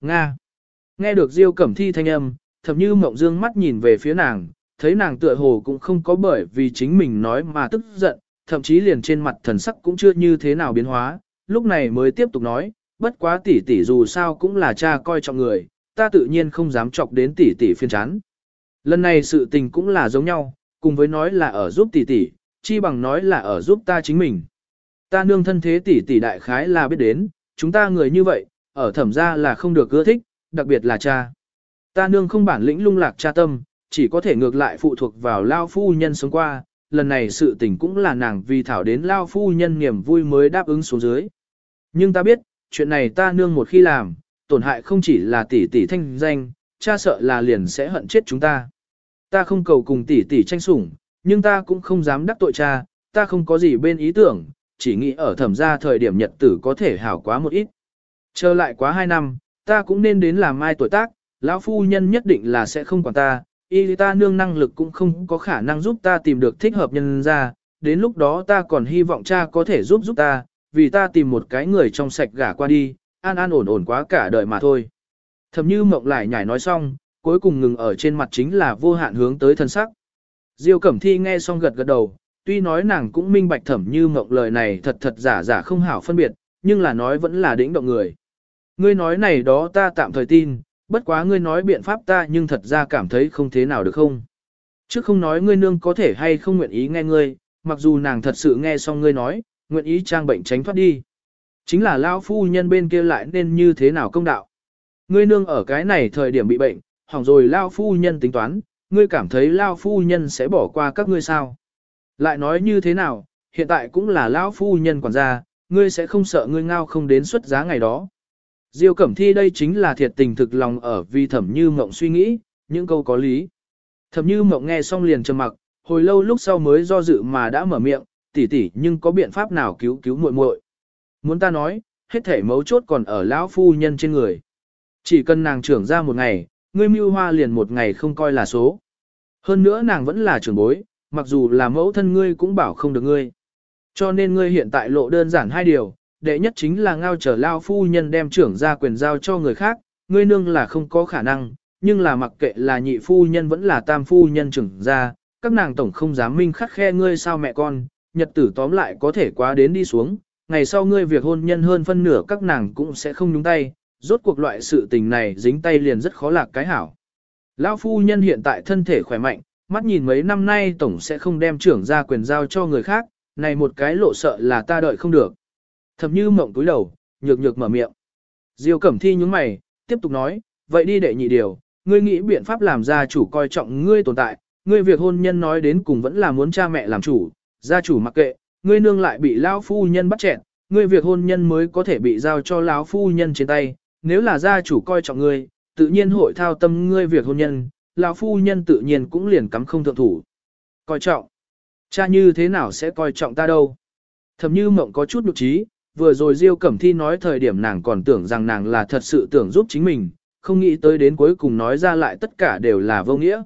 Nga. Nghe được Diêu Cẩm Thi thanh âm, thầm như mộng dương mắt nhìn về phía nàng, thấy nàng tựa hồ cũng không có bởi vì chính mình nói mà tức giận, thậm chí liền trên mặt thần sắc cũng chưa như thế nào biến hóa, lúc này mới tiếp tục nói, bất quá tỷ tỷ dù sao cũng là cha coi trọng người, ta tự nhiên không dám chọc đến tỷ tỷ phiên chán. Lần này sự tình cũng là giống nhau, cùng với nói là ở giúp tỷ tỷ, chi bằng nói là ở giúp ta chính mình. Ta nương thân thế tỷ tỷ đại khái là biết đến, chúng ta người như vậy, ở thẩm gia là không được ưa thích, đặc biệt là cha. Ta nương không bản lĩnh lung lạc cha tâm, chỉ có thể ngược lại phụ thuộc vào lao phu nhân sống qua, lần này sự tình cũng là nàng vì thảo đến lao phu nhân niềm vui mới đáp ứng xuống dưới. Nhưng ta biết, chuyện này ta nương một khi làm, tổn hại không chỉ là tỷ tỷ thanh danh, cha sợ là liền sẽ hận chết chúng ta. Ta không cầu cùng tỷ tỷ tranh sủng, nhưng ta cũng không dám đắc tội cha, ta không có gì bên ý tưởng, chỉ nghĩ ở thẩm gia thời điểm nhật tử có thể hảo quá một ít. Chờ lại quá hai năm, ta cũng nên đến làm mai tuổi tác, lão phu nhân nhất định là sẽ không quản ta, y ta nương năng lực cũng không có khả năng giúp ta tìm được thích hợp nhân ra, đến lúc đó ta còn hy vọng cha có thể giúp giúp ta, vì ta tìm một cái người trong sạch gả qua đi, an an ổn ổn quá cả đời mà thôi. Thầm như mộng lại nhảy nói xong, cuối cùng ngừng ở trên mặt chính là vô hạn hướng tới thân sắc. Diêu Cẩm Thi nghe xong gật gật đầu, tuy nói nàng cũng minh bạch thẩm như mộng lời này thật thật giả giả không hảo phân biệt, nhưng là nói vẫn là đỉnh động người. Ngươi nói này đó ta tạm thời tin, bất quá ngươi nói biện pháp ta nhưng thật ra cảm thấy không thế nào được không. Chứ không nói ngươi nương có thể hay không nguyện ý nghe ngươi, mặc dù nàng thật sự nghe xong ngươi nói, nguyện ý trang bệnh tránh thoát đi. Chính là lao phu nhân bên kia lại nên như thế nào công đạo. Ngươi nương ở cái này thời điểm bị bệnh, hỏng rồi lao phu nhân tính toán, ngươi cảm thấy lao phu nhân sẽ bỏ qua các ngươi sao. Lại nói như thế nào, hiện tại cũng là lão phu nhân quản gia, ngươi sẽ không sợ ngươi ngao không đến xuất giá ngày đó. Diêu Cẩm Thi đây chính là thiệt tình thực lòng ở vì thẩm như mộng suy nghĩ, những câu có lý. Thẩm như mộng nghe xong liền trầm mặc, hồi lâu lúc sau mới do dự mà đã mở miệng, tỷ tỷ nhưng có biện pháp nào cứu cứu muội muội? Muốn ta nói, hết thể mấu chốt còn ở lão phu nhân trên người. Chỉ cần nàng trưởng ra một ngày, ngươi mưu hoa liền một ngày không coi là số. Hơn nữa nàng vẫn là trưởng bối, mặc dù là mẫu thân ngươi cũng bảo không được ngươi. Cho nên ngươi hiện tại lộ đơn giản hai điều, đệ nhất chính là ngao trở lao phu nhân đem trưởng gia quyền giao cho người khác, ngươi nương là không có khả năng, nhưng là mặc kệ là nhị phu nhân vẫn là tam phu nhân trưởng gia, các nàng tổng không dám minh khắc khe ngươi sao mẹ con, nhật tử tóm lại có thể quá đến đi xuống, ngày sau ngươi việc hôn nhân hơn phân nửa các nàng cũng sẽ không nhúng tay, rốt cuộc loại sự tình này dính tay liền rất khó lạc cái hảo. Lão phu nhân hiện tại thân thể khỏe mạnh, mắt nhìn mấy năm nay tổng sẽ không đem trưởng gia quyền giao cho người khác, này một cái lộ sợ là ta đợi không được. Thầm như mộng túi đầu, nhược nhược mở miệng. Diêu Cẩm Thi nhướng mày, tiếp tục nói, vậy đi đệ nhị điều, ngươi nghĩ biện pháp làm gia chủ coi trọng ngươi tồn tại, ngươi việc hôn nhân nói đến cùng vẫn là muốn cha mẹ làm chủ, gia chủ mặc kệ, ngươi nương lại bị lão phu nhân bắt chẹn, ngươi việc hôn nhân mới có thể bị giao cho lão phu nhân trên tay, nếu là gia chủ coi trọng ngươi, tự nhiên hội thao tâm ngươi việc hôn nhân, lão phu nhân tự nhiên cũng liền cắm không thượng thủ. Coi trọng. Cha như thế nào sẽ coi trọng ta đâu? Thầm như mộng có chút nhục trí, vừa rồi Diêu Cẩm Thi nói thời điểm nàng còn tưởng rằng nàng là thật sự tưởng giúp chính mình, không nghĩ tới đến cuối cùng nói ra lại tất cả đều là vô nghĩa.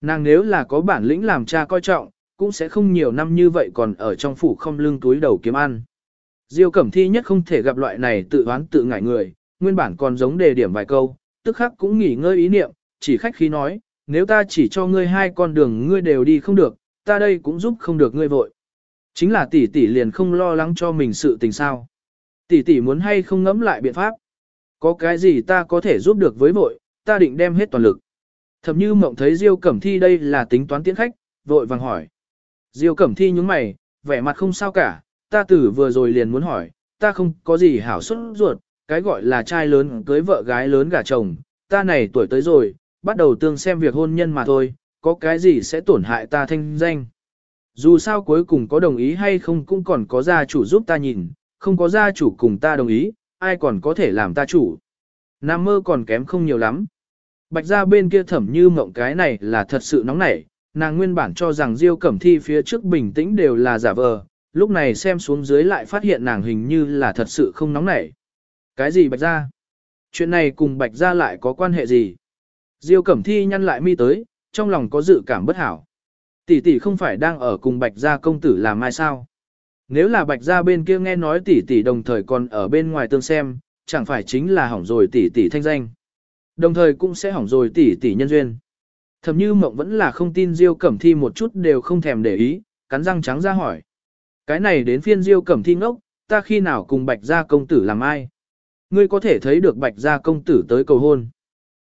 Nàng nếu là có bản lĩnh làm cha coi trọng, cũng sẽ không nhiều năm như vậy còn ở trong phủ không lưng túi đầu kiếm ăn. Diêu Cẩm Thi nhất không thể gặp loại này tự oán tự ngại người, nguyên bản còn giống đề điểm vài câu, tức khắc cũng nghỉ ngơi ý niệm, chỉ khách khí nói, nếu ta chỉ cho ngươi hai con đường ngươi đều đi không được, ta đây cũng giúp không được ngươi vội. Chính là tỷ tỷ liền không lo lắng cho mình sự tình sao. Tỷ tỷ muốn hay không ngẫm lại biện pháp. Có cái gì ta có thể giúp được với vội, ta định đem hết toàn lực. Thầm như mộng thấy Diêu Cẩm Thi đây là tính toán tiễn khách, vội vàng hỏi. Diêu Cẩm Thi nhúng mày, vẻ mặt không sao cả, ta tử vừa rồi liền muốn hỏi, ta không có gì hảo xuất ruột, cái gọi là trai lớn cưới vợ gái lớn gả chồng, ta này tuổi tới rồi, bắt đầu tương xem việc hôn nhân mà thôi, có cái gì sẽ tổn hại ta thanh danh. Dù sao cuối cùng có đồng ý hay không cũng còn có gia chủ giúp ta nhìn, không có gia chủ cùng ta đồng ý, ai còn có thể làm ta chủ. Nam mơ còn kém không nhiều lắm. Bạch ra bên kia thẩm như mộng cái này là thật sự nóng nảy, nàng nguyên bản cho rằng Diêu Cẩm Thi phía trước bình tĩnh đều là giả vờ, lúc này xem xuống dưới lại phát hiện nàng hình như là thật sự không nóng nảy. Cái gì Bạch ra? Chuyện này cùng Bạch ra lại có quan hệ gì? Diêu Cẩm Thi nhăn lại mi tới, trong lòng có dự cảm bất hảo. Tỷ tỷ không phải đang ở cùng Bạch gia công tử làm mai sao? Nếu là Bạch gia bên kia nghe nói tỷ tỷ đồng thời còn ở bên ngoài tương xem, chẳng phải chính là hỏng rồi tỷ tỷ thanh danh. Đồng thời cũng sẽ hỏng rồi tỷ tỷ nhân duyên. Thầm như mộng vẫn là không tin Diêu Cẩm Thi một chút đều không thèm để ý, cắn răng trắng ra hỏi. Cái này đến phiên Diêu Cẩm Thi ngốc, ta khi nào cùng Bạch Gia công tử làm ai? Ngươi có thể thấy được Bạch Gia công tử tới cầu hôn.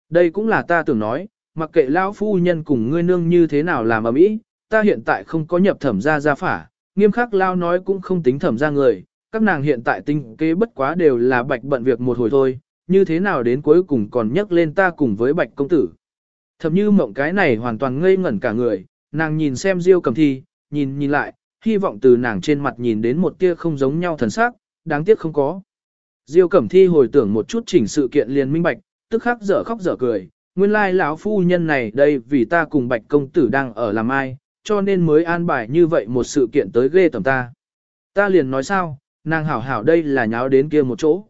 Đây cũng là ta tưởng nói, mặc kệ lão phu nhân cùng ngươi nương như thế nào làm ở mỹ, ta hiện tại không có nhập thẩm gia gia phả, nghiêm khắc lao nói cũng không tính thẩm gia người, các nàng hiện tại tinh kế bất quá đều là bạch bận việc một hồi thôi, như thế nào đến cuối cùng còn nhắc lên ta cùng với bạch công tử. Thẩm như mộng cái này hoàn toàn ngây ngẩn cả người, nàng nhìn xem Diêu cầm thi, nhìn nhìn lại, hy vọng từ nàng trên mặt nhìn đến một tia không giống nhau thần sắc, đáng tiếc không có. Diêu Cẩm Thi hồi tưởng một chút chỉnh sự kiện liền minh bạch, tức khắc dở khóc dở cười, nguyên lai lão phu nhân này đây vì ta cùng Bạch công tử đang ở làm ai, cho nên mới an bài như vậy một sự kiện tới ghê tầm ta. Ta liền nói sao, nàng hảo hảo đây là nháo đến kia một chỗ.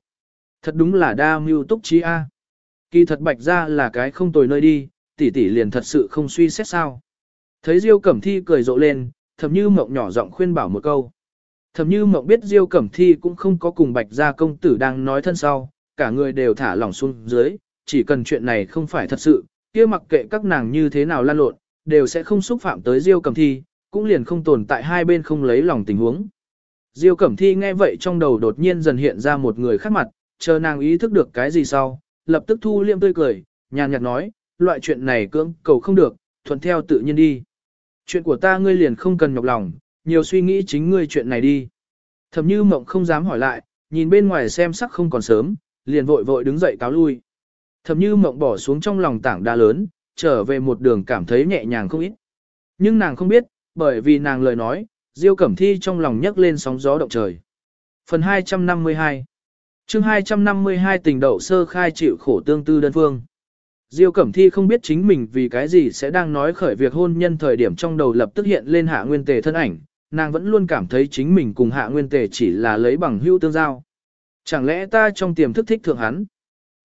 Thật đúng là đa mưu túc trí a. Kỳ thật Bạch ra là cái không tồi nơi đi, tỷ tỷ liền thật sự không suy xét sao. Thấy Diêu Cẩm Thi cười rộ lên, thầm như mộng nhỏ giọng khuyên bảo một câu. Thầm như mộng biết Diêu Cẩm Thi cũng không có cùng Bạch gia công tử đang nói thân sau, cả người đều thả lỏng xuống dưới, chỉ cần chuyện này không phải thật sự, kia mặc kệ các nàng như thế nào lan lộn, đều sẽ không xúc phạm tới Diêu Cẩm Thi, cũng liền không tồn tại hai bên không lấy lòng tình huống. Diêu Cẩm Thi nghe vậy trong đầu đột nhiên dần hiện ra một người khác mặt, chờ nàng ý thức được cái gì sau, lập tức thu liêm tươi cười, nhàn nhạt nói, loại chuyện này cưỡng cầu không được, thuận theo tự nhiên đi. Chuyện của ta ngươi liền không cần nhọc lòng, nhiều suy nghĩ chính ngươi chuyện này đi. Thẩm như mộng không dám hỏi lại, nhìn bên ngoài xem sắc không còn sớm, liền vội vội đứng dậy cáo lui. Thẩm như mộng bỏ xuống trong lòng tảng đá lớn, trở về một đường cảm thấy nhẹ nhàng không ít. Nhưng nàng không biết, bởi vì nàng lời nói, Diêu Cẩm Thi trong lòng nhấc lên sóng gió động trời. Phần 252 chương 252 tình đậu sơ khai chịu khổ tương tư đơn phương. Diêu Cẩm Thi không biết chính mình vì cái gì sẽ đang nói khởi việc hôn nhân thời điểm trong đầu lập tức hiện lên hạ nguyên tề thân ảnh, nàng vẫn luôn cảm thấy chính mình cùng hạ nguyên tề chỉ là lấy bằng hữu tương giao. Chẳng lẽ ta trong tiềm thức thích thượng hắn?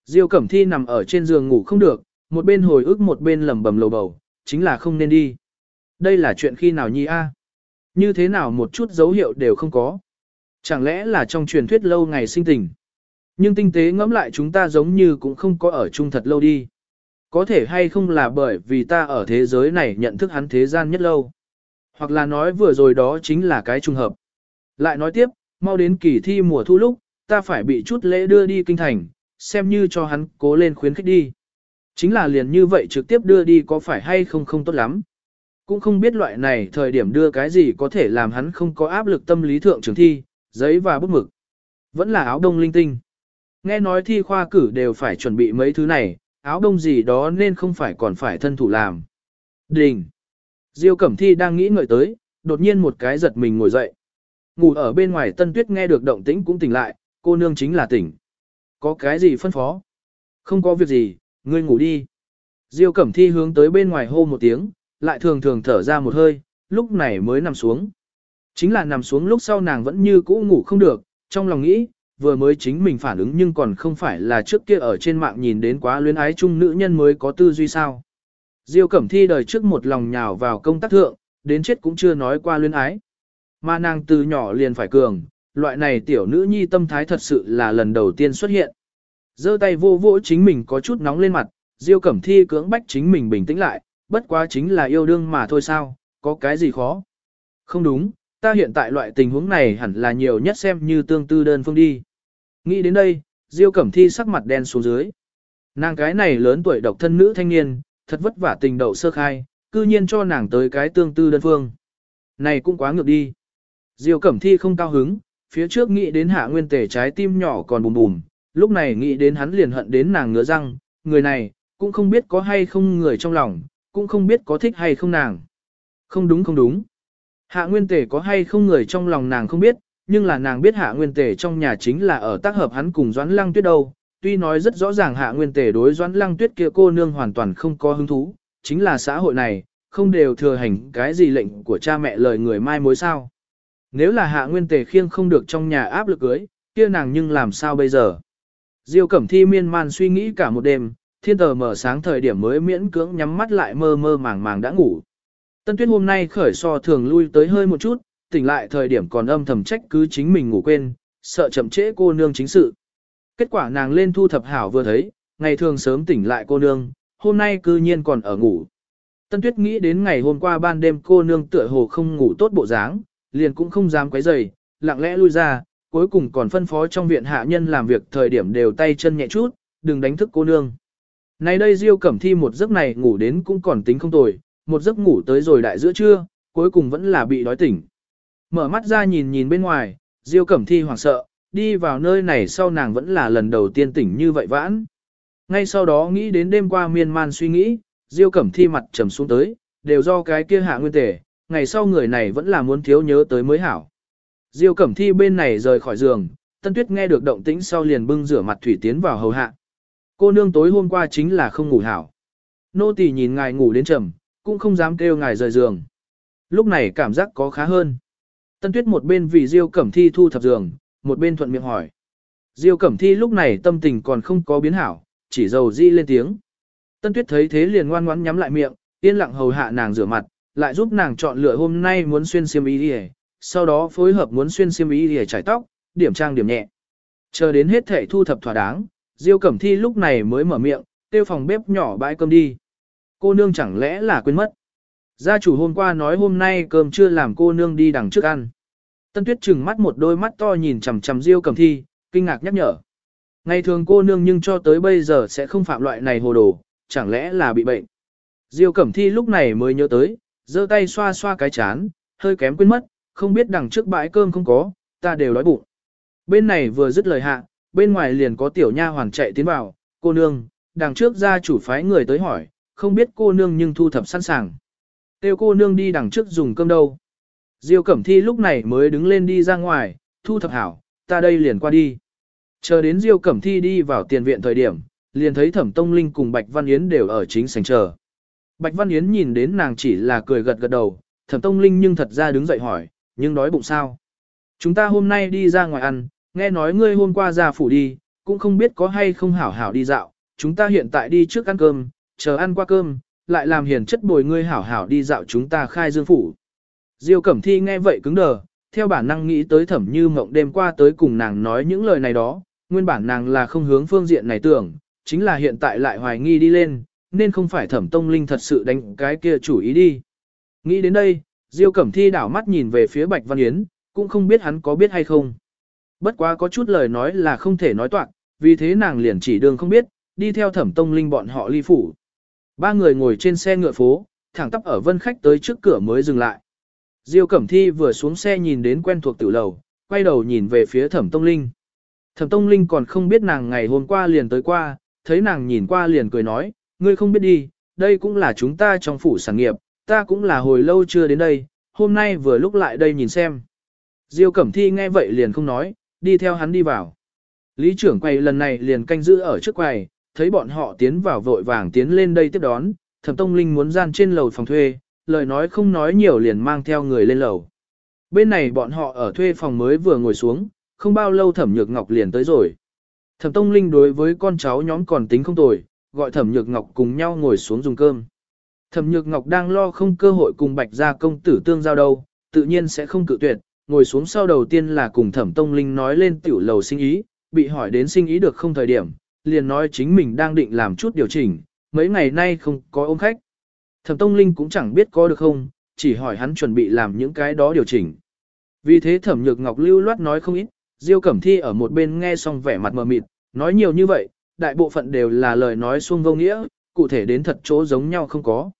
Diêu Cẩm Thi nằm ở trên giường ngủ không được, một bên hồi ức một bên lẩm bẩm lầu bầu, chính là không nên đi. Đây là chuyện khi nào nhi a? Như thế nào một chút dấu hiệu đều không có? Chẳng lẽ là trong truyền thuyết lâu ngày sinh tình? Nhưng tinh tế ngẫm lại chúng ta giống như cũng không có ở chung thật lâu đi. Có thể hay không là bởi vì ta ở thế giới này nhận thức hắn thế gian nhất lâu. Hoặc là nói vừa rồi đó chính là cái trùng hợp. Lại nói tiếp, mau đến kỳ thi mùa thu lúc, ta phải bị chút lễ đưa đi kinh thành, xem như cho hắn cố lên khuyến khích đi. Chính là liền như vậy trực tiếp đưa đi có phải hay không không tốt lắm. Cũng không biết loại này thời điểm đưa cái gì có thể làm hắn không có áp lực tâm lý thượng trường thi, giấy và bút mực. Vẫn là áo đông linh tinh. Nghe nói thi khoa cử đều phải chuẩn bị mấy thứ này, áo đông gì đó nên không phải còn phải thân thủ làm. Đình! Diêu Cẩm Thi đang nghĩ ngợi tới, đột nhiên một cái giật mình ngồi dậy. Ngủ ở bên ngoài Tân Tuyết nghe được động tĩnh cũng tỉnh lại, cô nương chính là tỉnh. Có cái gì phân phó? Không có việc gì, ngươi ngủ đi. Diêu Cẩm Thi hướng tới bên ngoài hô một tiếng, lại thường thường thở ra một hơi, lúc này mới nằm xuống. Chính là nằm xuống lúc sau nàng vẫn như cũ ngủ không được, trong lòng nghĩ, vừa mới chính mình phản ứng nhưng còn không phải là trước kia ở trên mạng nhìn đến quá luyến ái chung nữ nhân mới có tư duy sao. Diêu Cẩm Thi đời trước một lòng nhào vào công tác thượng, đến chết cũng chưa nói qua luyến ái. Mà nàng từ nhỏ liền phải cường, loại này tiểu nữ nhi tâm thái thật sự là lần đầu tiên xuất hiện giơ tay vô vỗ chính mình có chút nóng lên mặt, Diêu Cẩm Thi cưỡng bách chính mình bình tĩnh lại, bất quá chính là yêu đương mà thôi sao, có cái gì khó. Không đúng, ta hiện tại loại tình huống này hẳn là nhiều nhất xem như tương tư đơn phương đi. Nghĩ đến đây, Diêu Cẩm Thi sắc mặt đen xuống dưới. Nàng cái này lớn tuổi độc thân nữ thanh niên, thật vất vả tình đậu sơ khai, cư nhiên cho nàng tới cái tương tư đơn phương. Này cũng quá ngược đi. Diêu Cẩm Thi không cao hứng, phía trước nghĩ đến hạ nguyên tể trái tim nhỏ còn bùm bùm, lúc này nghĩ đến hắn liền hận đến nàng ngứa răng, người này, cũng không biết có hay không người trong lòng, cũng không biết có thích hay không nàng. Không đúng không đúng. Hạ nguyên tể có hay không người trong lòng nàng không biết, nhưng là nàng biết hạ nguyên tể trong nhà chính là ở tác hợp hắn cùng Doãn Lăng Tuyết đâu. Tuy nói rất rõ ràng hạ nguyên tể đối Doãn Lăng Tuyết kia cô nương hoàn toàn không có hứng thú, chính là xã hội này, không đều thừa hành cái gì lệnh của cha mẹ lời người mai mối sao. Nếu là hạ nguyên tề khiêng không được trong nhà áp lực cưới, kia nàng nhưng làm sao bây giờ? Diêu Cẩm Thi miên man suy nghĩ cả một đêm, thiên tờ mở sáng thời điểm mới miễn cưỡng nhắm mắt lại mơ mơ màng màng đã ngủ. Tân Tuyết hôm nay khởi so thường lui tới hơi một chút, tỉnh lại thời điểm còn âm thầm trách cứ chính mình ngủ quên, sợ chậm trễ cô nương chính sự. Kết quả nàng lên thu thập hảo vừa thấy, ngày thường sớm tỉnh lại cô nương, hôm nay cư nhiên còn ở ngủ. Tân Tuyết nghĩ đến ngày hôm qua ban đêm cô nương tựa hồ không ngủ tốt bộ dáng, liền cũng không dám quấy rầy, lặng lẽ lui ra, cuối cùng còn phân phó trong viện hạ nhân làm việc thời điểm đều tay chân nhẹ chút, đừng đánh thức cô nương. Này đây Diêu Cẩm Thi một giấc này ngủ đến cũng còn tính không tồi, một giấc ngủ tới rồi đại giữa trưa, cuối cùng vẫn là bị đói tỉnh. Mở mắt ra nhìn nhìn bên ngoài, Diêu Cẩm Thi hoảng sợ, đi vào nơi này sau nàng vẫn là lần đầu tiên tỉnh như vậy vãn. Ngay sau đó nghĩ đến đêm qua miên man suy nghĩ, Diêu Cẩm Thi mặt trầm xuống tới, đều do cái kia hạ nguyên tể, ngày sau người này vẫn là muốn thiếu nhớ tới mới hảo. Diêu Cẩm Thi bên này rời khỏi giường, Tân Tuyết nghe được động tĩnh sau liền bưng rửa mặt thủy tiến vào hầu hạ. Cô nương tối hôm qua chính là không ngủ hảo. Nô tỳ nhìn ngài ngủ đến trầm, cũng không dám kêu ngài rời giường. Lúc này cảm giác có khá hơn. Tân Tuyết một bên vì Diêu Cẩm Thi thu thập giường, một bên thuận miệng hỏi. Diêu Cẩm Thi lúc này tâm tình còn không có biến hảo, chỉ dầu di lên tiếng. Tân Tuyết thấy thế liền ngoan ngoãn nhắm lại miệng, yên lặng hầu hạ nàng rửa mặt, lại giúp nàng chọn lựa hôm nay muốn xuyên xiêm y đi sau đó phối hợp muốn xuyên xiêm y để trải tóc, điểm trang điểm nhẹ. Chờ đến hết thể thu thập thỏa đáng, Diêu Cẩm Thi lúc này mới mở miệng, tiêu phòng bếp nhỏ bãi cơm đi. Cô nương chẳng lẽ là quên mất. Gia chủ hôm qua nói hôm nay cơm chưa làm cô nương đi đằng trước ăn. Tân Tuyết trừng mắt một đôi mắt to nhìn chằm chằm Diêu Cẩm Thi, kinh ngạc nhắc nhở. Ngày thường cô nương nhưng cho tới bây giờ sẽ không phạm loại này hồ đồ, chẳng lẽ là bị bệnh. Diêu Cẩm Thi lúc này mới nhớ tới, giơ tay xoa xoa cái chán, hơi kém quên mất, không biết đằng trước bãi cơm không có, ta đều đói bụng. Bên này vừa dứt lời hạ, bên ngoài liền có tiểu nha hoàn chạy tiến vào, cô nương, đằng trước gia chủ phái người tới hỏi, không biết cô nương nhưng thu thập sẵn sàng. Tiêu cô nương đi đằng trước dùng cơm đâu. Diêu Cẩm Thi lúc này mới đứng lên đi ra ngoài, thu thập hảo, ta đây liền qua đi. Chờ đến Diêu Cẩm Thi đi vào tiền viện thời điểm, liền thấy Thẩm Tông Linh cùng Bạch Văn Yến đều ở chính sảnh chờ. Bạch Văn Yến nhìn đến nàng chỉ là cười gật gật đầu, Thẩm Tông Linh nhưng thật ra đứng dậy hỏi, nhưng đói bụng sao? Chúng ta hôm nay đi ra ngoài ăn, nghe nói ngươi hôm qua ra phủ đi, cũng không biết có hay không hảo hảo đi dạo, chúng ta hiện tại đi trước ăn cơm, chờ ăn qua cơm, lại làm hiền chất bồi ngươi hảo hảo đi dạo chúng ta khai dương phủ. Diêu Cẩm Thi nghe vậy cứng đờ, theo bản năng nghĩ tới thẩm như mộng đêm qua tới cùng nàng nói những lời này đó, nguyên bản nàng là không hướng phương diện này tưởng, chính là hiện tại lại hoài nghi đi lên, nên không phải thẩm tông linh thật sự đánh cái kia chủ ý đi. Nghĩ đến đây, Diêu Cẩm Thi đảo mắt nhìn về phía Bạch Văn Yến, cũng không biết hắn có biết hay không. Bất quá có chút lời nói là không thể nói toạc, vì thế nàng liền chỉ đường không biết, đi theo thẩm tông linh bọn họ ly phủ. Ba người ngồi trên xe ngựa phố, thẳng tắp ở vân khách tới trước cửa mới dừng lại. Diêu Cẩm Thi vừa xuống xe nhìn đến quen thuộc tiểu lầu, quay đầu nhìn về phía thẩm tông linh. Thẩm tông linh còn không biết nàng ngày hôm qua liền tới qua, thấy nàng nhìn qua liền cười nói, ngươi không biết đi, đây cũng là chúng ta trong phủ sản nghiệp, ta cũng là hồi lâu chưa đến đây, hôm nay vừa lúc lại đây nhìn xem. Diêu Cẩm Thi nghe vậy liền không nói, đi theo hắn đi vào. Lý trưởng quầy lần này liền canh giữ ở trước quầy, thấy bọn họ tiến vào vội vàng tiến lên đây tiếp đón, thẩm tông linh muốn gian trên lầu phòng thuê, lời nói không nói nhiều liền mang theo người lên lầu. Bên này bọn họ ở thuê phòng mới vừa ngồi xuống, không bao lâu thẩm nhược ngọc liền tới rồi. Thẩm tông linh đối với con cháu nhóm còn tính không tồi, gọi thẩm nhược ngọc cùng nhau ngồi xuống dùng cơm. Thẩm nhược ngọc đang lo không cơ hội cùng bạch gia công tử tương giao đâu, tự nhiên sẽ không cự tuyệt, ngồi xuống sau đầu tiên là cùng thẩm tông linh nói lên tiểu lầu sinh ý, bị hỏi đến sinh ý được không thời điểm, liền nói chính mình đang định làm chút điều chỉnh, mấy ngày nay không có ôm khách. Thẩm tông linh cũng chẳng biết có được không, chỉ hỏi hắn chuẩn bị làm những cái đó điều chỉnh. Vì thế thẩm nhược ngọc lưu loát nói không ít, Diêu Cẩm Thi ở một bên nghe xong vẻ mặt mờ mịt, nói nhiều như vậy, đại bộ phận đều là lời nói xuông vô nghĩa, cụ thể đến thật chỗ giống nhau không có.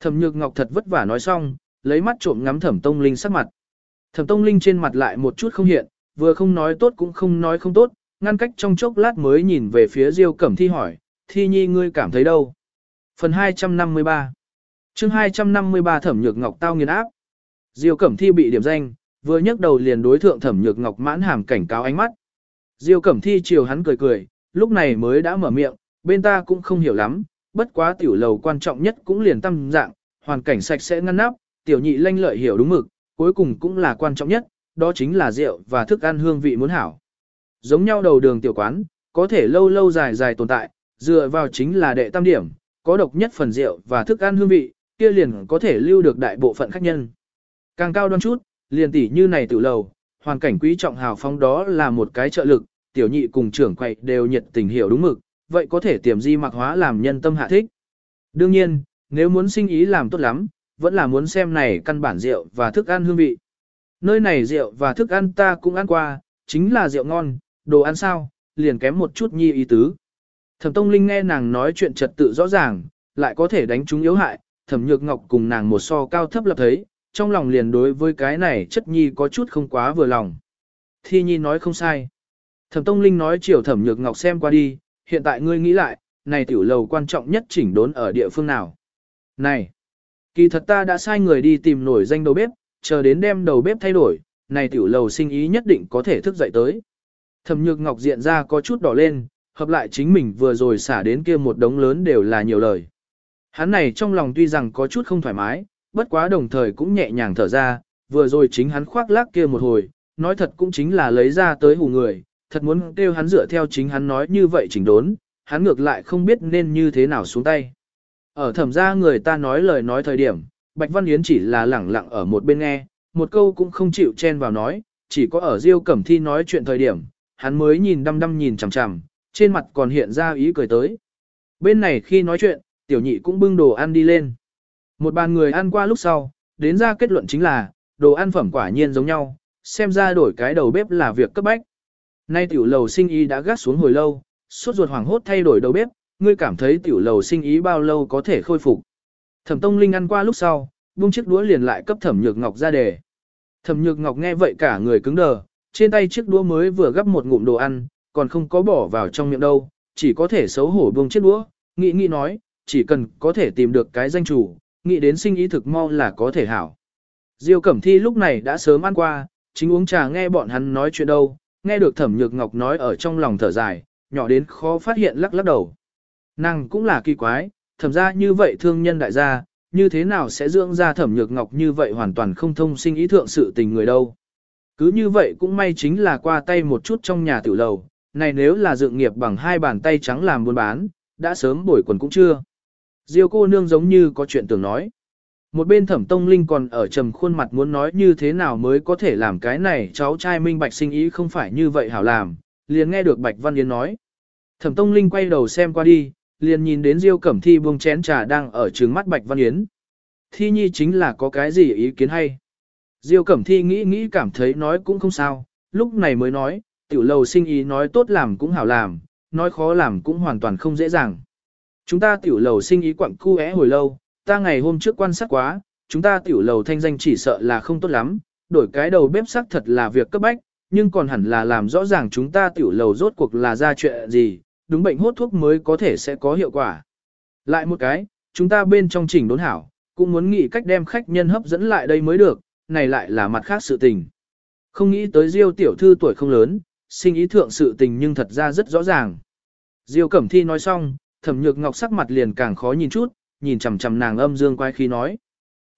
Thẩm Nhược Ngọc thật vất vả nói xong, lấy mắt trộm ngắm Thẩm Tông Linh sắc mặt. Thẩm Tông Linh trên mặt lại một chút không hiện, vừa không nói tốt cũng không nói không tốt, ngăn cách trong chốc lát mới nhìn về phía Diêu Cẩm Thi hỏi, Thi Nhi ngươi cảm thấy đâu? Phần 253 chương 253 Thẩm Nhược Ngọc tao nghiền áp. Diêu Cẩm Thi bị điểm danh, vừa nhấc đầu liền đối thượng Thẩm Nhược Ngọc mãn hàm cảnh cáo ánh mắt. Diêu Cẩm Thi chiều hắn cười cười, lúc này mới đã mở miệng, bên ta cũng không hiểu lắm, bất quá tiểu lầu quan trọng nhất cũng liền tâm dạng, hoàn cảnh sạch sẽ ngăn nắp, tiểu nhị lanh lợi hiểu đúng mực, cuối cùng cũng là quan trọng nhất, đó chính là rượu và thức ăn hương vị muốn hảo. Giống nhau đầu đường tiểu quán, có thể lâu lâu dài dài tồn tại, dựa vào chính là đệ tam điểm, có độc nhất phần rượu và thức ăn hương vị, kia liền có thể lưu được đại bộ phận khách nhân. Càng cao đoan chút, liền tỷ như này tiểu lầu, hoàn cảnh quý trọng hào phóng đó là một cái trợ lực, tiểu nhị cùng trưởng quậy đều nhiệt tình hiểu đúng mực, vậy có thể tiềm di mặc hóa làm nhân tâm hạ thích. Đương nhiên, nếu muốn sinh ý làm tốt lắm, vẫn là muốn xem này căn bản rượu và thức ăn hương vị. Nơi này rượu và thức ăn ta cũng ăn qua, chính là rượu ngon, đồ ăn sao, liền kém một chút nhi ý tứ. Thẩm Tông Linh nghe nàng nói chuyện trật tự rõ ràng, lại có thể đánh chúng yếu hại, Thẩm Nhược Ngọc cùng nàng một so cao thấp lập thấy, trong lòng liền đối với cái này chất nhi có chút không quá vừa lòng. Thi nhi nói không sai. Thẩm Tông Linh nói chiều Thẩm Nhược Ngọc xem qua đi, hiện tại ngươi nghĩ lại, này tiểu lầu quan trọng nhất chỉnh đốn ở địa phương nào. Này, kỳ thật ta đã sai người đi tìm nổi danh đầu bếp, chờ đến đem đầu bếp thay đổi, này tiểu lầu sinh ý nhất định có thể thức dậy tới. Thẩm Nhược Ngọc diện ra có chút đỏ lên, hợp lại chính mình vừa rồi xả đến kia một đống lớn đều là nhiều lời. Hắn này trong lòng tuy rằng có chút không thoải mái, bất quá đồng thời cũng nhẹ nhàng thở ra, vừa rồi chính hắn khoác lác kia một hồi, nói thật cũng chính là lấy ra tới hù người, thật muốn kêu hắn dựa theo chính hắn nói như vậy chỉnh đốn, hắn ngược lại không biết nên như thế nào xuống tay. Ở thẩm gia người ta nói lời nói thời điểm, Bạch Văn Yến chỉ là lẳng lặng ở một bên nghe, một câu cũng không chịu chen vào nói, chỉ có ở Diêu Cẩm Thi nói chuyện thời điểm, hắn mới nhìn đăm đăm nhìn chằm chằm, trên mặt còn hiện ra ý cười tới. Bên này khi nói chuyện, tiểu nhị cũng bưng đồ ăn đi lên. Một bàn người ăn qua lúc sau, đến ra kết luận chính là, đồ ăn phẩm quả nhiên giống nhau, xem ra đổi cái đầu bếp là việc cấp bách. Nay tiểu lầu sinh ý đã gác xuống hồi lâu, suốt ruột hoảng hốt thay đổi đầu bếp, ngươi cảm thấy tiểu lầu sinh ý bao lâu có thể khôi phục. Thẩm Tông Linh ăn qua lúc sau, buông chiếc đũa liền lại cấp Thẩm Nhược Ngọc ra đề. Thẩm Nhược Ngọc nghe vậy cả người cứng đờ, trên tay chiếc đũa mới vừa gắp một ngụm đồ ăn, còn không có bỏ vào trong miệng đâu, chỉ có thể xấu hổ buông chiếc đũa, nghĩ nghĩ nói, chỉ cần có thể tìm được cái danh chủ, nghĩ đến sinh ý thực mau là có thể hảo. Diêu Cẩm Thi lúc này đã sớm ăn qua, chính uống trà nghe bọn hắn nói chuyện đâu, nghe được Thẩm Nhược Ngọc nói ở trong lòng thở dài, nhỏ đến khó phát hiện lắc lắc đầu. Nàng cũng là kỳ quái, thẩm ra như vậy thương nhân đại gia, như thế nào sẽ dưỡng ra Thẩm Nhược Ngọc như vậy hoàn toàn không thông sinh ý thượng sự tình người đâu. Cứ như vậy cũng may chính là qua tay một chút trong nhà tiểu lầu, này nếu là dựng nghiệp bằng hai bàn tay trắng làm buôn bán, đã sớm bổi quần cũng chưa. Diêu cô nương giống như có chuyện tưởng nói. Một bên thẩm tông linh còn ở trầm khuôn mặt muốn nói như thế nào mới có thể làm cái này cháu trai minh bạch sinh ý không phải như vậy hảo làm, liền nghe được Bạch Văn Yến nói. Thẩm tông linh quay đầu xem qua đi, liền nhìn đến Diêu Cẩm Thi buông chén trà đang ở trừng mắt Bạch Văn Yến. Thi nhi chính là có cái gì ý kiến hay. Diêu Cẩm Thi nghĩ nghĩ cảm thấy nói cũng không sao, lúc này mới nói, tiểu lầu sinh ý nói tốt làm cũng hảo làm, nói khó làm cũng hoàn toàn không dễ dàng. Chúng ta tiểu lầu sinh ý quặng cu é hồi lâu, ta ngày hôm trước quan sát quá, chúng ta tiểu lầu thanh danh chỉ sợ là không tốt lắm, đổi cái đầu bếp sắc thật là việc cấp bách, nhưng còn hẳn là làm rõ ràng chúng ta tiểu lầu rốt cuộc là ra chuyện gì, đúng bệnh hốt thuốc mới có thể sẽ có hiệu quả. Lại một cái, chúng ta bên trong chỉnh đốn hảo, cũng muốn nghĩ cách đem khách nhân hấp dẫn lại đây mới được, này lại là mặt khác sự tình. Không nghĩ tới Diêu tiểu thư tuổi không lớn, sinh ý thượng sự tình nhưng thật ra rất rõ ràng. Diêu Cẩm Thi nói xong, Thẩm Nhược Ngọc sắc mặt liền càng khó nhìn chút, nhìn chằm chằm nàng âm dương quay khí nói.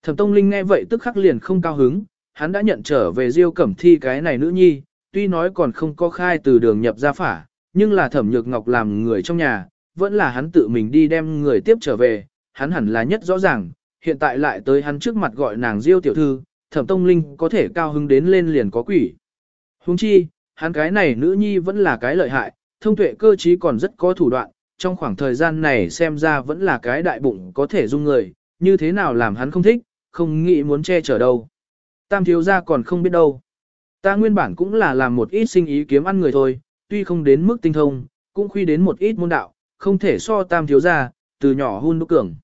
Thẩm Tông Linh nghe vậy tức khắc liền không cao hứng, hắn đã nhận trở về Diêu Cẩm Thi cái này nữ nhi, tuy nói còn không có khai từ đường nhập gia phả, nhưng là Thẩm Nhược Ngọc làm người trong nhà, vẫn là hắn tự mình đi đem người tiếp trở về, hắn hẳn là nhất rõ ràng, hiện tại lại tới hắn trước mặt gọi nàng Diêu tiểu thư, Thẩm Tông Linh có thể cao hứng đến lên liền có quỷ. Huống chi, hắn cái này nữ nhi vẫn là cái lợi hại, thông tuệ cơ trí còn rất có thủ đoạn, trong khoảng thời gian này xem ra vẫn là cái đại bụng có thể dung người, như thế nào làm hắn không thích, không nghĩ muốn che chở đâu. Tam thiếu gia còn không biết đâu. Ta nguyên bản cũng là làm một ít sinh ý kiếm ăn người thôi, tuy không đến mức tinh thông, cũng khuy đến một ít môn đạo, không thể so tam thiếu gia, từ nhỏ hun đúc cường.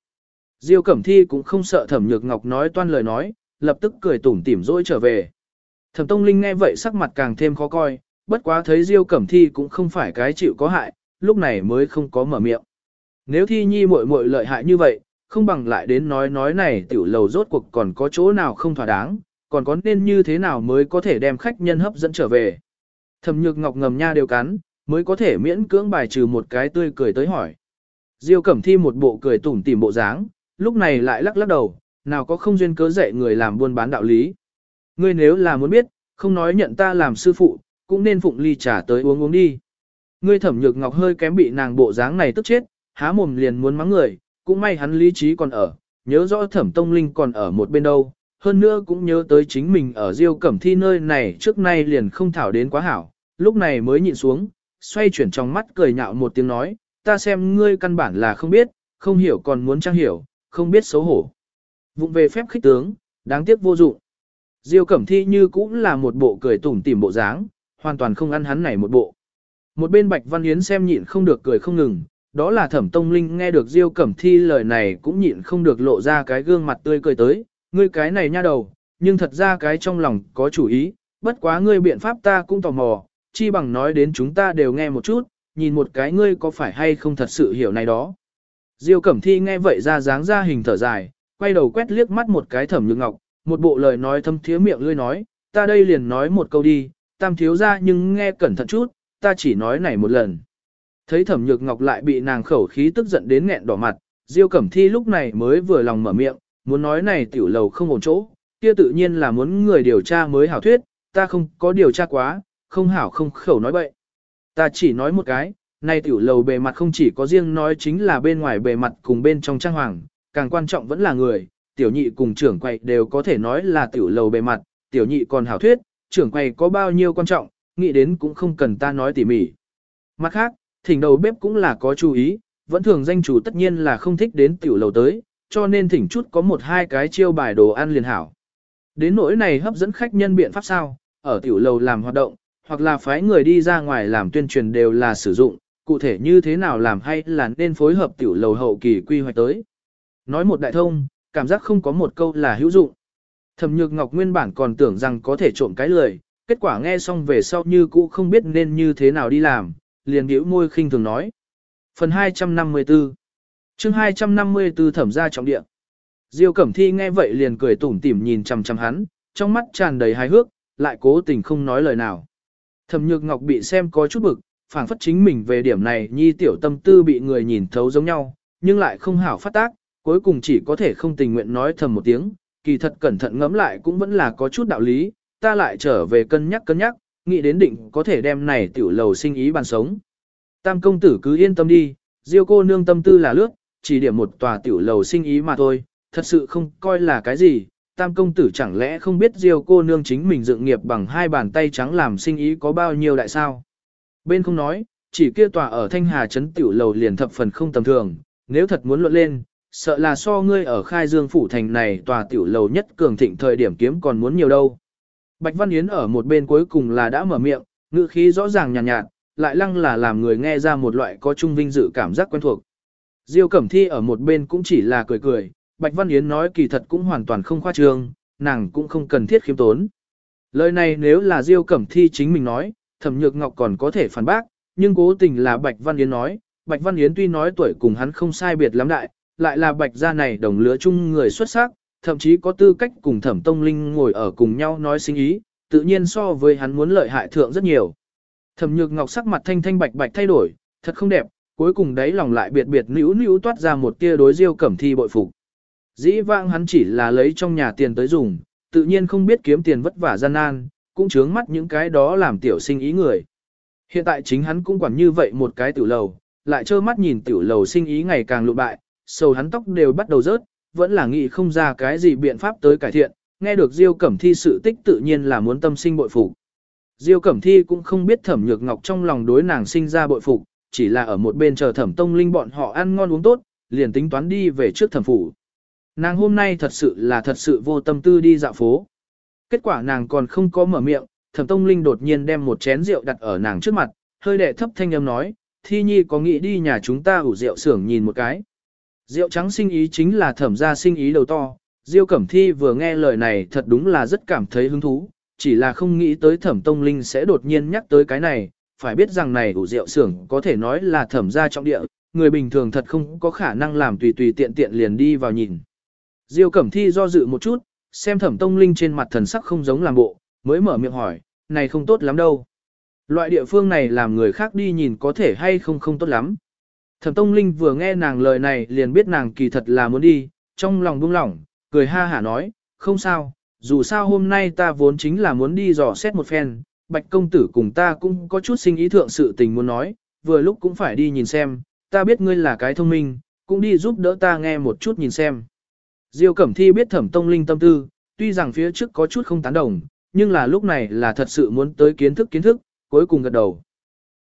Diêu Cẩm Thi cũng không sợ Thẩm Nhược Ngọc nói toan lời nói, lập tức cười tủm tỉm dỗi trở về. Thẩm Tông Linh nghe vậy sắc mặt càng thêm khó coi, bất quá thấy Diêu Cẩm Thi cũng không phải cái chịu có hại, lúc này mới không có mở miệng. Nếu Thi Nhi muội muội lợi hại như vậy, không bằng lại đến nói nói này tiểu lầu rốt cuộc còn có chỗ nào không thỏa đáng, còn có nên như thế nào mới có thể đem khách nhân hấp dẫn trở về. Thẩm Nhược Ngọc ngầm nha đều cắn, mới có thể miễn cưỡng bài trừ một cái tươi cười tới hỏi. Diêu Cẩm Thi một bộ cười tủm tỉm bộ dáng, lúc này lại lắc lắc đầu, nào có không duyên cớ dạy người làm buôn bán đạo lý. Ngươi nếu là muốn biết, không nói nhận ta làm sư phụ, cũng nên phụng ly trà tới uống uống đi. Ngươi thẩm nhược ngọc hơi kém bị nàng bộ dáng này tức chết, há mồm liền muốn mắng người, cũng may hắn lý trí còn ở, nhớ rõ thẩm tông linh còn ở một bên đâu, hơn nữa cũng nhớ tới chính mình ở diêu cẩm thi nơi này trước nay liền không thảo đến quá hảo, lúc này mới nhịn xuống, xoay chuyển trong mắt cười nhạo một tiếng nói, ta xem ngươi căn bản là không biết, không hiểu còn muốn trang hiểu, không biết xấu hổ. Vụng về phép khích tướng, đáng tiếc vô dụng. Diêu Cẩm Thi như cũng là một bộ cười tủm tỉm bộ dáng, hoàn toàn không ăn hắn này một bộ. Một bên Bạch Văn Yến xem nhịn không được cười không ngừng, đó là Thẩm Tông Linh nghe được Diêu Cẩm Thi lời này cũng nhịn không được lộ ra cái gương mặt tươi cười tới, ngươi cái này nha đầu, nhưng thật ra cái trong lòng có chủ ý, bất quá ngươi biện pháp ta cũng tò mò, chi bằng nói đến chúng ta đều nghe một chút, nhìn một cái ngươi có phải hay không thật sự hiểu này đó. Diêu Cẩm Thi nghe vậy ra dáng ra hình thở dài, quay đầu quét liếc mắt một cái Thẩm Nhược Ngọc, một bộ lời nói thâm thiế miệng lươi nói, ta đây liền nói một câu đi, tam thiếu ra nhưng nghe cẩn thận chút, ta chỉ nói này một lần. Thấy Thẩm Nhược Ngọc lại bị nàng khẩu khí tức giận đến nghẹn đỏ mặt, Diêu Cẩm Thi lúc này mới vừa lòng mở miệng, muốn nói này tiểu lầu không ổn chỗ, kia tự nhiên là muốn người điều tra mới hảo thuyết, ta không có điều tra quá, không hảo không khẩu nói bậy. Ta chỉ nói một cái, nay tiểu lầu bề mặt không chỉ có riêng nói chính là bên ngoài bề mặt cùng bên trong trang hoàng, càng quan trọng vẫn là người, tiểu nhị cùng trưởng quầy đều có thể nói là tiểu lầu bề mặt, tiểu nhị còn hảo thuyết, trưởng quầy có bao nhiêu quan trọng, nghĩ đến cũng không cần ta nói tỉ mỉ. Mặt khác, thỉnh đầu bếp cũng là có chú ý, vẫn thường danh chủ tất nhiên là không thích đến tiểu lầu tới, cho nên thỉnh chút có một hai cái chiêu bài đồ ăn liền hảo. Đến nỗi này hấp dẫn khách nhân biện pháp sao, ở tiểu lầu làm hoạt động, hoặc là phái người đi ra ngoài làm tuyên truyền đều là sử dụng, cụ thể như thế nào làm hay là nên phối hợp tiểu lầu hậu kỳ quy hoạch tới. Nói một đại thông, cảm giác không có một câu là hữu dụng. Thẩm Nhược Ngọc nguyên bản còn tưởng rằng có thể trộm cái lời, kết quả nghe xong về sau như cũ không biết nên như thế nào đi làm, liền biểu môi khinh thường nói. Phần 254 chương 254 thẩm ra trọng địa. Diêu Cẩm Thi nghe vậy liền cười tủm tỉm nhìn chằm chằm hắn, trong mắt tràn đầy hài hước, lại cố tình không nói lời nào. Thẩm Nhược Ngọc bị xem có chút bực, phảng phất chính mình về điểm này nhi tiểu tâm tư bị người nhìn thấu giống nhau, nhưng lại không hảo phát tác, cuối cùng chỉ có thể không tình nguyện nói thầm một tiếng, kỳ thật cẩn thận ngẫm lại cũng vẫn là có chút đạo lý, ta lại trở về cân nhắc cân nhắc, nghĩ đến định có thể đem này tiểu lầu sinh ý bàn sống. Tam công tử cứ yên tâm đi, Diêu cô nương tâm tư là lướt, chỉ điểm một tòa tiểu lầu sinh ý mà thôi, thật sự không coi là cái gì. Tam công tử chẳng lẽ không biết Diêu cô nương chính mình dựng nghiệp bằng hai bàn tay trắng làm sinh ý có bao nhiêu đại sao? Bên không nói, chỉ kia tòa ở Thanh Hà trấn tiểu lầu liền thập phần không tầm thường, nếu thật muốn luận lên, sợ là so ngươi ở khai dương phủ thành này tòa tiểu lầu nhất cường thịnh thời điểm kiếm còn muốn nhiều đâu. Bạch Văn Yến ở một bên cuối cùng là đã mở miệng, ngữ khí rõ ràng nhàn nhạt, nhạt, lại lăng là làm người nghe ra một loại có trung vinh dự cảm giác quen thuộc. Diêu Cẩm Thi ở một bên cũng chỉ là cười cười, Bạch Văn Yến nói kỳ thật cũng hoàn toàn không khoa trương, nàng cũng không cần thiết khiêm tốn. Lời này nếu là Diêu Cẩm Thi chính mình nói, Thẩm Nhược Ngọc còn có thể phản bác, nhưng cố tình là Bạch Văn Yến nói, Bạch Văn Yến tuy nói tuổi cùng hắn không sai biệt lắm đại, lại là Bạch gia này đồng lứa chung người xuất sắc, thậm chí có tư cách cùng Thẩm Tông Linh ngồi ở cùng nhau nói sinh ý, tự nhiên so với hắn muốn lợi hại thượng rất nhiều. Thẩm Nhược Ngọc sắc mặt thanh thanh bạch bạch thay đổi, thật không đẹp, cuối cùng đấy lòng lại biệt biệt nữu nữu toát ra một tia đối Diêu Cẩm Thi bội phục. Dĩ vãng hắn chỉ là lấy trong nhà tiền tới dùng, tự nhiên không biết kiếm tiền vất vả gian nan, cũng chướng mắt những cái đó làm tiểu sinh ý người. Hiện tại chính hắn cũng quản như vậy một cái tiểu lầu, lại trơ mắt nhìn tiểu lầu sinh ý ngày càng lụ bại, sầu hắn tóc đều bắt đầu rớt, vẫn là nghĩ không ra cái gì biện pháp tới cải thiện, nghe được Diêu Cẩm Thi sự tích tự nhiên là muốn tâm sinh bội phục. Diêu Cẩm Thi cũng không biết Thẩm Nhược Ngọc trong lòng đối nàng sinh ra bội phục, chỉ là ở một bên chờ Thẩm Tông Linh bọn họ ăn ngon uống tốt, liền tính toán đi về trước thẩm phủ. Nàng hôm nay thật sự là thật sự vô tâm tư đi dạo phố. Kết quả nàng còn không có mở miệng, Thẩm Tông Linh đột nhiên đem một chén rượu đặt ở nàng trước mặt, hơi đệ thấp thanh âm nói, Thi Nhi có nghĩ đi nhà chúng ta ủ rượu xưởng nhìn một cái. Rượu trắng sinh ý chính là thẩm gia sinh ý đầu to, Diêu Cẩm Thi vừa nghe lời này thật đúng là rất cảm thấy hứng thú, chỉ là không nghĩ tới thẩm tông linh sẽ đột nhiên nhắc tới cái này, phải biết rằng này ủ rượu xưởng có thể nói là thẩm gia trọng địa, người bình thường thật không có khả năng làm tùy tùy tiện tiện liền đi vào nhìn. Diêu Cẩm Thi do dự một chút, xem thẩm tông linh trên mặt thần sắc không giống làm bộ, mới mở miệng hỏi, này không tốt lắm đâu. Loại địa phương này làm người khác đi nhìn có thể hay không không tốt lắm. Thẩm Tông Linh vừa nghe nàng lời này liền biết nàng kỳ thật là muốn đi, trong lòng buông lỏng, cười ha hả nói, không sao, dù sao hôm nay ta vốn chính là muốn đi dò xét một phen, bạch công tử cùng ta cũng có chút sinh ý thượng sự tình muốn nói, vừa lúc cũng phải đi nhìn xem, ta biết ngươi là cái thông minh, cũng đi giúp đỡ ta nghe một chút nhìn xem. Diêu Cẩm Thi biết thẩm tông linh tâm tư, tuy rằng phía trước có chút không tán đồng, nhưng là lúc này là thật sự muốn tới kiến thức kiến thức, cuối cùng gật đầu.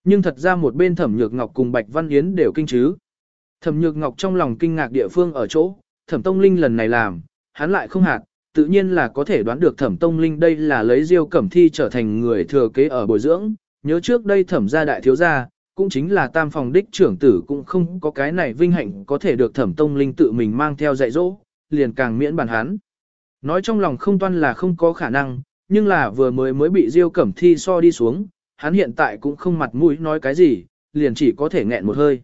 Nhưng thật ra một bên Thẩm Nhược Ngọc cùng Bạch Văn Yến đều kinh chứ. Thẩm Nhược Ngọc trong lòng kinh ngạc địa phương ở chỗ, Thẩm Tông Linh lần này làm, hắn lại không hạt, tự nhiên là có thể đoán được Thẩm Tông Linh đây là lấy Diêu Cẩm Thi trở thành người thừa kế ở bồi dưỡng, nhớ trước đây Thẩm gia đại thiếu gia, cũng chính là tam phòng đích trưởng tử cũng không có cái này vinh hạnh có thể được Thẩm Tông Linh tự mình mang theo dạy dỗ, liền càng miễn bàn hắn. Nói trong lòng không toan là không có khả năng, nhưng là vừa mới mới bị Diêu Cẩm Thi so đi xuống, hắn hiện tại cũng không mặt mũi nói cái gì, liền chỉ có thể nghẹn một hơi.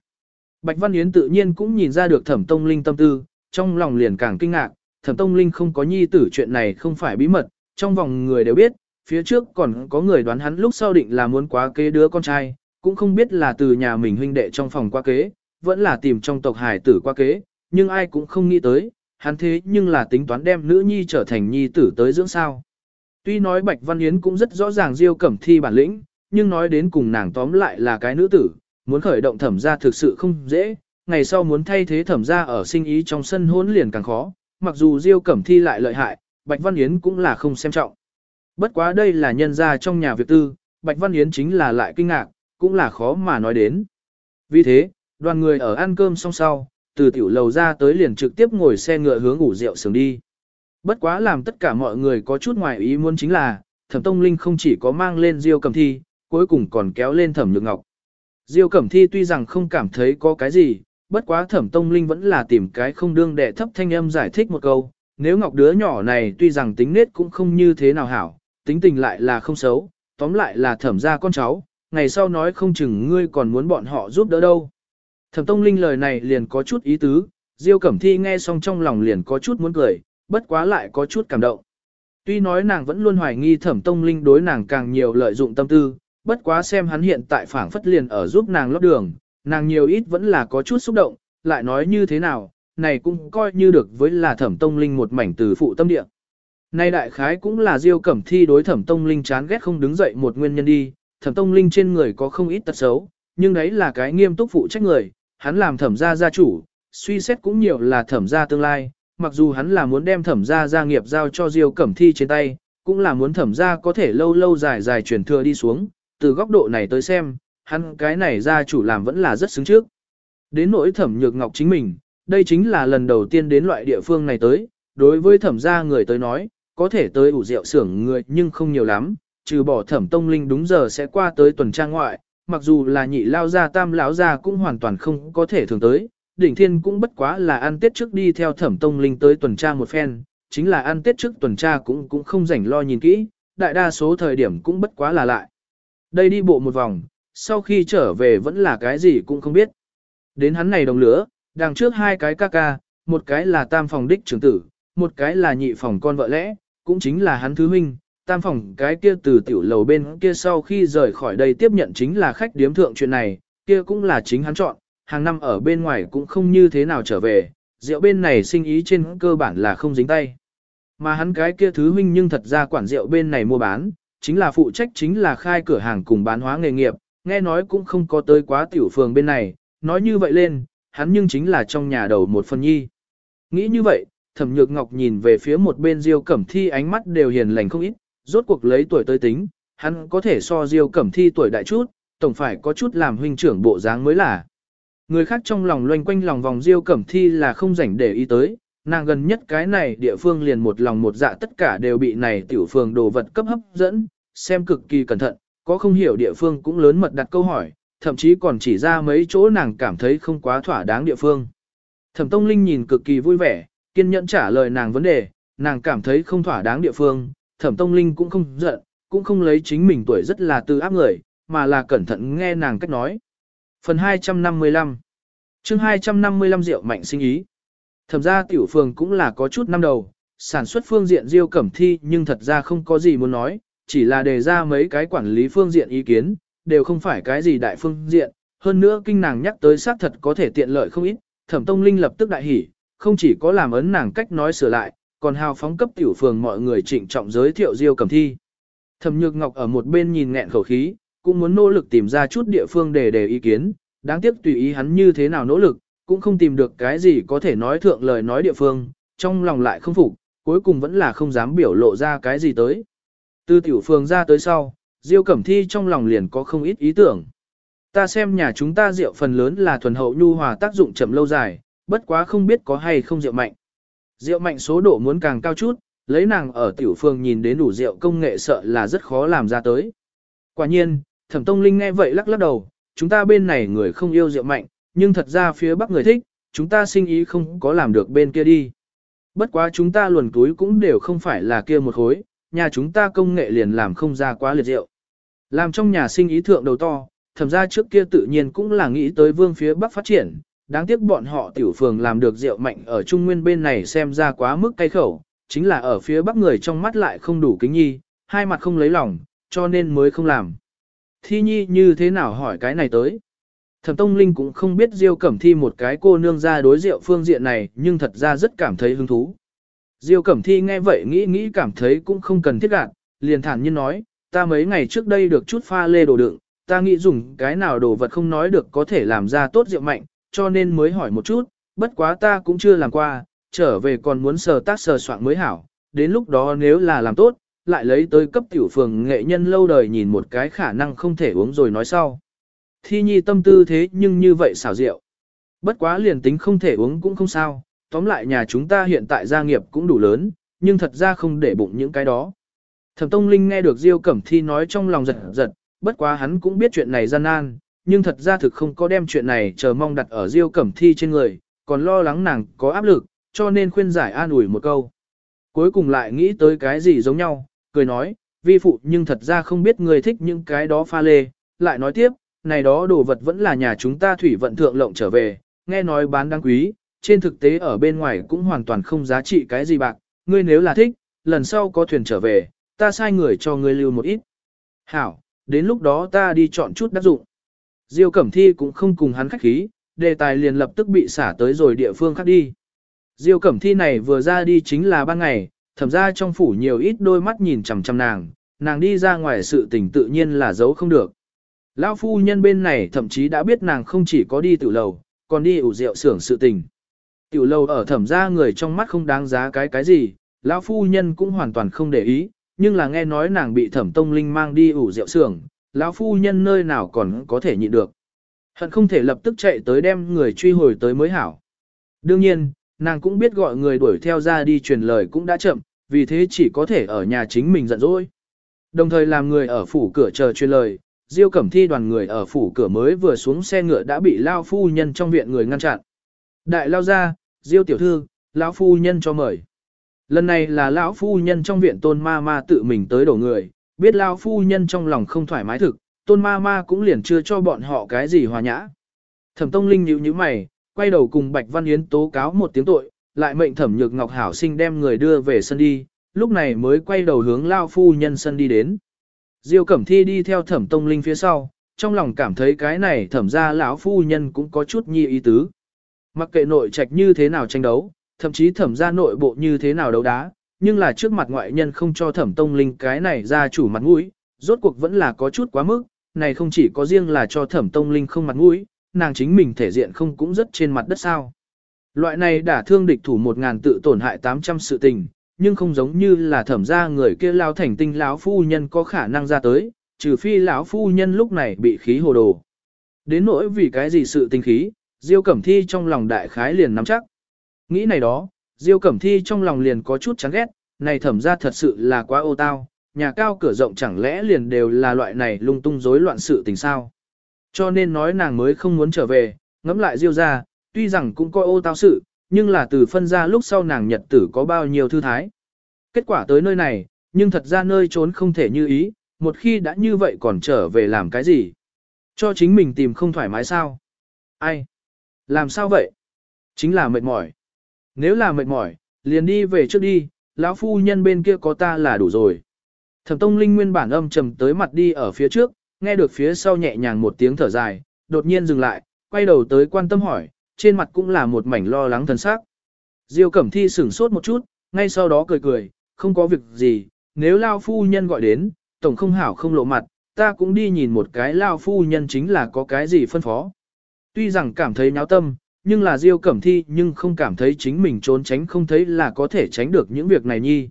Bạch Văn Yến tự nhiên cũng nhìn ra được Thẩm Tông Linh tâm tư, trong lòng liền càng kinh ngạc, Thẩm Tông Linh không có nhi tử chuyện này không phải bí mật, trong vòng người đều biết, phía trước còn có người đoán hắn lúc sau định là muốn quá kế đứa con trai, cũng không biết là từ nhà mình huynh đệ trong phòng qua kế, vẫn là tìm trong tộc hải tử qua kế, nhưng ai cũng không nghĩ tới, hắn thế nhưng là tính toán đem nữ nhi trở thành nhi tử tới dưỡng sao. Tuy nói Bạch Văn Yến cũng rất rõ ràng Diêu Cẩm Thi bản lĩnh, nhưng nói đến cùng nàng tóm lại là cái nữ tử, muốn khởi động thẩm gia thực sự không dễ, ngày sau muốn thay thế thẩm gia ở sinh ý trong sân hỗn liền càng khó, mặc dù Diêu Cẩm Thi lại lợi hại, Bạch Văn Yến cũng là không xem trọng. Bất quá đây là nhân gia trong nhà việc tư, Bạch Văn Yến chính là lại kinh ngạc, cũng là khó mà nói đến. Vì thế, đoàn người ở ăn cơm xong sau, từ tiểu lầu ra tới liền trực tiếp ngồi xe ngựa hướng ngủ rượu sướng đi. Bất quá làm tất cả mọi người có chút ngoài ý muốn chính là, thẩm tông linh không chỉ có mang lên diêu cầm thi, cuối cùng còn kéo lên thẩm nhược ngọc. Diêu cẩm thi tuy rằng không cảm thấy có cái gì, bất quá thẩm tông linh vẫn là tìm cái không đương đệ thấp thanh âm giải thích một câu, nếu ngọc đứa nhỏ này tuy rằng tính nết cũng không như thế nào hảo, tính tình lại là không xấu, tóm lại là thẩm ra con cháu, ngày sau nói không chừng ngươi còn muốn bọn họ giúp đỡ đâu. Thẩm tông linh lời này liền có chút ý tứ, Diêu cẩm thi nghe xong trong lòng liền có chút muốn cười, bất quá lại có chút cảm động. Tuy nói nàng vẫn luôn hoài nghi thẩm tông linh đối nàng càng nhiều lợi dụng tâm tư, bất quá xem hắn hiện tại phảng phất liền ở giúp nàng lót đường, nàng nhiều ít vẫn là có chút xúc động, lại nói như thế nào, này cũng coi như được với là thẩm tông linh một mảnh từ phụ tâm địa. Nay đại khái cũng là diêu cẩm thi đối thẩm tông linh chán ghét không đứng dậy một nguyên nhân đi, thẩm tông linh trên người có không ít tật xấu, nhưng đấy là cái nghiêm túc phụ trách người, hắn làm thẩm gia gia chủ, suy xét cũng nhiều là thẩm gia tương lai, mặc dù hắn là muốn đem thẩm gia gia nghiệp giao cho diêu cẩm thi trên tay, cũng là muốn thẩm gia có thể lâu lâu dài dài truyền thừa đi xuống, từ góc độ này tới xem, hắn cái này gia chủ làm vẫn là rất xứng trước. Đến nỗi thẩm nhược ngọc chính mình, đây chính là lần đầu tiên đến loại địa phương này tới, đối với thẩm gia người tới nói, có thể tới ủ rượu xưởng người nhưng không nhiều lắm, trừ bỏ thẩm tông linh đúng giờ sẽ qua tới tuần tra ngoại, mặc dù là nhị lao gia tam lão gia cũng hoàn toàn không có thể thường tới, đỉnh thiên cũng bất quá là ăn tết trước đi theo thẩm tông linh tới tuần tra một phen, chính là ăn tết trước tuần tra cũng cũng không rảnh lo nhìn kỹ, đại đa số thời điểm cũng bất quá là lại. Đây đi bộ một vòng, sau khi trở về vẫn là cái gì cũng không biết. Đến hắn này đồng lửa, đằng trước hai cái ca ca, một cái là tam phòng đích trưởng tử, một cái là nhị phòng con vợ lẽ, cũng chính là hắn thứ huynh, tam phòng cái kia từ tiểu lầu bên kia sau khi rời khỏi đây tiếp nhận chính là khách điếm thượng chuyện này, kia cũng là chính hắn chọn, hàng năm ở bên ngoài cũng không như thế nào trở về, rượu bên này sinh ý trên cơ bản là không dính tay. Mà hắn cái kia thứ huynh nhưng thật ra quản rượu bên này mua bán, chính là phụ trách chính là khai cửa hàng cùng bán hóa nghề nghiệp, nghe nói cũng không có tới quá tiểu phường bên này, nói như vậy lên, hắn nhưng chính là trong nhà đầu một phần nhi. Nghĩ như vậy, thẩm nhược ngọc nhìn về phía một bên diêu cẩm thi ánh mắt đều hiền lành không ít, rốt cuộc lấy tuổi tới tính, hắn có thể so diêu cẩm thi tuổi đại chút, tổng phải có chút làm huynh trưởng bộ dáng mới là. Người khác trong lòng loanh quanh lòng vòng diêu cẩm thi là không rảnh để ý tới, nàng gần nhất cái này địa phương liền một lòng một dạ tất cả đều bị này tiểu phường đồ vật cấp hấp dẫn, xem cực kỳ cẩn thận, có không hiểu địa phương cũng lớn mật đặt câu hỏi, thậm chí còn chỉ ra mấy chỗ nàng cảm thấy không quá thỏa đáng địa phương. Thẩm Tông Linh nhìn cực kỳ vui vẻ, kiên nhẫn trả lời nàng vấn đề, nàng cảm thấy không thỏa đáng địa phương, Thẩm Tông Linh cũng không giận, cũng không lấy chính mình tuổi rất là tư áp người, mà là cẩn thận nghe nàng cách nói. Phần 255 chương 255 rượu mạnh sinh ý Thẩm ra tiểu phường cũng là có chút năm đầu, sản xuất phương diện diêu cẩm thi nhưng thật ra không có gì muốn nói, chỉ là đề ra mấy cái quản lý phương diện ý kiến, đều không phải cái gì đại phương diện, hơn nữa kinh nàng nhắc tới xác thật có thể tiện lợi không ít, thẩm tông linh lập tức đại hỉ, không chỉ có làm ấn nàng cách nói sửa lại, còn hào phóng cấp tiểu phường mọi người trịnh trọng giới thiệu diêu cẩm thi. Thẩm nhược ngọc ở một bên nhìn nghẹn khẩu khí, cũng muốn nỗ lực tìm ra chút địa phương để đề ý kiến, đáng tiếc tùy ý hắn như thế nào nỗ lực, cũng không tìm được cái gì có thể nói thượng lời nói địa phương, trong lòng lại không phục, cuối cùng vẫn là không dám biểu lộ ra cái gì tới. Từ tiểu phường ra tới sau, Diêu Cẩm Thi trong lòng liền có không ít ý tưởng. Ta xem nhà chúng ta rượu phần lớn là thuần hậu nhu hòa tác dụng chậm lâu dài, bất quá không biết có hay không rượu mạnh. Rượu mạnh số độ muốn càng cao chút, lấy nàng ở tiểu phương nhìn đến đủ rượu công nghệ sợ là rất khó làm ra tới. Quả nhiên, thẩm tông linh nghe vậy lắc lắc đầu, chúng ta bên này người không yêu rượu mạnh, nhưng thật ra phía bắc người thích, chúng ta sinh ý không có làm được bên kia đi. Bất quá chúng ta luồn túi cũng đều không phải là kia một khối, nhà chúng ta công nghệ liền làm không ra quá liệt rượu. Làm trong nhà sinh ý thượng đầu to, thẩm ra trước kia tự nhiên cũng là nghĩ tới vương phía bắc phát triển, đáng tiếc bọn họ tiểu phường làm được rượu mạnh ở Trung Nguyên bên này xem ra quá mức cay khẩu, chính là ở phía bắc người trong mắt lại không đủ kính nhi, hai mặt không lấy lòng, cho nên mới không làm. Thi nhi như thế nào hỏi cái này tới? Thẩm Tông Linh cũng không biết Diêu Cẩm Thi một cái cô nương ra đối rượu phương diện này, nhưng thật ra rất cảm thấy hứng thú. Diêu Cẩm Thi nghe vậy nghĩ nghĩ cảm thấy cũng không cần thiết gạt, liền thản nhiên nói, ta mấy ngày trước đây được chút pha lê đồ đựng, ta nghĩ dùng cái nào đồ vật không nói được có thể làm ra tốt rượu mạnh, cho nên mới hỏi một chút, bất quá ta cũng chưa làm qua, trở về còn muốn sờ tác sờ soạn mới hảo, đến lúc đó nếu là làm tốt, lại lấy tới cấp tiểu phường nghệ nhân lâu đời nhìn một cái khả năng không thể uống rồi nói sau. Thi nhi tâm tư thế nhưng như vậy xảo diệu. Bất quá liền tính không thể uống cũng không sao, tóm lại nhà chúng ta hiện tại gia nghiệp cũng đủ lớn, nhưng thật ra không để bụng những cái đó. Thẩm Tông Linh nghe được Diêu Cẩm Thi nói trong lòng giật giật, bất quá hắn cũng biết chuyện này gian nan, nhưng thật ra thực không có đem chuyện này chờ mong đặt ở Diêu Cẩm Thi trên người, còn lo lắng nàng có áp lực, cho nên khuyên giải an ủi một câu. Cuối cùng lại nghĩ tới cái gì giống nhau, cười nói, vi phụ nhưng thật ra không biết người thích những cái đó pha lê, lại nói tiếp, này đó đồ vật vẫn là nhà chúng ta thủy vận thượng lộng trở về, nghe nói bán đáng quý, trên thực tế ở bên ngoài cũng hoàn toàn không giá trị cái gì bạc, ngươi nếu là thích, lần sau có thuyền trở về, ta sai người cho ngươi lưu một ít. Hảo, đến lúc đó ta đi chọn chút đắc dụng. Diêu Cẩm Thi cũng không cùng hắn khách khí, đề tài liền lập tức bị xả tới rồi địa phương khác đi. Diêu Cẩm Thi này vừa ra đi chính là ban ngày, thẩm ra trong phủ nhiều ít đôi mắt nhìn chằm chằm nàng, nàng đi ra ngoài sự tình tự nhiên là giấu không được. Lão phu nhân bên này thậm chí đã biết nàng không chỉ có đi tiểu lầu, còn đi ủ rượu xưởng sự tình. Tiểu lầu ở thẩm gia người trong mắt không đáng giá cái cái gì, lão phu nhân cũng hoàn toàn không để ý, nhưng là nghe nói nàng bị thẩm tông linh mang đi ủ rượu xưởng, lão phu nhân nơi nào còn có thể nhịn được. Hận không thể lập tức chạy tới đem người truy hồi tới mới hảo. Đương nhiên, nàng cũng biết gọi người đuổi theo ra đi truyền lời cũng đã chậm, vì thế chỉ có thể ở nhà chính mình giận dỗi. Đồng thời làm người ở phủ cửa chờ truyền lời, Diêu Cẩm Thi đoàn người ở phủ cửa mới vừa xuống xe ngựa đã bị lao phu nhân trong viện người ngăn chặn. Đại lao ra, Diêu tiểu thư, lão phu nhân cho mời. Lần này là lão phu nhân trong viện tôn ma ma tự mình tới đổ người, biết lão phu nhân trong lòng không thoải mái thực, tôn ma ma cũng liền chưa cho bọn họ cái gì hòa nhã. Thẩm Tông Linh nhíu nhíu mày, quay đầu cùng Bạch Văn Yến tố cáo một tiếng tội, lại mệnh Thẩm Nhược Ngọc hảo sinh đem người đưa về sân đi, lúc này mới quay đầu hướng lão phu nhân sân đi đến. Diêu Cẩm Thi đi theo Thẩm Tông Linh phía sau, trong lòng cảm thấy cái này thẩm Gia lão phu nhân cũng có chút nhi ý tứ. Mặc kệ nội trạch như thế nào tranh đấu, thậm chí thẩm Gia nội bộ như thế nào đấu đá, nhưng là trước mặt ngoại nhân không cho thẩm tông linh cái này ra chủ mặt mũi, rốt cuộc vẫn là có chút quá mức, này không chỉ có riêng là cho thẩm tông linh không mặt mũi, nàng chính mình thể diện không cũng rất trên mặt đất sao. Loại này đã thương địch thủ một ngàn tự tổn hại 800 sự tình, nhưng không giống như là thẩm ra người kia lao thành tinh lão phu nhân có khả năng ra tới, trừ phi lão phu nhân lúc này bị khí hồ đồ. Đến nỗi vì cái gì sự tinh khí, Diêu Cẩm Thi trong lòng đại khái liền nắm chắc. Nghĩ này đó, Diêu Cẩm Thi trong lòng liền có chút chán ghét, này thẩm ra thật sự là quá ô tao, nhà cao cửa rộng chẳng lẽ liền đều là loại này lung tung rối loạn sự tình sao. Cho nên nói nàng mới không muốn trở về, ngẫm lại Diêu ra, tuy rằng cũng coi ô tao sự, nhưng là từ phân ra lúc sau nàng nhật tử có bao nhiêu thư thái. Kết quả tới nơi này, nhưng thật ra nơi trốn không thể như ý, một khi đã như vậy còn trở về làm cái gì? Cho chính mình tìm không thoải mái sao? Ai? Làm sao vậy? Chính là mệt mỏi. Nếu là mệt mỏi, liền đi về trước đi, lão phu nhân bên kia có ta là đủ rồi. Thẩm Tông Linh nguyên bản âm trầm tới mặt đi ở phía trước, nghe được phía sau nhẹ nhàng một tiếng thở dài, đột nhiên dừng lại, quay đầu tới quan tâm hỏi, trên mặt cũng là một mảnh lo lắng thần sắc. Diêu Cẩm Thi sửng sốt một chút, ngay sau đó cười cười, không có việc gì, nếu Lao Phu Nhân gọi đến, tổng không hảo không lộ mặt, ta cũng đi nhìn một cái Lao Phu Nhân chính là có cái gì phân phó. Tuy rằng cảm thấy nháo tâm, nhưng là Diêu Cẩm Thi nhưng không cảm thấy chính mình trốn tránh không thấy là có thể tránh được những việc này nhi.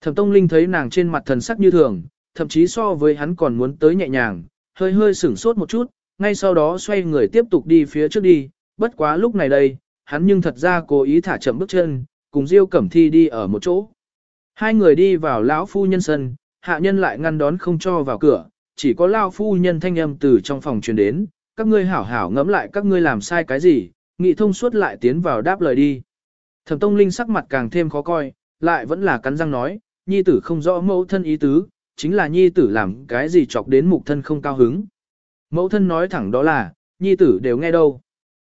Thẩm Tông Linh thấy nàng trên mặt thần sắc như thường, thậm chí so với hắn còn muốn tới nhẹ nhàng, hơi hơi sửng sốt một chút, ngay sau đó xoay người tiếp tục đi phía trước đi, bất quá lúc này đây, hắn nhưng thật ra cố ý thả chậm bước chân, cùng Diêu Cẩm Thi đi ở một chỗ. Hai người đi vào lão phu nhân sân, hạ nhân lại ngăn đón không cho vào cửa, chỉ có lão phu nhân thanh âm từ trong phòng truyền đến, các ngươi hảo hảo ngẫm lại các ngươi làm sai cái gì, nghị thông suốt lại tiến vào đáp lời đi. Thẩm Tông Linh sắc mặt càng thêm khó coi, lại vẫn là cắn răng nói, nhi tử không rõ mẫu thân ý tứ, chính là nhi tử làm cái gì chọc đến mục thân không cao hứng. Mẫu thân nói thẳng đó là, nhi tử đều nghe đâu.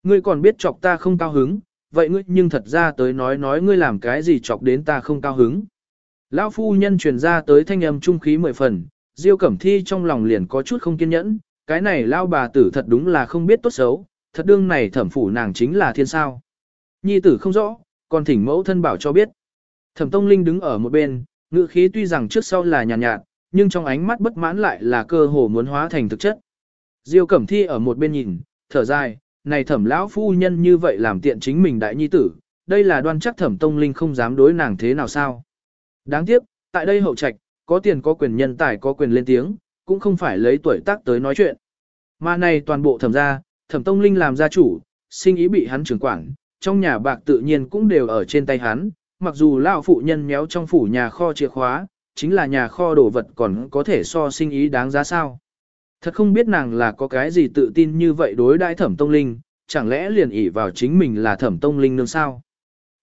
Ngươi còn biết chọc ta không cao hứng, vậy ngươi nhưng thật ra tới nói nói ngươi làm cái gì chọc đến ta không cao hứng. Lão phu nhân truyền ra tới thanh âm trung khí mười phần, Diêu Cẩm Thi trong lòng liền có chút không kiên nhẫn, cái này lao bà tử thật đúng là không biết tốt xấu, thật đương này thẩm phủ nàng chính là thiên sao. Nhi tử không rõ, còn thỉnh mẫu thân bảo cho biết. Thẩm Tông Linh đứng ở một bên, ngữ khí tuy rằng trước sau là nhàn nhạt, nhạt, nhưng trong ánh mắt bất mãn lại là cơ hồ muốn hóa thành thực chất. Diêu Cẩm Thi ở một bên nhìn, thở dài, này thẩm lão phu nhân như vậy làm tiện chính mình đại nhi tử, đây là đoan chắc thẩm Tông Linh không dám đối nàng thế nào sao. Đáng tiếc, tại đây hậu trạch, có tiền có quyền nhân tài có quyền lên tiếng, cũng không phải lấy tuổi tác tới nói chuyện. Mà này toàn bộ thẩm gia, thẩm Tông Linh làm gia chủ, sinh ý bị hắn trưởng quản, trong nhà bạc tự nhiên cũng đều ở trên tay hắn, mặc dù lão phụ nhân méo trong phủ nhà kho chìa khóa, chính là nhà kho đồ vật còn có thể so sinh ý đáng giá sao. Thật không biết nàng là có cái gì tự tin như vậy đối đãi thẩm tông linh, chẳng lẽ liền ỷ vào chính mình là thẩm tông linh nương sao.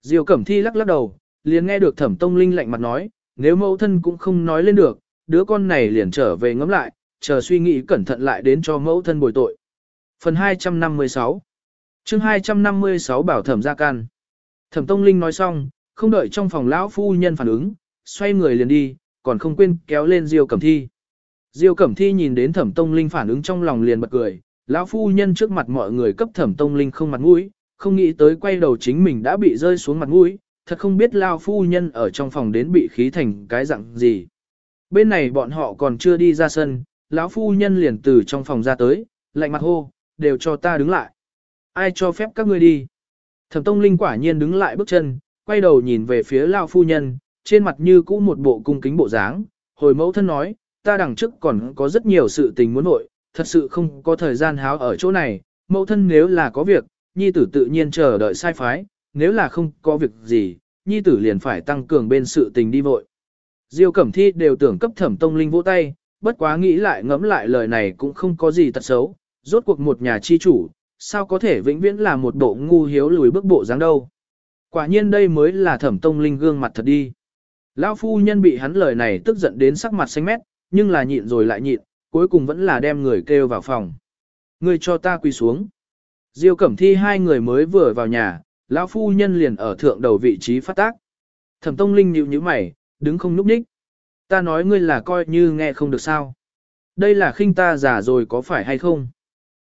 Diêu Cẩm Thi lắc lắc đầu, liền nghe được thẩm tông linh lạnh mặt nói, nếu mẫu thân cũng không nói lên được, đứa con này liền trở về ngẫm lại, chờ suy nghĩ cẩn thận lại đến cho mẫu thân bồi tội. Phần 256 chương 256 bảo thẩm gia can. Thẩm Tông Linh nói xong, không đợi trong phòng lão phu nhân phản ứng, xoay người liền đi, còn không quên kéo lên Diêu Cẩm Thi. Diêu Cẩm Thi nhìn đến Thẩm Tông Linh phản ứng trong lòng liền bật cười, lão phu nhân trước mặt mọi người cấp Thẩm Tông Linh không mặt mũi, không nghĩ tới quay đầu chính mình đã bị rơi xuống mặt mũi, thật không biết lão phu nhân ở trong phòng đến bị khí thành cái dạng gì. Bên này bọn họ còn chưa đi ra sân, lão phu nhân liền từ trong phòng ra tới, lạnh mặt hô, đều cho ta đứng lại. Ai cho phép các ngươi đi? Thẩm Tông Linh quả nhiên đứng lại bước chân, quay đầu nhìn về phía lão phu nhân, trên mặt như cũ một bộ cung kính bộ dáng, hồi mẫu thân nói, ta đằng trước còn có rất nhiều sự tình muốn nội, thật sự không có thời gian háo ở chỗ này, mẫu thân nếu là có việc, nhi tử tự nhiên chờ đợi sai phái, nếu là không có việc gì, nhi tử liền phải tăng cường bên sự tình đi vội. Diêu Cẩm Thi đều tưởng cấp thẩm tông linh vỗ tay, bất quá nghĩ lại ngẫm lại lời này cũng không có gì tật xấu, rốt cuộc một nhà chi chủ, sao có thể vĩnh viễn là một bộ ngu hiếu lùi bước bộ dáng đâu. Quả nhiên đây mới là thẩm tông linh gương mặt thật đi. Lão phu nhân bị hắn lời này tức giận đến sắc mặt xanh mét, nhưng là nhịn rồi lại nhịn, cuối cùng vẫn là đem người kêu vào phòng. Người cho ta quỳ xuống. Diêu Cẩm Thi hai người mới vừa vào nhà, lão phu nhân liền ở thượng đầu vị trí phát tác. Thẩm Tông Linh nhíu nhíu mày, đứng không núp ních. Ta nói ngươi là coi như nghe không được sao. Đây là khinh ta giả rồi có phải hay không?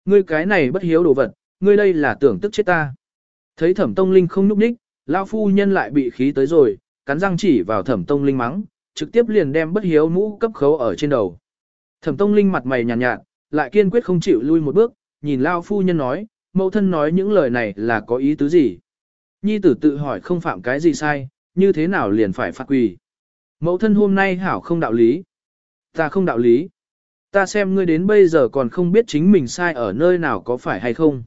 Ngươi cái này bất hiếu đồ vật, ngươi đây là tưởng tức chết ta. Thấy Thẩm Tông Linh không núp ních, lão phu nhân lại bị khí tới rồi, cắn răng chỉ vào Thẩm Tông Linh mắng, trực tiếp liền đem bất hiếu mũ cấp khấu ở trên đầu. Thẩm Tông Linh mặt mày nhàn nhạt, nhạt, lại kiên quyết không chịu lui một bước, nhìn Lao phu nhân nói, mẫu thân nói những lời này là có ý tứ gì. Nhi tử tự hỏi không phạm cái gì sai, như thế nào liền phải phạt quỳ. Mẫu thân hôm nay hảo không đạo lý. Ta không đạo lý. Ta xem ngươi đến bây giờ còn không biết chính mình sai ở nơi nào có phải hay không.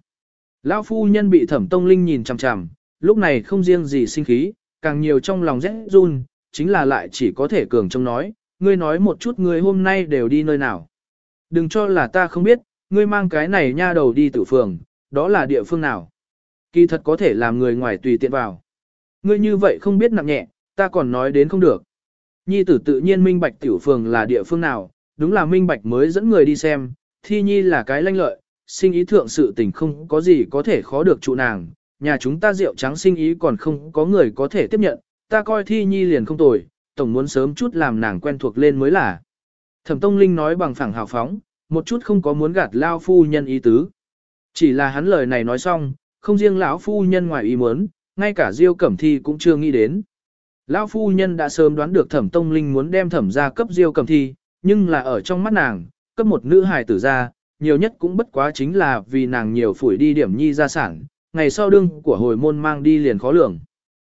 Lão phu nhân bị thẩm tông linh nhìn chằm chằm, lúc này không riêng gì sinh khí, càng nhiều trong lòng rét run, chính là lại chỉ có thể cường trông nói, ngươi nói một chút ngươi hôm nay đều đi nơi nào. Đừng cho là ta không biết, ngươi mang cái này nha đầu đi tử phường, đó là địa phương nào. Kỳ thật có thể làm người ngoài tùy tiện vào. Ngươi như vậy không biết nặng nhẹ, ta còn nói đến không được. Nhi tử tự nhiên minh bạch tiểu phường là địa phương nào, đúng là minh bạch mới dẫn người đi xem, thi nhi là cái lanh lợi, sinh ý thượng sự tình không có gì có thể khó được trụ nàng, nhà chúng ta rượu trắng sinh ý còn không có người có thể tiếp nhận, ta coi thi nhi liền không tồi, tổng muốn sớm chút làm nàng quen thuộc lên mới là. Thẩm Tông Linh nói bằng phẳng hào phóng, một chút không có muốn gạt lao phu nhân ý tứ. Chỉ là hắn lời này nói xong, không riêng lão phu nhân ngoài ý muốn, ngay cả Diêu Cẩm Thi cũng chưa nghĩ đến. Lão phu nhân đã sớm đoán được Thẩm Tông Linh muốn đem thẩm ra cấp Diêu Cẩm Thi, nhưng là ở trong mắt nàng, cấp một nữ hài tử ra, nhiều nhất cũng bất quá chính là vì nàng nhiều phủi đi điểm nhi gia sản, ngày sau đương của hồi môn mang đi liền khó lường.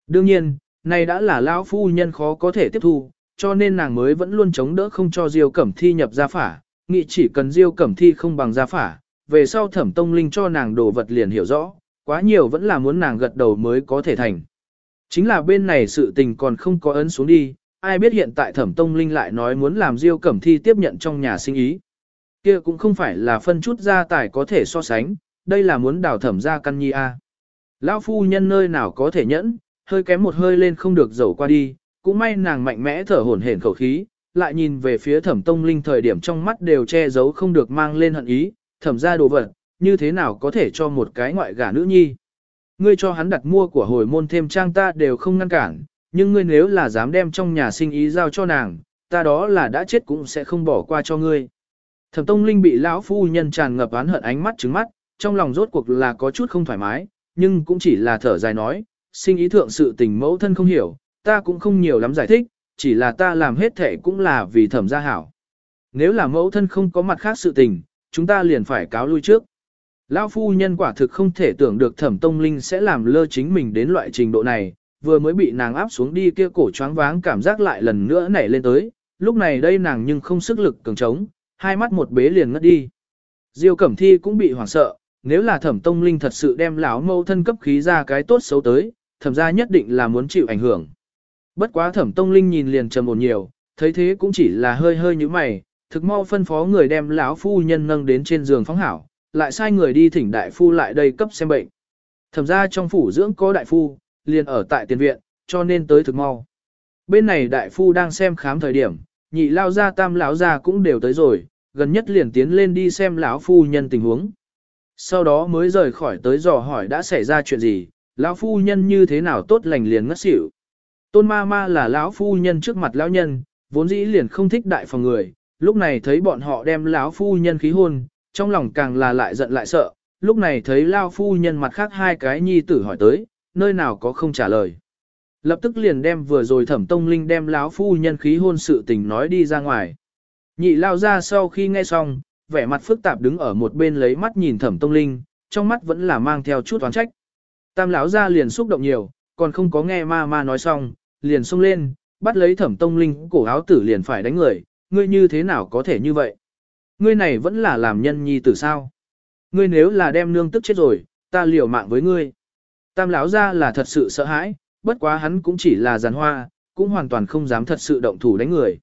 Đương nhiên, này đã là lão phu nhân khó có thể tiếp thu, cho nên nàng mới vẫn luôn chống đỡ không cho Diêu Cẩm Thi nhập gia phả, nghĩ chỉ cần Diêu Cẩm Thi không bằng gia phả, về sau thẩm tông linh cho nàng đồ vật liền hiểu rõ, quá nhiều vẫn là muốn nàng gật đầu mới có thể thành. Chính là bên này sự tình còn không có ấn xuống đi, ai biết hiện tại thẩm tông linh lại nói muốn làm diêu cẩm thi tiếp nhận trong nhà sinh ý. kia cũng không phải là phân chút gia tài có thể so sánh, đây là muốn đào thẩm gia căn nhi a. Lão phu nhân nơi nào có thể nhẫn, hơi kém một hơi lên không được dầu qua đi, cũng may nàng mạnh mẽ thở hổn hển khẩu khí, lại nhìn về phía thẩm tông linh thời điểm trong mắt đều che giấu không được mang lên hận ý, thẩm ra đồ vật, như thế nào có thể cho một cái ngoại gả nữ nhi. Ngươi cho hắn đặt mua của hồi môn thêm trang ta đều không ngăn cản, nhưng ngươi nếu là dám đem trong nhà sinh ý giao cho nàng, ta đó là đã chết cũng sẽ không bỏ qua cho ngươi. Thẩm Tông Linh bị lão phu nhân tràn ngập oán hận ánh mắt trứng mắt, trong lòng rốt cuộc là có chút không thoải mái, nhưng cũng chỉ là thở dài nói, sinh ý thượng sự tình mẫu thân không hiểu, ta cũng không nhiều lắm giải thích, chỉ là ta làm hết thể cũng là vì thẩm gia hảo. Nếu là mẫu thân không có mặt khác sự tình, chúng ta liền phải cáo lui trước. Lão phu nhân quả thực không thể tưởng được thẩm tông linh sẽ làm lơ chính mình đến loại trình độ này, vừa mới bị nàng áp xuống đi kia cổ choáng váng cảm giác lại lần nữa nảy lên tới, lúc này đây nàng nhưng không sức lực cường trống, hai mắt một bế liền ngất đi. Diêu Cẩm Thi cũng bị hoảng sợ, nếu là thẩm tông linh thật sự đem lão mâu thân cấp khí ra cái tốt xấu tới, thẩm gia nhất định là muốn chịu ảnh hưởng. Bất quá thẩm tông linh nhìn liền trầm ổn nhiều, thấy thế cũng chỉ là hơi hơi như mày, thực mau phân phó người đem lão phu nhân nâng đến trên giường phóng hảo, lại sai người đi thỉnh đại phu lại đây cấp xem bệnh. Thẩm gia trong phủ dưỡng có đại phu, liền ở tại tiền viện, cho nên tới thực mau. Bên này đại phu đang xem khám thời điểm, nhị lao gia tam lão gia cũng đều tới rồi, gần nhất liền tiến lên đi xem lão phu nhân tình huống. Sau đó mới rời khỏi tới dò hỏi đã xảy ra chuyện gì, lão phu nhân như thế nào tốt lành liền ngất xỉu. Tôn ma ma là lão phu nhân trước mặt lão nhân, vốn dĩ liền không thích đại phòng người, lúc này thấy bọn họ đem lão phu nhân khí hôn, trong lòng càng là lại giận lại sợ, lúc này thấy lão phu nhân mặt khác hai cái nhi tử hỏi tới, nơi nào có không trả lời. Lập tức liền đem vừa rồi thẩm tông linh đem lão phu nhân khí hôn sự tình nói đi ra ngoài. Nhị lao ra sau khi nghe xong, vẻ mặt phức tạp đứng ở một bên lấy mắt nhìn thẩm tông linh, trong mắt vẫn là mang theo chút oán trách. Tam lão ra liền xúc động nhiều, còn không có nghe ma ma nói xong, liền xông lên, bắt lấy thẩm tông linh cổ áo tử liền phải đánh người, ngươi như thế nào có thể như vậy? Ngươi này vẫn là làm nhân nhi tử sao? Ngươi nếu là đem nương tức chết rồi, ta liều mạng với ngươi. Tam lão ra là thật sự sợ hãi, bất quá hắn cũng chỉ là giàn hoa, cũng hoàn toàn không dám thật sự động thủ đánh người.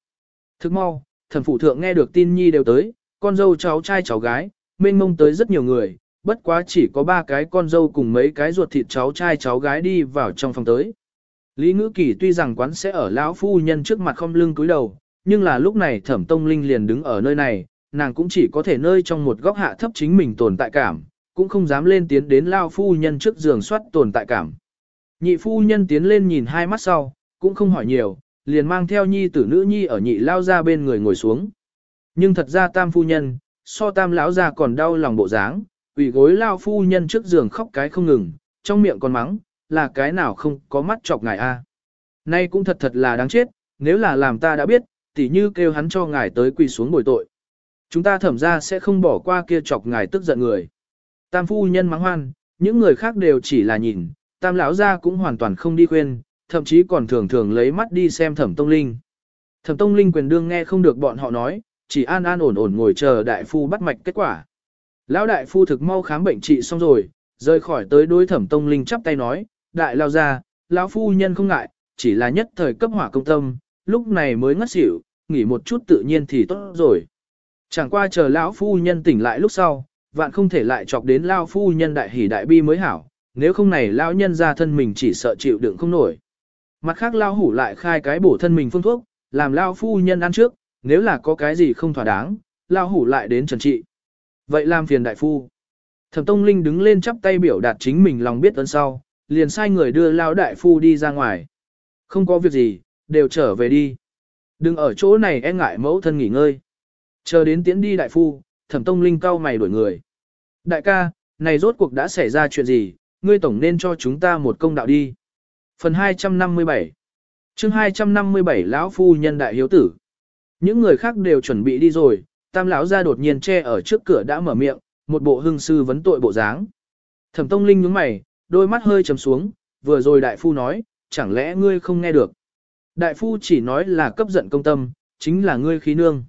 Thức mau, thẩm phụ thượng nghe được tin nhi đều tới, con dâu cháu trai cháu gái, mênh mông tới rất nhiều người, bất quá chỉ có ba cái con dâu cùng mấy cái ruột thịt cháu trai cháu gái đi vào trong phòng tới. Lý Ngữ Kỳ tuy rằng quán sẽ ở lão phu nhân trước mặt không lưng cúi đầu, nhưng là lúc này Thẩm Tông Linh liền đứng ở nơi này, nàng cũng chỉ có thể nơi trong một góc hạ thấp chính mình tồn tại cảm, cũng không dám lên tiến đến lão phu nhân trước giường soát tồn tại cảm. Nhị phu nhân tiến lên nhìn hai mắt sau, cũng không hỏi nhiều, liền mang theo nhi tử nữ nhi ở nhị lao ra bên người ngồi xuống. Nhưng thật ra tam phu nhân, so tam lão ra còn đau lòng bộ dáng, ủy gối lao phu nhân trước giường khóc cái không ngừng, trong miệng còn mắng, là cái nào không có mắt chọc ngài a. Nay cũng thật thật là đáng chết, nếu là làm ta đã biết, tỉ như kêu hắn cho ngài tới quỳ xuống bồi tội. Chúng ta thẩm ra sẽ không bỏ qua kia chọc ngài tức giận người. Tam phu nhân mắng hoan, những người khác đều chỉ là nhìn, tam lão ra cũng hoàn toàn không đi khuyên, thậm chí còn thường thường lấy mắt đi xem thẩm tông linh. Thẩm tông linh quyền đương nghe không được bọn họ nói, chỉ an an ổn ổn ngồi chờ đại phu bắt mạch kết quả. Lão đại phu thực mau khám bệnh trị xong rồi, rời khỏi tới đối thẩm tông linh chắp tay nói, đại lao ra, lão phu nhân không ngại, chỉ là nhất thời cấp hỏa công tâm, lúc này mới ngất xỉu, nghỉ một chút tự nhiên thì tốt rồi. Chẳng qua chờ lão phu nhân tỉnh lại lúc sau, vạn không thể lại chọc đến lão phu nhân đại hỉ đại bi mới hảo, nếu không này lão nhân ra thân mình chỉ sợ chịu đựng không nổi. Mặt khác lão hủ lại khai cái bổ thân mình phương thuốc, làm lão phu nhân ăn trước, nếu là có cái gì không thỏa đáng, lão hủ lại đến trần trị. Vậy làm phiền đại phu. Thẩm Tông Linh đứng lên chắp tay biểu đạt chính mình lòng biết ơn sau, liền sai người đưa lão đại phu đi ra ngoài. Không có việc gì, đều trở về đi. Đừng ở chỗ này e ngại mẫu thân nghỉ ngơi. Chờ đến tiễn đi đại phu, Thẩm Tông Linh cau mày đuổi người. Đại ca, này rốt cuộc đã xảy ra chuyện gì, ngươi tổng nên cho chúng ta một công đạo đi. Phần 257 chương 257 lão Phu Nhân Đại Hiếu Tử Những người khác đều chuẩn bị đi rồi, tam lão ra đột nhiên che ở trước cửa đã mở miệng, một bộ hưng sư vấn tội bộ dáng. Thẩm Tông Linh nhướng mày, đôi mắt hơi trầm xuống, vừa rồi đại phu nói, chẳng lẽ ngươi không nghe được. Đại phu chỉ nói là cấp giận công tâm, chính là ngươi khí nương.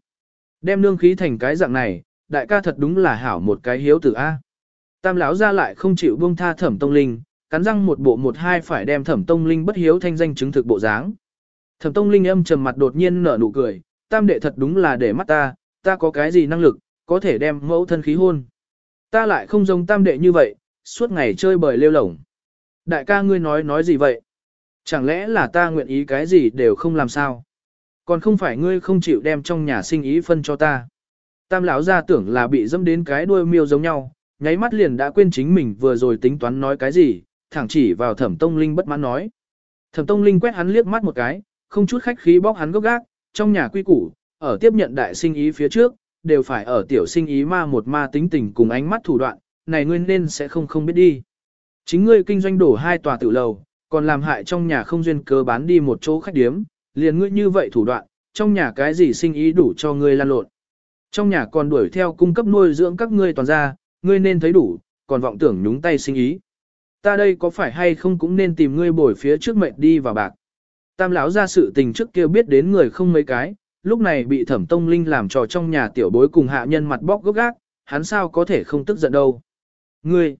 Đem nương khí thành cái dạng này, đại ca thật đúng là hảo một cái hiếu tử A. Tam lão ra lại không chịu buông tha thẩm tông linh, cắn răng một bộ một hai phải đem thẩm tông linh bất hiếu thanh danh chứng thực bộ dáng. Thẩm tông linh âm trầm mặt đột nhiên nở nụ cười, tam đệ thật đúng là để mắt ta, ta có cái gì năng lực, có thể đem mẫu thân khí hôn. Ta lại không giống tam đệ như vậy, suốt ngày chơi bời lêu lổng. Đại ca ngươi nói nói gì vậy? Chẳng lẽ là ta nguyện ý cái gì đều không làm sao? Còn không phải ngươi không chịu đem trong nhà sinh ý phân cho ta. Tam lão ra tưởng là bị dâm đến cái đuôi miêu giống nhau, nháy mắt liền đã quên chính mình vừa rồi tính toán nói cái gì, thẳng chỉ vào thẩm tông linh bất mãn nói. Thẩm tông linh quét hắn liếc mắt một cái, không chút khách khí bóc hắn gốc gác, trong nhà quy củ, ở tiếp nhận đại sinh ý phía trước, đều phải ở tiểu sinh ý ma một ma tính tình cùng ánh mắt thủ đoạn, này ngươi nên sẽ không không biết đi. Chính ngươi kinh doanh đổ hai tòa tự lầu, còn làm hại trong nhà không duyên cớ bán đi một chỗ khách điếm, liền ngươi như vậy thủ đoạn, trong nhà cái gì sinh ý đủ cho ngươi lan lộn. Trong nhà còn đuổi theo cung cấp nuôi dưỡng các ngươi toàn gia ngươi nên thấy đủ, còn vọng tưởng nhúng tay sinh ý. Ta đây có phải hay không cũng nên tìm ngươi bồi phía trước mệnh đi vào bạc. Tam lão ra sự tình trước kia biết đến người không mấy cái, lúc này bị thẩm tông linh làm trò trong nhà tiểu bối cùng hạ nhân mặt bóc gốc gác, hắn sao có thể không tức giận đâu. Ngươi,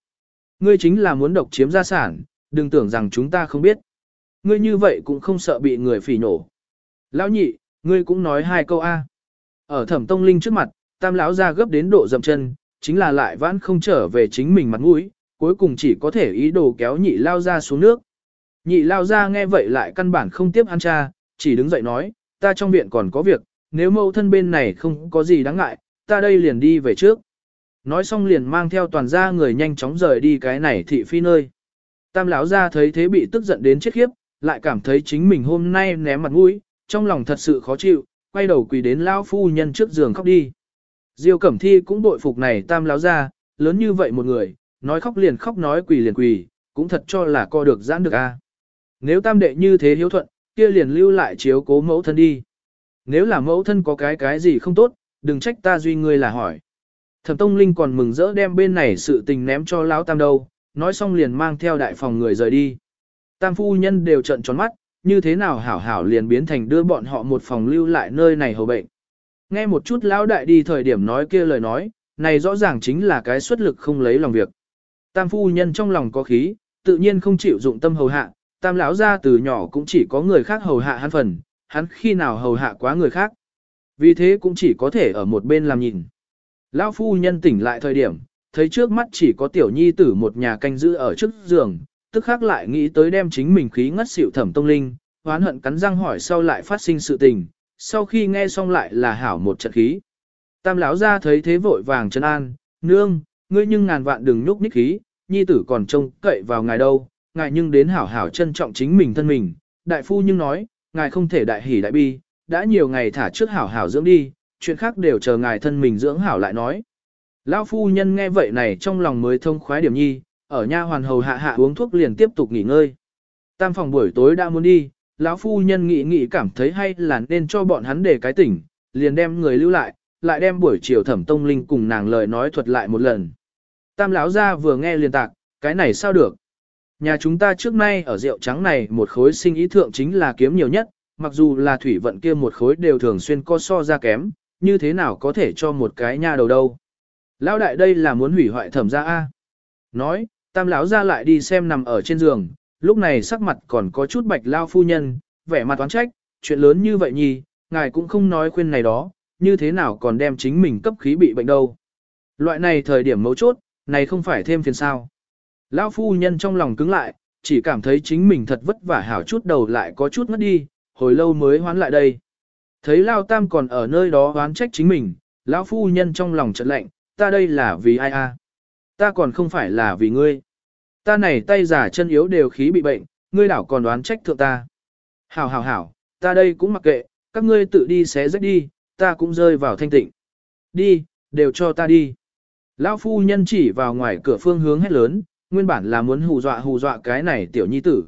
ngươi chính là muốn độc chiếm gia sản, đừng tưởng rằng chúng ta không biết. Ngươi như vậy cũng không sợ bị người phỉ nổ. Lão nhị, ngươi cũng nói hai câu A. Ở thẩm tông linh trước mặt, tam lão ra gấp đến độ dậm chân, chính là lại vãn không trở về chính mình mặt mũi, cuối cùng chỉ có thể ý đồ kéo nhị lao ra xuống nước. Nhị lao ra nghe vậy lại căn bản không tiếp ăn cha, chỉ đứng dậy nói, ta trong viện còn có việc, nếu mẫu thân bên này không có gì đáng ngại, ta đây liền đi về trước. Nói xong liền mang theo toàn gia người nhanh chóng rời đi cái này thị phi nơi. Tam lão ra thấy thế bị tức giận đến chết khiếp, lại cảm thấy chính mình hôm nay ném mặt mũi, trong lòng thật sự khó chịu, quay đầu quỳ đến lão phu nhân trước giường khóc đi. Diêu Cẩm Thi cũng bội phục này tam lão ra, lớn như vậy một người, nói khóc liền khóc nói quỳ liền quỳ, cũng thật cho là co được giãn được a. Nếu tam đệ như thế hiếu thuận, kia liền lưu lại chiếu cố mẫu thân đi. Nếu là mẫu thân có cái cái gì không tốt, đừng trách ta duy ngươi là hỏi. Thẩm Tông Linh còn mừng rỡ đem bên này sự tình ném cho lão tam đâu, nói xong liền mang theo đại phòng người rời đi. Tam phu nhân đều trợn tròn mắt, như thế nào hảo hảo liền biến thành đưa bọn họ một phòng lưu lại nơi này hầu bệnh. Nghe một chút lão đại đi thời điểm nói kia lời nói, này rõ ràng chính là cái xuất lực không lấy lòng việc. Tam phu nhân trong lòng có khí, tự nhiên không chịu dụng tâm hầu hạ, tam lão ra từ nhỏ cũng chỉ có người khác hầu hạ hắn phần, hắn khi nào hầu hạ quá người khác. Vì thế cũng chỉ có thể ở một bên làm nhìn. Lão phu nhân tỉnh lại thời điểm, thấy trước mắt chỉ có tiểu nhi tử một nhà canh giữ ở trước giường, tức khắc lại nghĩ tới đem chính mình khí ngất xỉu thẩm tông linh, hoán hận cắn răng hỏi sau lại phát sinh sự tình, sau khi nghe xong lại là hảo một trận khí. Tam lão ra thấy thế vội vàng chân an, nương, ngươi nhưng ngàn vạn đừng nhúc nhích khí, nhi tử còn trông cậy vào ngài đâu, ngài nhưng đến hảo hảo trân trọng chính mình thân mình. Đại phu nhưng nói, ngài không thể đại hỉ đại bi, đã nhiều ngày thả trước hảo hảo dưỡng đi, chuyện khác đều chờ ngài thân mình dưỡng hảo lại nói. Lão phu nhân nghe vậy này trong lòng mới thông khoái điểm nhi, ở nha hoàn hầu hạ hạ uống thuốc liền tiếp tục nghỉ ngơi. Tam phòng buổi tối đã muốn đi, lão phu nhân nghĩ nghĩ cảm thấy hay là nên cho bọn hắn để cái tỉnh, liền đem người lưu lại, lại đem buổi chiều thẩm tông linh cùng nàng lời nói thuật lại một lần. Tam lão ra vừa nghe liền tạc, cái này sao được. Nhà chúng ta trước nay ở rượu trắng này một khối sinh ý thượng chính là kiếm nhiều nhất, mặc dù là thủy vận kia một khối đều thường xuyên co so ra kém, như thế nào có thể cho một cái nha đầu đâu. Lão đại đây là muốn hủy hoại thẩm gia A. Nói, tam lão ra lại đi xem nằm ở trên giường, lúc này sắc mặt còn có chút bạch lao phu nhân, vẻ mặt toán trách, chuyện lớn như vậy nhì, ngài cũng không nói khuyên này đó, như thế nào còn đem chính mình cấp khí bị bệnh đâu. Loại này thời điểm mấu chốt, này không phải thêm phiền sao. Lão phu nhân trong lòng cứng lại, chỉ cảm thấy chính mình thật vất vả hảo chút đầu lại có chút mất đi, hồi lâu mới hoán lại đây. Thấy Lao Tam còn ở nơi đó hoán trách chính mình, lão phu nhân trong lòng chợt lạnh, ta đây là vì ai a? Ta còn không phải là vì ngươi. Ta này tay giả chân yếu đều khí bị bệnh, ngươi đảo còn đoán trách thượng ta. Hảo hảo hảo, ta đây cũng mặc kệ, các ngươi tự đi xé rách đi, ta cũng rơi vào thanh tịnh. Đi, đều cho ta đi. Lão phu nhân chỉ vào ngoài cửa phương hướng hét lớn, nguyên bản là muốn hù dọa hù dọa cái này tiểu nhi tử.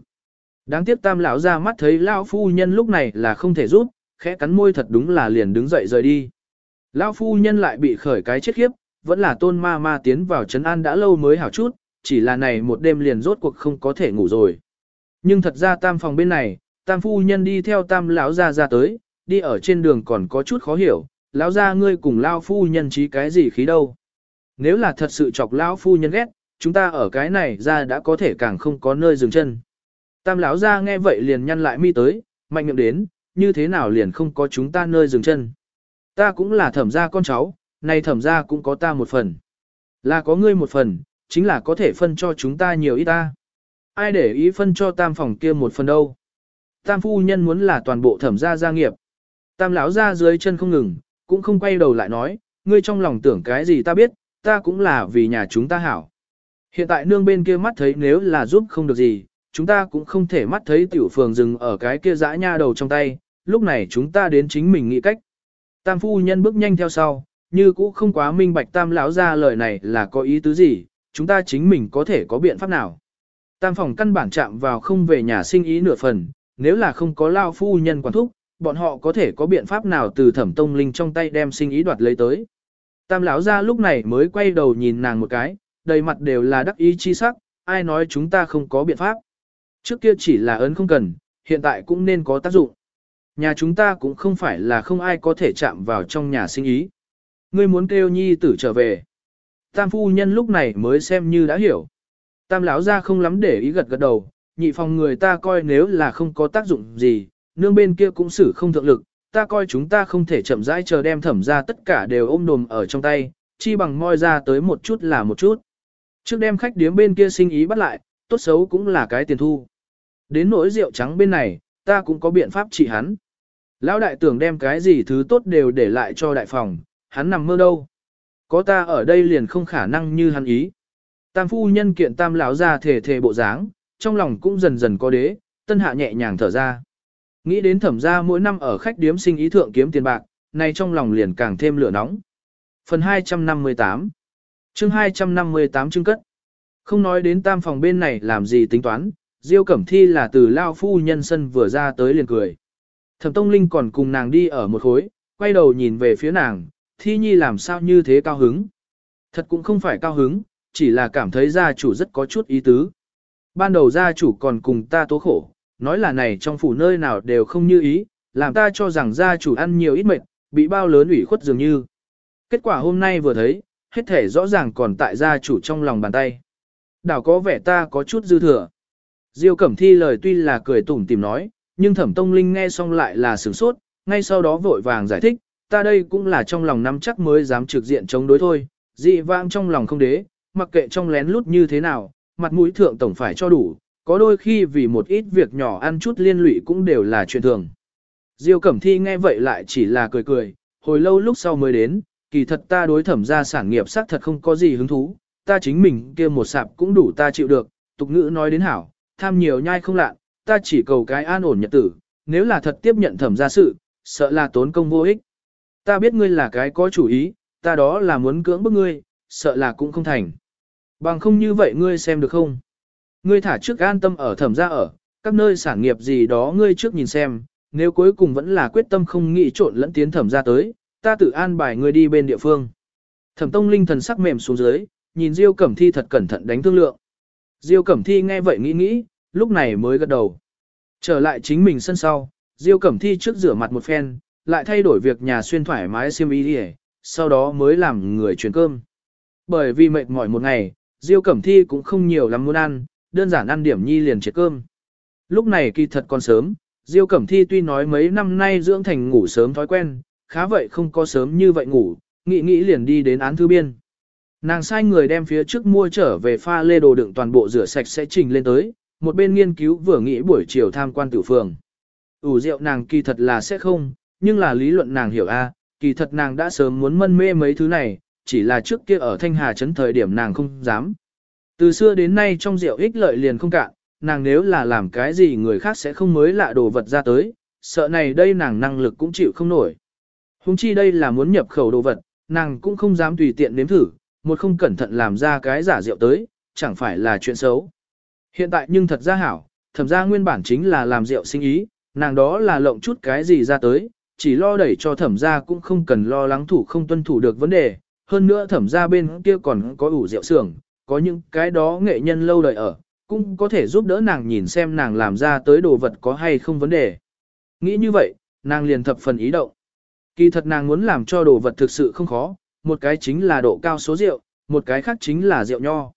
Đáng tiếc tam lão ra mắt thấy lão phu nhân lúc này là không thể giúp, khẽ cắn môi thật đúng là liền đứng dậy rời đi. Lão phu nhân lại bị khởi cái chết khiếp, vẫn là tôn ma ma tiến vào trấn an đã lâu mới hảo chút, chỉ là này một đêm liền rốt cuộc không có thể ngủ rồi. Nhưng thật ra tam phòng bên này, tam phu nhân đi theo tam lão ra ra tới, đi ở trên đường còn có chút khó hiểu, lão ra ngươi cùng lão phu nhân trí cái gì khí đâu. Nếu là thật sự chọc lão phu nhân ghét, chúng ta ở cái này ra đã có thể càng không có nơi dừng chân. Tam lão ra nghe vậy liền nhăn lại mi tới, mạnh miệng đến, như thế nào liền không có chúng ta nơi dừng chân. Ta cũng là thẩm gia con cháu, này thẩm gia cũng có ta một phần. Là có ngươi một phần, chính là có thể phân cho chúng ta nhiều ít ta. Ai để ý phân cho tam phòng kia một phần đâu. Tam phu nhân muốn là toàn bộ thẩm gia gia nghiệp. Tam lão ra dưới chân không ngừng, cũng không quay đầu lại nói, ngươi trong lòng tưởng cái gì ta biết, ta cũng là vì nhà chúng ta hảo. Hiện tại nương bên kia mắt thấy nếu là giúp không được gì, chúng ta cũng không thể mắt thấy tiểu phường dừng ở cái kia dã nha đầu trong tay, lúc này chúng ta đến chính mình nghĩ cách. Tam phu nhân bước nhanh theo sau, như cũ không quá minh bạch tam lão ra lời này là có ý tứ gì, chúng ta chính mình có thể có biện pháp nào. Tam phòng căn bản chạm vào không về nhà sinh ý nửa phần, nếu là không có lao phu nhân quản thúc, bọn họ có thể có biện pháp nào từ thẩm tông linh trong tay đem sinh ý đoạt lấy tới. Tam lão ra lúc này mới quay đầu nhìn nàng một cái, đầy mặt đều là đắc ý chi sắc, ai nói chúng ta không có biện pháp. Trước kia chỉ là ấn không cần, hiện tại cũng nên có tác dụng. Nhà chúng ta cũng không phải là không ai có thể chạm vào trong nhà sinh ý. Ngươi muốn kêu nhi tử trở về. Tam phu nhân lúc này mới xem như đã hiểu. Tam lão ra không lắm để ý gật gật đầu, nhị phòng người ta coi nếu là không có tác dụng gì, nương bên kia cũng xử không thượng lực, ta coi chúng ta không thể chậm rãi chờ đem thẩm ra tất cả đều ôm đồm ở trong tay, chi bằng moi ra tới một chút là một chút. Trước đem khách điếm bên kia sinh ý bắt lại, tốt xấu cũng là cái tiền thu. Đến nỗi rượu trắng bên này, ta cũng có biện pháp trị hắn. Lão đại tưởng đem cái gì thứ tốt đều để lại cho đại phòng, hắn nằm mơ đâu. Có ta ở đây liền không khả năng như hắn ý. Tam phu nhân kiện tam lão ra thể thể bộ dáng, trong lòng cũng dần dần có đế, tân hạ nhẹ nhàng thở ra. Nghĩ đến thẩm ra mỗi năm ở khách điếm sinh ý thượng kiếm tiền bạc, nay trong lòng liền càng thêm lửa nóng. Phần 258 chương 258 chương cất. Không nói đến tam phòng bên này làm gì tính toán, Diêu Cẩm Thi là từ Lao Phu nhân sân vừa ra tới liền cười. Thẩm Tông Linh còn cùng nàng đi ở một khối, quay đầu nhìn về phía nàng, Thi Nhi làm sao như thế cao hứng. Thật cũng không phải cao hứng, chỉ là cảm thấy gia chủ rất có chút ý tứ. Ban đầu gia chủ còn cùng ta tố khổ, nói là này trong phủ nơi nào đều không như ý, làm ta cho rằng gia chủ ăn nhiều ít mệt, bị bao lớn ủy khuất dường như. Kết quả hôm nay vừa thấy, hết thể rõ ràng còn tại gia chủ trong lòng bàn tay. Đảo có vẻ ta có chút dư thừa. Diêu Cẩm Thi lời tuy là cười tủm tìm nói, nhưng Thẩm Tông Linh nghe xong lại là sửng sốt, ngay sau đó vội vàng giải thích, ta đây cũng là trong lòng nắm chắc mới dám trực diện chống đối thôi, dị vãng trong lòng không đế, mặc kệ trong lén lút như thế nào, mặt mũi thượng tổng phải cho đủ, có đôi khi vì một ít việc nhỏ ăn chút liên lụy cũng đều là chuyện thường. Diêu Cẩm Thi nghe vậy lại chỉ là cười cười, hồi lâu lúc sau mới đến, kỳ thật ta đối thẩm gia sản nghiệp xác thật không có gì hứng thú, ta chính mình kia một sạp cũng đủ ta chịu được, tục ngữ nói đến hảo, tham nhiều nhai không lạ, ta chỉ cầu cái an ổn nhật tử, nếu là thật tiếp nhận thẩm gia sự, sợ là tốn công vô ích. Ta biết ngươi là cái có chủ ý, ta đó là muốn cưỡng bức ngươi, sợ là cũng không thành. Bằng không như vậy ngươi xem được không? Ngươi thả trước an tâm ở thẩm gia ở, các nơi sản nghiệp gì đó ngươi trước nhìn xem, nếu cuối cùng vẫn là quyết tâm không nghĩ trộn lẫn tiến thẩm gia tới, ta tự an bài ngươi đi bên địa phương. Thẩm tông linh thần sắc mềm xuống dưới, nhìn Diêu Cẩm Thi thật cẩn thận đánh thương lượng. Diêu Cẩm Thi nghe vậy nghĩ nghĩ, lúc này mới gật đầu. Trở lại chính mình sân sau, Diêu Cẩm Thi trước rửa mặt một phen, lại thay đổi việc nhà xuyên thoải mái xiêm y đi sau đó mới làm người chuyển cơm. Bởi vì mệt mỏi một ngày, Diêu Cẩm Thi cũng không nhiều lắm muốn ăn, đơn giản ăn điểm nhi liền triệt cơm. Lúc này kỳ thật còn sớm, Diêu Cẩm Thi tuy nói mấy năm nay dưỡng thành ngủ sớm thói quen, khá vậy không có sớm như vậy ngủ, nghĩ nghĩ liền đi đến án thư biên. Nàng sai người đem phía trước mua trở về pha lê đồ đựng toàn bộ rửa sạch sẽ trình lên tới, một bên nghiên cứu vừa nghĩ buổi chiều tham quan tử phường. ủ rượu nàng kỳ thật là sẽ không, nhưng là lý luận nàng hiểu a, kỳ thật nàng đã sớm muốn mân mê mấy thứ này, chỉ là trước kia ở Thanh Hà Trấn thời điểm nàng không dám. Từ xưa đến nay trong rượu ích lợi liền không cạn, nàng nếu là làm cái gì người khác sẽ không mới lạ đồ vật ra tới, sợ này đây nàng năng lực cũng chịu không nổi. Hùng chi đây là muốn nhập khẩu đồ vật, nàng cũng không dám tùy tiện nếm thử, một không cẩn thận làm ra cái giả rượu tới, chẳng phải là chuyện xấu. Hiện tại nhưng thật ra hảo, thẩm ra nguyên bản chính là làm rượu sinh ý, nàng đó là lộng chút cái gì ra tới, chỉ lo đẩy cho thẩm ra cũng không cần lo lắng thủ không tuân thủ được vấn đề, hơn nữa thẩm ra bên kia còn có ủ rượu xưởng, có những cái đó nghệ nhân lâu đời ở, cũng có thể giúp đỡ nàng nhìn xem nàng làm ra tới đồ vật có hay không vấn đề. Nghĩ như vậy, nàng liền thập phần ý động. Kỳ thật nàng muốn làm cho đồ vật thực sự không khó, một cái chính là độ cao số rượu, một cái khác chính là rượu nho.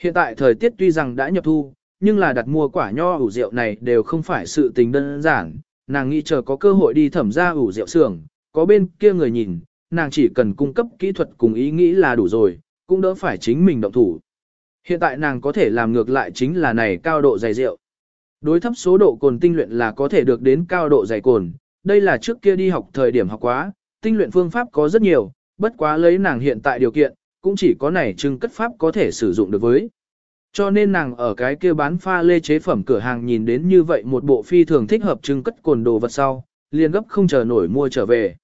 Hiện tại thời tiết tuy rằng đã nhập thu, nhưng là đặt mua quả nho ủ rượu này đều không phải sự tình đơn giản, nàng nghĩ chờ có cơ hội đi thẩm ra ủ rượu xưởng, có bên kia người nhìn, nàng chỉ cần cung cấp kỹ thuật cùng ý nghĩ là đủ rồi, cũng đỡ phải chính mình động thủ. Hiện tại nàng có thể làm ngược lại chính là này cao độ dày rượu. Đối thấp số độ cồn tinh luyện là có thể được đến cao độ dày cồn, đây là trước kia đi học thời điểm học quá, tinh luyện phương pháp có rất nhiều, bất quá lấy nàng hiện tại điều kiện, cũng chỉ có này trưng cất pháp có thể sử dụng được với. Cho nên nàng ở cái kia bán pha lê chế phẩm cửa hàng nhìn đến như vậy một bộ phi thường thích hợp trưng cất cồn đồ vật sau, liền gấp không chờ nổi mua trở về.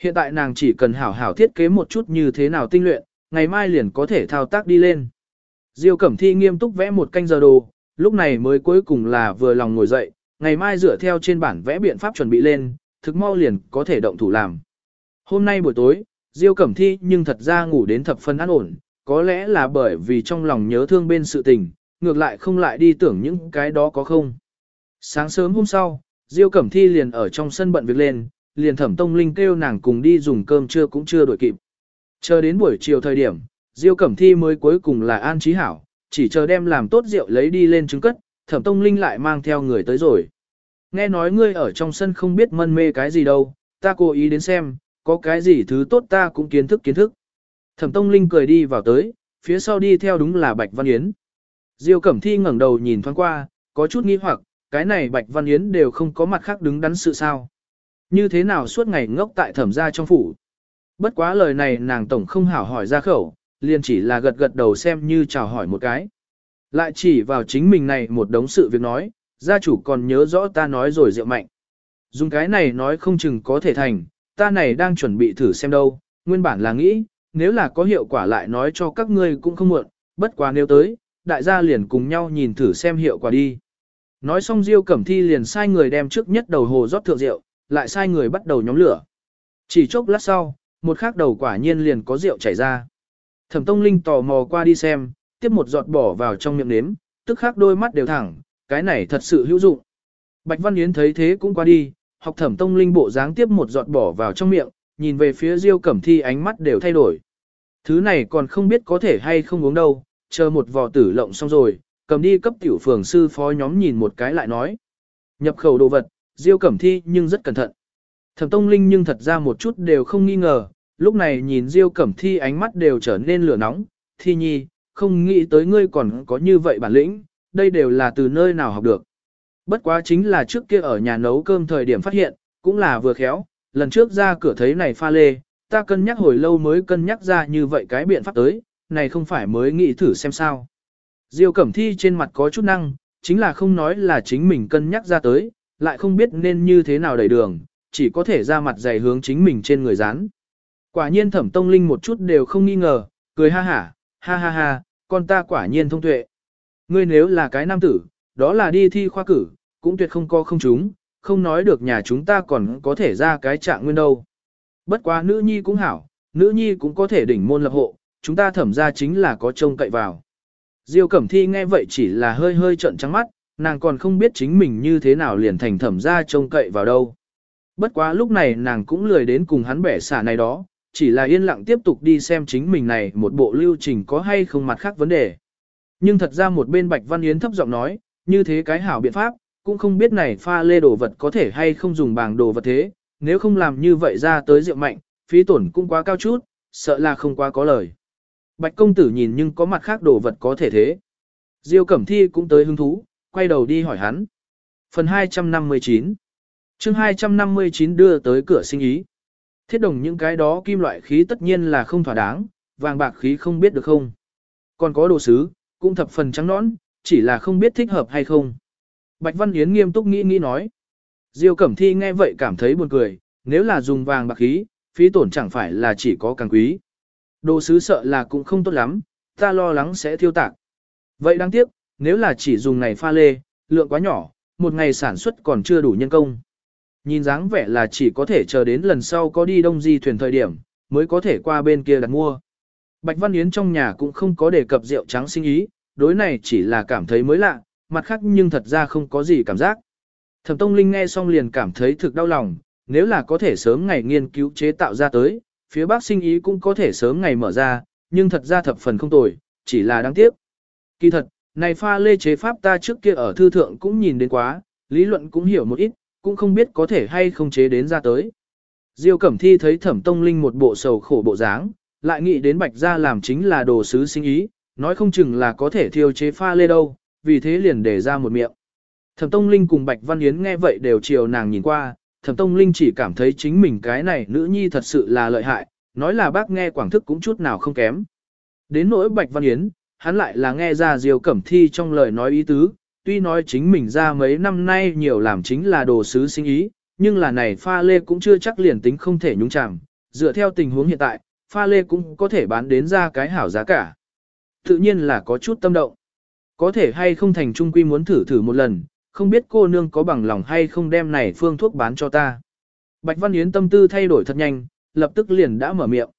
Hiện tại nàng chỉ cần hảo hảo thiết kế một chút như thế nào tinh luyện, ngày mai liền có thể thao tác đi lên. Diêu Cẩm Thi nghiêm túc vẽ một canh giờ đồ, lúc này mới cuối cùng là vừa lòng ngồi dậy, ngày mai dựa theo trên bản vẽ biện pháp chuẩn bị lên, thực mau liền có thể động thủ làm. Hôm nay buổi tối, Diêu Cẩm Thi nhưng thật ra ngủ đến thập phân an ổn, có lẽ là bởi vì trong lòng nhớ thương bên sự tình, ngược lại không lại đi tưởng những cái đó có không. Sáng sớm hôm sau, Diêu Cẩm Thi liền ở trong sân bận việc lên, liền thẩm tông linh kêu nàng cùng đi dùng cơm trưa cũng chưa đổi kịp. Chờ đến buổi chiều thời điểm, Diêu Cẩm Thi mới cuối cùng là an trí hảo, chỉ chờ đem làm tốt rượu lấy đi lên trứng cất, thẩm tông linh lại mang theo người tới rồi. Nghe nói ngươi ở trong sân không biết mân mê cái gì đâu, ta cố ý đến xem, có cái gì thứ tốt ta cũng kiến thức kiến thức. Thẩm tông linh cười đi vào tới, phía sau đi theo đúng là Bạch Văn Yến. Diêu Cẩm Thi ngẩng đầu nhìn thoáng qua, có chút nghi hoặc, cái này Bạch Văn Yến đều không có mặt khác đứng đắn sự sao. Như thế nào suốt ngày ngốc tại thẩm gia trong phủ. Bất quá lời này nàng tổng không hảo hỏi ra khẩu, liền chỉ là gật gật đầu xem như chào hỏi một cái. Lại chỉ vào chính mình này một đống sự việc nói, gia chủ còn nhớ rõ ta nói rồi rượu mạnh. Dùng cái này nói không chừng có thể thành, ta này đang chuẩn bị thử xem đâu, nguyên bản là nghĩ, nếu là có hiệu quả lại nói cho các ngươi cũng không muộn, bất quá nếu tới, đại gia liền cùng nhau nhìn thử xem hiệu quả đi. Nói xong Diêu Cẩm Thi liền sai người đem trước nhất đầu hồ rót thượng rượu, lại sai người bắt đầu nhóm lửa. Chỉ chốc lát sau, một khắc đầu quả nhiên liền có rượu chảy ra. Thẩm Tông Linh tò mò qua đi xem, tiếp một giọt bỏ vào trong miệng nếm, tức khắc đôi mắt đều thẳng, cái này thật sự hữu dụng. Bạch Văn Yến thấy thế cũng qua đi, học Thẩm Tông Linh bộ dáng tiếp một giọt bỏ vào trong miệng, nhìn về phía Diêu Cẩm Thi ánh mắt đều thay đổi. Thứ này còn không biết có thể hay không uống đâu, chờ một vò tử lộng xong rồi, cầm đi cấp tiểu phường sư phó nhóm nhìn một cái lại nói. Nhập khẩu đồ vật, Diêu Cẩm Thi nhưng rất cẩn thận. Thẩm Tông Linh nhưng thật ra một chút đều không nghi ngờ, lúc này nhìn Diêu Cẩm Thi ánh mắt đều trở nên lửa nóng, Thi nhi, không nghĩ tới ngươi còn có như vậy bản lĩnh, đây đều là từ nơi nào học được. Bất quá chính là trước kia ở nhà nấu cơm thời điểm phát hiện, cũng là vừa khéo, lần trước ra cửa thấy này pha lê, ta cân nhắc hồi lâu mới cân nhắc ra như vậy cái biện pháp tới, này không phải mới nghĩ thử xem sao. Diêu Cẩm Thi trên mặt có chút năng, chính là không nói là chính mình cân nhắc ra tới, lại không biết nên như thế nào đẩy đường, chỉ có thể ra mặt dày hướng chính mình trên người dán. Quả nhiên thẩm tông linh một chút đều không nghi ngờ, cười ha hả, ha ha ha, con ta quả nhiên thông tuệ. Ngươi nếu là cái nam tử, đó là đi thi khoa cử, cũng tuyệt không có không chúng, không nói được nhà chúng ta còn có thể ra cái trạng nguyên đâu. Bất quá nữ nhi cũng hảo, nữ nhi cũng có thể đỉnh môn lập hộ, chúng ta thẩm ra chính là có trông cậy vào. Diêu Cẩm Thi nghe vậy chỉ là hơi hơi trợn trắng mắt, nàng còn không biết chính mình như thế nào liền thành thẩm ra trông cậy vào đâu. Bất quá lúc này nàng cũng lười đến cùng hắn bẻ xả này đó, chỉ là yên lặng tiếp tục đi xem chính mình này một bộ lưu trình có hay không mặt khác vấn đề. Nhưng thật ra một bên Bạch Văn Yến thấp giọng nói, như thế cái hảo biện pháp, cũng không biết này pha lê đồ vật có thể hay không dùng bảng đồ vật thế, nếu không làm như vậy ra tới rượu mạnh, phí tổn cũng quá cao chút, sợ là không quá có lời. Bạch công tử nhìn nhưng có mặt khác đồ vật có thể thế. Diêu Cẩm Thi cũng tới hứng thú, quay đầu đi hỏi hắn. Phần 259 chương 259 đưa tới cửa sinh ý. Thiết đồng những cái đó kim loại khí tất nhiên là không thỏa đáng, vàng bạc khí không biết được không. Còn có đồ sứ, cũng thập phần trắng nõn, chỉ là không biết thích hợp hay không. Bạch Văn Yến nghiêm túc nghĩ nghĩ nói. Diêu Cẩm Thi nghe vậy cảm thấy buồn cười, nếu là dùng vàng bạc khí, phí tổn chẳng phải là chỉ có càng quý. Đồ sứ sợ là cũng không tốt lắm, ta lo lắng sẽ thiêu tạc. Vậy đáng tiếc, nếu là chỉ dùng này pha lê, lượng quá nhỏ, một ngày sản xuất còn chưa đủ nhân công. Nhìn dáng vẻ là chỉ có thể chờ đến lần sau có đi đông di thuyền thời điểm, mới có thể qua bên kia đặt mua. Bạch Văn Yến trong nhà cũng không có đề cập rượu trắng sinh ý, đối này chỉ là cảm thấy mới lạ, mặt khác nhưng thật ra không có gì cảm giác. Thẩm Tông Linh nghe xong liền cảm thấy thực đau lòng, nếu là có thể sớm ngày nghiên cứu chế tạo ra tới, phía Bắc sinh ý cũng có thể sớm ngày mở ra, nhưng thật ra thập phần không tồi, chỉ là đáng tiếc. Kỳ thật, này pha lê chế pháp ta trước kia ở thư thượng cũng nhìn đến quá, lý luận cũng hiểu một ít, cũng không biết có thể hay không chế đến ra tới. Diêu Cẩm Thi thấy Thẩm Tông Linh một bộ sầu khổ bộ dáng, lại nghĩ đến Bạch gia làm chính là đồ sứ sinh ý, nói không chừng là có thể thiêu chế pha lê đâu, vì thế liền để ra một miệng. Thẩm Tông Linh cùng Bạch Văn Yến nghe vậy đều chiều nàng nhìn qua, Thẩm Tông Linh chỉ cảm thấy chính mình cái này nữ nhi thật sự là lợi hại, nói là bác nghe quảng thức cũng chút nào không kém. Đến nỗi Bạch Văn Yến, hắn lại là nghe ra Diêu Cẩm Thi trong lời nói ý tứ, tuy nói chính mình ra mấy năm nay nhiều làm chính là đồ sứ sinh ý, nhưng là này pha lê cũng chưa chắc liền tính không thể nhúng chạm, dựa theo tình huống hiện tại, pha lê cũng có thể bán đến ra cái hảo giá cả. Tự nhiên là có chút tâm động. Có thể hay không thành trung quy muốn thử thử một lần, không biết cô nương có bằng lòng hay không đem này phương thuốc bán cho ta. Bạch Văn Yến tâm tư thay đổi thật nhanh, lập tức liền đã mở miệng.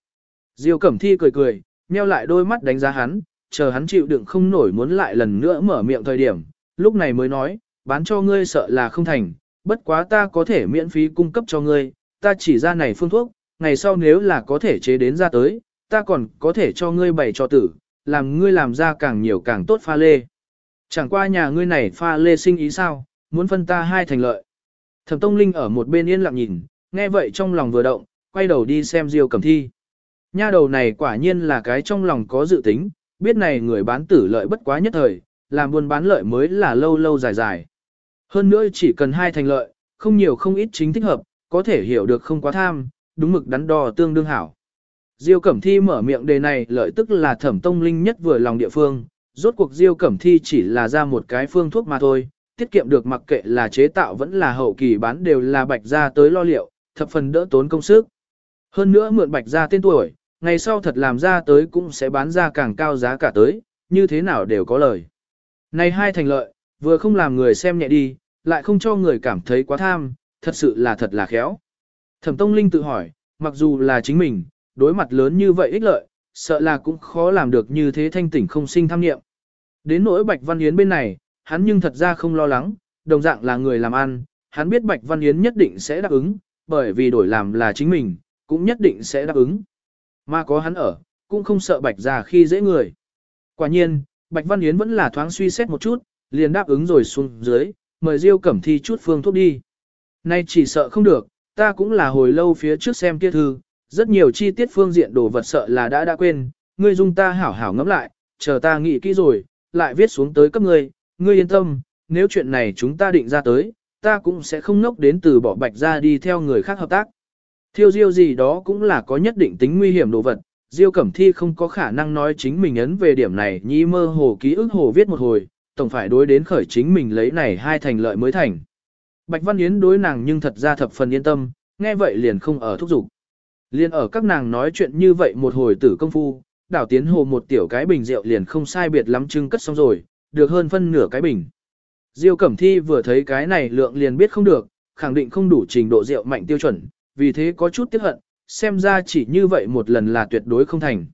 Diêu Cẩm Thi cười cười, nheo lại đôi mắt đánh giá hắn, chờ hắn chịu đựng không nổi muốn lại lần nữa mở miệng thời điểm, lúc này mới nói, bán cho ngươi sợ là không thành, bất quá ta có thể miễn phí cung cấp cho ngươi, ta chỉ ra này phương thuốc, ngày sau nếu là có thể chế đến ra tới, ta còn có thể cho ngươi bày cho tử, làm ngươi làm ra càng nhiều càng tốt pha lê. Chẳng qua nhà ngươi này pha lê sinh ý sao, muốn phân ta hai thành lợi. Thẩm Tông Linh ở một bên yên lặng nhìn, nghe vậy trong lòng vừa động, quay đầu đi xem Diêu Cẩm Thi. Nha đầu này quả nhiên là cái trong lòng có dự tính, biết này người bán tử lợi bất quá nhất thời, làm buôn bán lợi mới là lâu lâu dài dài. Hơn nữa chỉ cần hai thành lợi, không nhiều không ít chính thích hợp, có thể hiểu được không quá tham, đúng mực đắn đo tương đương hảo. Diêu Cẩm Thi mở miệng đề này lợi tức là thẩm tông linh nhất vừa lòng địa phương, rốt cuộc Diêu Cẩm Thi chỉ là ra một cái phương thuốc mà thôi, tiết kiệm được mặc kệ là chế tạo vẫn là hậu kỳ bán đều là bạch ra tới lo liệu, thập phần đỡ tốn công sức. Hơn nữa mượn bạch ra tên tuổi, ngày sau thật làm ra tới cũng sẽ bán ra càng cao giá cả tới, như thế nào đều có lời. Này hai thành lợi, vừa không làm người xem nhẹ đi, lại không cho người cảm thấy quá tham, thật sự là thật là khéo. Thẩm Tông Linh tự hỏi, mặc dù là chính mình, đối mặt lớn như vậy ích lợi, sợ là cũng khó làm được như thế thanh tỉnh không sinh tham nghiệm. Đến nỗi Bạch Văn Yến bên này, hắn nhưng thật ra không lo lắng, đồng dạng là người làm ăn, hắn biết Bạch Văn Yến nhất định sẽ đáp ứng, bởi vì đổi làm là chính mình, cũng nhất định sẽ đáp ứng. Mà có hắn ở, cũng không sợ Bạch già khi dễ người. Quả nhiên, Bạch Văn Yến vẫn là thoáng suy xét một chút, liền đáp ứng rồi xuống dưới, mời Diêu Cẩm Thi chút phương thuốc đi. Nay chỉ sợ không được, ta cũng là hồi lâu phía trước xem kia thư, rất nhiều chi tiết phương diện đồ vật sợ là đã đã quên, ngươi dung ta hảo hảo ngẫm lại, chờ ta nghĩ kỹ rồi, lại viết xuống tới cấp ngươi, ngươi yên tâm, nếu chuyện này chúng ta định ra tới, ta cũng sẽ không nốc đến từ bỏ bạch ra đi theo người khác hợp tác. Thiêu diêu gì đó cũng là có nhất định tính nguy hiểm đồ vật, Diêu Cẩm Thi không có khả năng nói chính mình ấn về điểm này nhi mơ hồ ký ức hồ viết một hồi, tổng phải đối đến khởi chính mình lấy này hai thành lợi mới thành. Bạch Văn Yến đối nàng nhưng thật ra thập phần yên tâm, nghe vậy liền không ở thúc giục. Liên ở các nàng nói chuyện như vậy một hồi tử công phu, đảo tiến hồ một tiểu cái bình rượu liền không sai biệt lắm trưng cất xong rồi, được hơn phân nửa cái bình. Diêu Cẩm Thi vừa thấy cái này lượng liền biết không được, khẳng định không đủ trình độ rượu mạnh tiêu chuẩn, vì thế có chút tiếc hận, xem ra chỉ như vậy một lần là tuyệt đối không thành.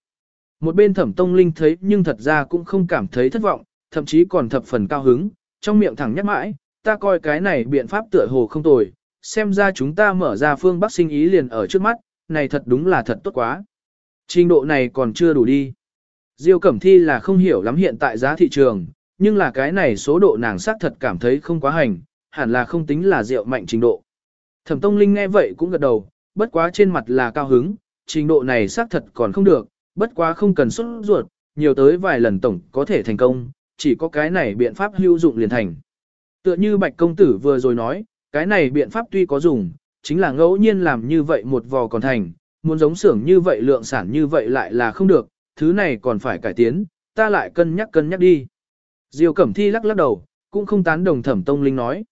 Một bên thẩm tông linh thấy nhưng thật ra cũng không cảm thấy thất vọng, thậm chí còn thập phần cao hứng, trong miệng thẳng nhắc mãi, ta coi cái này biện pháp tựa hồ không tồi, xem ra chúng ta mở ra phương Bắc sinh ý liền ở trước mắt, này thật đúng là thật tốt quá. Trình độ này còn chưa đủ đi. Diêu Cẩm Thi là không hiểu lắm hiện tại giá thị trường, nhưng là cái này số độ nàng xác thật cảm thấy không quá hành, hẳn là không tính là rượu mạnh trình độ. Thẩm Tông Linh nghe vậy cũng gật đầu, bất quá trên mặt là cao hứng, trình độ này xác thật còn không được, bất quá không cần xuất ruột, nhiều tới vài lần tổng có thể thành công, chỉ có cái này biện pháp hữu dụng liền thành. Tựa như Bạch Công Tử vừa rồi nói, cái này biện pháp tuy có dùng, chính là ngẫu nhiên làm như vậy một vò còn thành, muốn giống xưởng như vậy lượng sản như vậy lại là không được, thứ này còn phải cải tiến, ta lại cân nhắc cân nhắc đi. Diêu Cẩm Thi lắc lắc đầu, cũng không tán đồng Thẩm Tông Linh nói.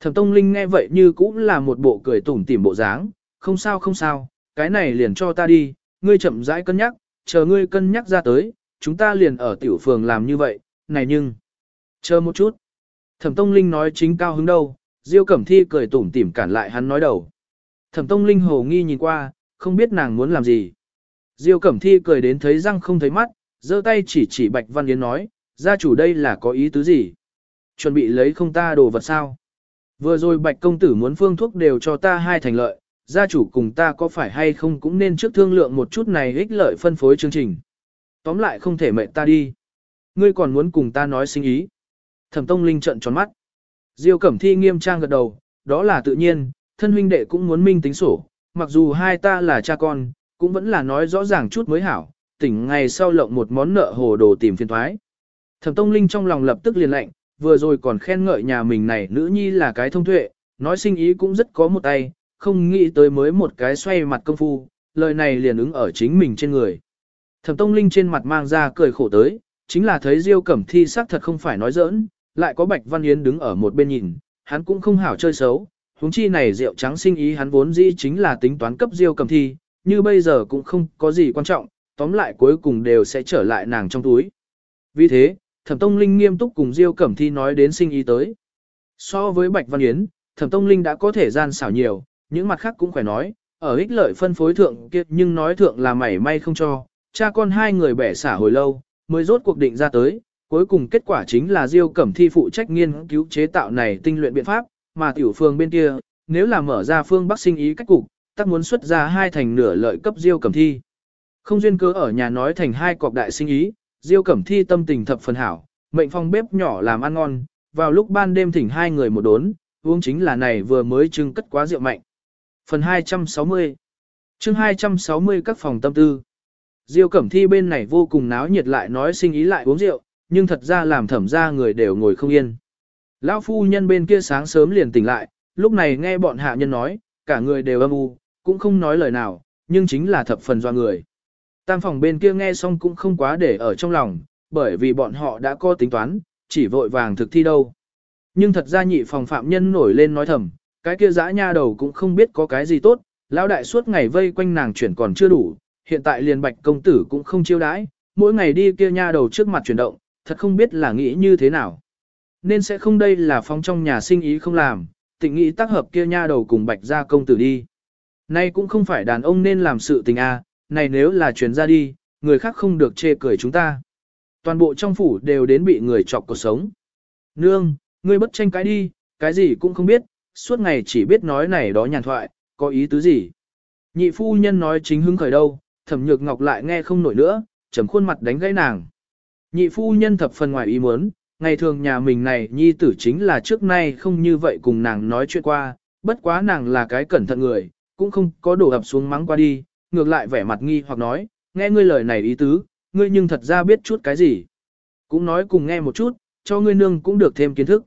Thẩm Tông Linh nghe vậy như cũng là một bộ cười tủm tỉm bộ dáng, không sao không sao, cái này liền cho ta đi, ngươi chậm rãi cân nhắc, chờ ngươi cân nhắc ra tới, chúng ta liền ở tiểu phường làm như vậy, này nhưng, chờ một chút. Thẩm Tông Linh nói chính cao hứng đâu, Diêu Cẩm Thi cười tủm tỉm cản lại hắn nói đầu. Thẩm Tông Linh hồ nghi nhìn qua, không biết nàng muốn làm gì. Diêu Cẩm Thi cười đến thấy răng không thấy mắt, giơ tay chỉ chỉ Bạch Văn Yến nói, gia chủ đây là có ý tứ gì? Chuẩn bị lấy không ta đồ vật sao? Vừa rồi bạch công tử muốn phương thuốc đều cho ta hai thành lợi, gia chủ cùng ta có phải hay không cũng nên trước thương lượng một chút này ích lợi phân phối chương trình. Tóm lại không thể mệnh ta đi. Ngươi còn muốn cùng ta nói sinh ý. Thẩm Tông Linh trợn tròn mắt. Diêu Cẩm Thi nghiêm trang gật đầu, đó là tự nhiên, thân huynh đệ cũng muốn minh tính sổ, mặc dù hai ta là cha con, cũng vẫn là nói rõ ràng chút mới hảo, tỉnh ngày sau lộng một món nợ hồ đồ tìm phiền thoái. Thẩm Tông Linh trong lòng lập tức liền lạnh, vừa rồi còn khen ngợi nhà mình này nữ nhi là cái thông tuệ, nói sinh ý cũng rất có một tay, không nghĩ tới mới một cái xoay mặt công phu, lời này liền ứng ở chính mình trên người. Thẩm Tông Linh trên mặt mang ra cười khổ tới, chính là thấy Diêu Cẩm Thi xác thật không phải nói giỡn, lại có Bạch Văn Yến đứng ở một bên nhìn, hắn cũng không hảo chơi xấu, huống chi này rượu trắng sinh ý hắn vốn dĩ chính là tính toán cấp Diêu Cẩm Thi, như bây giờ cũng không có gì quan trọng, tóm lại cuối cùng đều sẽ trở lại nàng trong túi. Vì thế, Thẩm Tông Linh nghiêm túc cùng Diêu Cẩm Thi nói đến sinh ý tới. So với Bạch Văn Yến, Thẩm Tông Linh đã có thể gian xảo nhiều, những mặt khác cũng phải nói, ở ích lợi phân phối thượng kiệt nhưng nói thượng là mảy may không cho, cha con hai người bẻ xả hồi lâu, mới rốt cuộc định ra tới, cuối cùng kết quả chính là Diêu Cẩm Thi phụ trách nghiên cứu chế tạo này tinh luyện biện pháp, mà tiểu phương bên kia, nếu là mở ra phương Bắc sinh ý cách cục, tắc muốn xuất ra hai thành nửa lợi cấp Diêu Cẩm Thi. Không duyên cớ ở nhà nói thành hai cọc đại sinh ý, Diêu Cẩm Thi tâm tình thập phần hảo, mệnh phong bếp nhỏ làm ăn ngon, vào lúc ban đêm thỉnh hai người một đốn, uống chính là này vừa mới trưng cất quá rượu mạnh. Phần 260 chương 260 các phòng tâm tư Diêu Cẩm Thi bên này vô cùng náo nhiệt lại nói sinh ý lại uống rượu, nhưng thật ra làm thẩm ra người đều ngồi không yên. Lão phu nhân bên kia sáng sớm liền tỉnh lại, lúc này nghe bọn hạ nhân nói, cả người đều âm u, cũng không nói lời nào, nhưng chính là thập phần do người. Tam phòng bên kia nghe xong cũng không quá để ở trong lòng, bởi vì bọn họ đã có tính toán, chỉ vội vàng thực thi đâu. Nhưng thật ra nhị phòng phạm nhân nổi lên nói thầm, cái kia dã nha đầu cũng không biết có cái gì tốt, lão đại suốt ngày vây quanh nàng chuyển còn chưa đủ, hiện tại liền bạch công tử cũng không chiêu đãi, mỗi ngày đi kia nha đầu trước mặt chuyển động, thật không biết là nghĩ như thế nào. Nên sẽ không đây là phong trong nhà sinh ý không làm, tịnh nghĩ tác hợp kia nha đầu cùng bạch gia công tử đi. Nay cũng không phải đàn ông nên làm sự tình a, này nếu là chuyển ra đi, người khác không được chê cười chúng ta. Toàn bộ trong phủ đều đến bị người chọc cuộc sống. Nương, ngươi bất tranh cái đi, cái gì cũng không biết, suốt ngày chỉ biết nói này đó nhàn thoại, có ý tứ gì. Nhị phu nhân nói chính hứng khởi đâu, thẩm nhược ngọc lại nghe không nổi nữa, trầm khuôn mặt đánh gãy nàng. Nhị phu nhân thập phần ngoài ý muốn, ngày thường nhà mình này nhi tử chính là trước nay không như vậy cùng nàng nói chuyện qua, bất quá nàng là cái cẩn thận người, cũng không có đổ ập xuống mắng qua đi, ngược lại vẻ mặt nghi hoặc nói, nghe ngươi lời này ý tứ, ngươi nhưng thật ra biết chút cái gì. Cũng nói cùng nghe một chút, cho ngươi nương cũng được thêm kiến thức.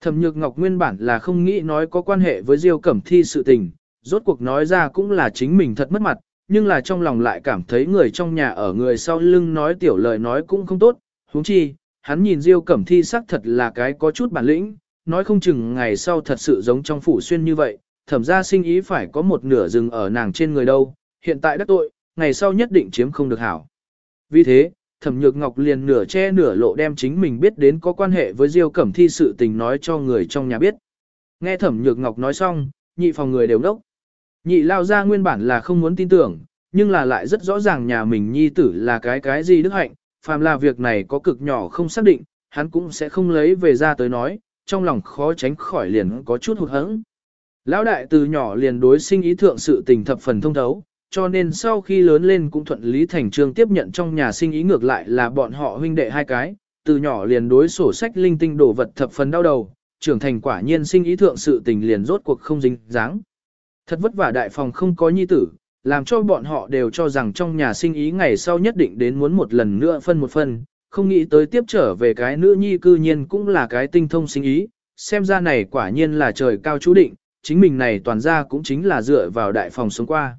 Thẩm Nhược Ngọc nguyên bản là không nghĩ nói có quan hệ với Diêu Cẩm Thi sự tình, rốt cuộc nói ra cũng là chính mình thật mất mặt, nhưng là trong lòng lại cảm thấy người trong nhà ở người sau lưng nói tiểu lời nói cũng không tốt, huống chi, hắn nhìn Diêu Cẩm Thi xác thật là cái có chút bản lĩnh, nói không chừng ngày sau thật sự giống trong phủ xuyên như vậy, thẩm ra sinh ý phải có một nửa rừng ở nàng trên người đâu, hiện tại đắc tội, ngày sau nhất định chiếm không được hảo. Vì thế, thẩm nhược ngọc liền nửa che nửa lộ đem chính mình biết đến có quan hệ với Diêu Cẩm Thi sự tình nói cho người trong nhà biết. Nghe thẩm nhược ngọc nói xong, nhị phòng người đều đốc. Nhị lao ra nguyên bản là không muốn tin tưởng, nhưng là lại rất rõ ràng nhà mình nhi tử là cái cái gì đức hạnh, phàm là việc này có cực nhỏ không xác định, hắn cũng sẽ không lấy về ra tới nói, trong lòng khó tránh khỏi liền có chút hụt hẫng. Lão đại từ nhỏ liền đối sinh ý thượng sự tình thập phần thông thấu, cho nên sau khi lớn lên cũng thuận lý thành trương tiếp nhận trong nhà sinh ý ngược lại là bọn họ huynh đệ hai cái, từ nhỏ liền đối sổ sách linh tinh đồ vật thập phần đau đầu, trưởng thành quả nhiên sinh ý thượng sự tình liền rốt cuộc không dính dáng. Thật vất vả đại phòng không có nhi tử, làm cho bọn họ đều cho rằng trong nhà sinh ý ngày sau nhất định đến muốn một lần nữa phân một phần, không nghĩ tới tiếp trở về cái nữ nhi cư nhiên cũng là cái tinh thông sinh ý, xem ra này quả nhiên là trời cao chú định, chính mình này toàn ra cũng chính là dựa vào đại phòng sống qua.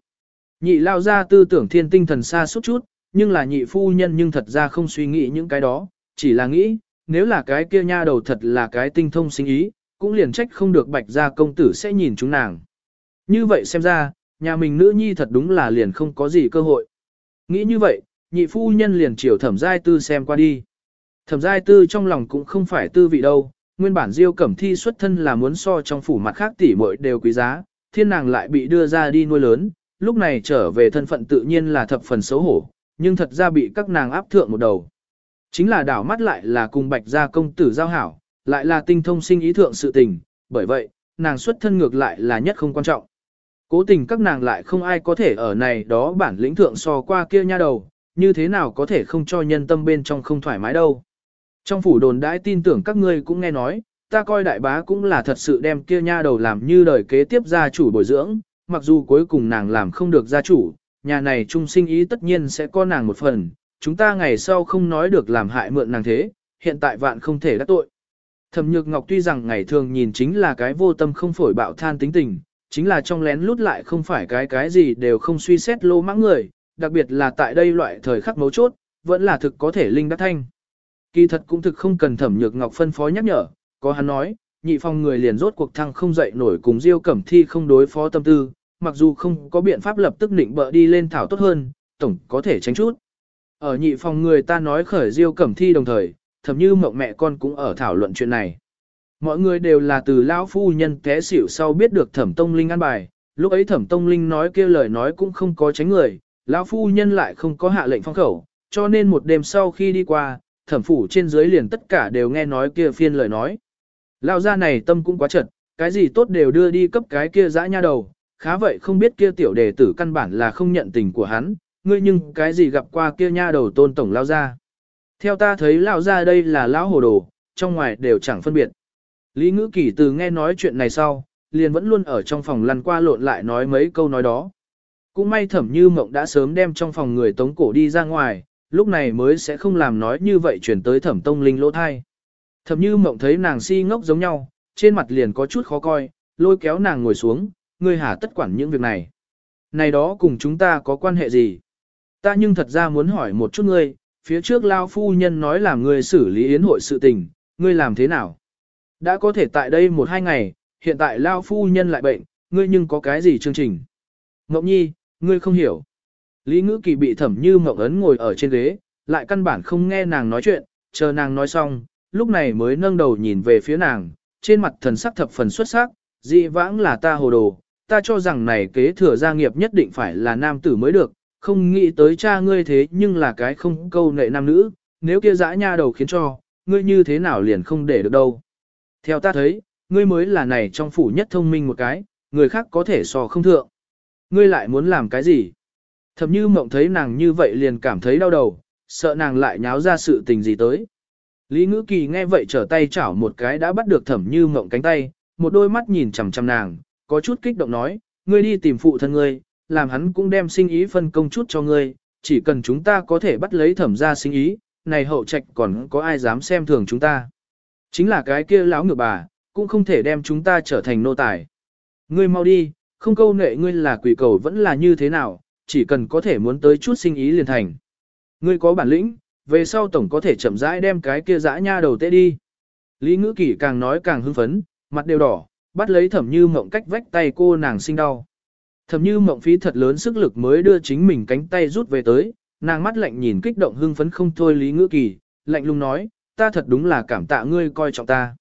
Nhị lao ra tư tưởng thiên tinh thần xa suốt chút, nhưng là nhị phu nhân nhưng thật ra không suy nghĩ những cái đó, chỉ là nghĩ, nếu là cái kia nha đầu thật là cái tinh thông sinh ý, cũng liền trách không được bạch gia công tử sẽ nhìn chúng nàng. Như vậy xem ra, nhà mình nữ nhi thật đúng là liền không có gì cơ hội. Nghĩ như vậy, nhị phu nhân liền chiều thẩm giai tư xem qua đi. Thẩm giai tư trong lòng cũng không phải tư vị đâu, nguyên bản diêu cẩm thi xuất thân là muốn so trong phủ mặt khác tỷ muội đều quý giá, thiên nàng lại bị đưa ra đi nuôi lớn, lúc này trở về thân phận tự nhiên là thập phần xấu hổ, nhưng thật ra bị các nàng áp thượng một đầu. Chính là đảo mắt lại là cùng bạch gia công tử giao hảo, lại là tinh thông sinh ý thượng sự tình, bởi vậy, nàng xuất thân ngược lại là nhất không quan trọng. Cố tình các nàng lại không ai có thể ở này đó bản lĩnh thượng so qua kia nha đầu, như thế nào có thể không cho nhân tâm bên trong không thoải mái đâu. Trong phủ đồn đãi tin tưởng các ngươi cũng nghe nói, ta coi đại bá cũng là thật sự đem kia nha đầu làm như đời kế tiếp gia chủ bồi dưỡng, mặc dù cuối cùng nàng làm không được gia chủ, nhà này trung sinh ý tất nhiên sẽ có nàng một phần, chúng ta ngày sau không nói được làm hại mượn nàng thế, hiện tại vạn không thể đắc tội. Thẩm Nhược Ngọc tuy rằng ngày thường nhìn chính là cái vô tâm không phổi bạo than tính tình, chính là trong lén lút lại không phải cái cái gì đều không suy xét lô mãng người, đặc biệt là tại đây loại thời khắc mấu chốt, vẫn là thực có thể linh đắc thanh. Kỳ thật cũng thực không cần Thẩm Nhược Ngọc phân phó nhắc nhở, có hắn nói, nhị phong người liền rốt cuộc thăng không dậy nổi cùng Diêu Cẩm Thi không đối phó tâm tư, mặc dù không có biện pháp lập tức định bợ đi lên thảo tốt hơn, tổng có thể tránh chút. Ở nhị phòng người ta nói khởi Diêu Cẩm Thi đồng thời, thậm như mộng mẹ con cũng ở thảo luận chuyện này. Mọi người đều là từ lão phu nhân té xỉu sau biết được thẩm tông linh ăn bài, lúc ấy thẩm tông linh nói kia lời nói cũng không có tránh người, lão phu nhân lại không có hạ lệnh phong khẩu, cho nên một đêm sau khi đi qua, thẩm phủ trên dưới liền tất cả đều nghe nói kia phiên lời nói. Lão gia này tâm cũng quá chật, cái gì tốt đều đưa đi cấp cái kia dã nha đầu, khá vậy không biết kia tiểu đề tử căn bản là không nhận tình của hắn, ngươi nhưng cái gì gặp qua kia nha đầu tôn tổng lao ra. Theo ta thấy lão ra đây là lão hồ đồ, trong ngoài đều chẳng phân biệt. Lý ngữ kỳ từ nghe nói chuyện này sau, liền vẫn luôn ở trong phòng lăn qua lộn lại nói mấy câu nói đó. Cũng may thẩm như mộng đã sớm đem trong phòng người tống cổ đi ra ngoài, lúc này mới sẽ không làm nói như vậy chuyển tới thẩm tông linh lỗ thai. Thẩm như mộng thấy nàng si ngốc giống nhau, trên mặt liền có chút khó coi, lôi kéo nàng ngồi xuống, ngươi hả tất quản những việc này. Này đó cùng chúng ta có quan hệ gì? Ta nhưng thật ra muốn hỏi một chút ngươi, phía trước Lao Phu Nhân nói là ngươi xử lý yến hội sự tình, ngươi làm thế nào? Đã có thể tại đây một hai ngày, hiện tại Lao Phu Nhân lại bệnh, ngươi nhưng có cái gì chương trình? Ngọc Nhi, ngươi không hiểu. Lý Ngữ Kỳ bị thẩm như Ngọc Ấn ngồi ở trên ghế, lại căn bản không nghe nàng nói chuyện, chờ nàng nói xong, lúc này mới nâng đầu nhìn về phía nàng, trên mặt thần sắc thập phần xuất sắc, dị vãng là ta hồ đồ, ta cho rằng này kế thừa gia nghiệp nhất định phải là nam tử mới được, không nghĩ tới cha ngươi thế nhưng là cái không câu nệ nam nữ, nếu kia dã nha đầu khiến cho, ngươi như thế nào liền không để được đâu. Theo ta thấy, ngươi mới là này trong phủ nhất thông minh một cái, người khác có thể so không thượng. Ngươi lại muốn làm cái gì? Thầm như mộng thấy nàng như vậy liền cảm thấy đau đầu, sợ nàng lại nháo ra sự tình gì tới. Lý ngữ kỳ nghe vậy trở tay chảo một cái đã bắt được thẩm như mộng cánh tay, một đôi mắt nhìn chằm chằm nàng, có chút kích động nói, ngươi đi tìm phụ thân ngươi, làm hắn cũng đem sinh ý phân công chút cho ngươi, chỉ cần chúng ta có thể bắt lấy thẩm ra sinh ý, này hậu trạch còn có ai dám xem thường chúng ta. Chính là cái kia lão ngược bà, cũng không thể đem chúng ta trở thành nô tài. Ngươi mau đi, không câu nệ ngươi là quỷ cầu vẫn là như thế nào, chỉ cần có thể muốn tới chút sinh ý liền thành. Ngươi có bản lĩnh, về sau tổng có thể chậm rãi đem cái kia dã nha đầu tê đi. Lý ngữ kỷ càng nói càng hưng phấn, mặt đều đỏ, bắt lấy thẩm như mộng cách vách tay cô nàng sinh đau. Thẩm như mộng phí thật lớn sức lực mới đưa chính mình cánh tay rút về tới, nàng mắt lạnh nhìn kích động hưng phấn không thôi lý ngữ kỳ, lạnh lùng nói, ta thật đúng là cảm tạ ngươi coi trọng ta.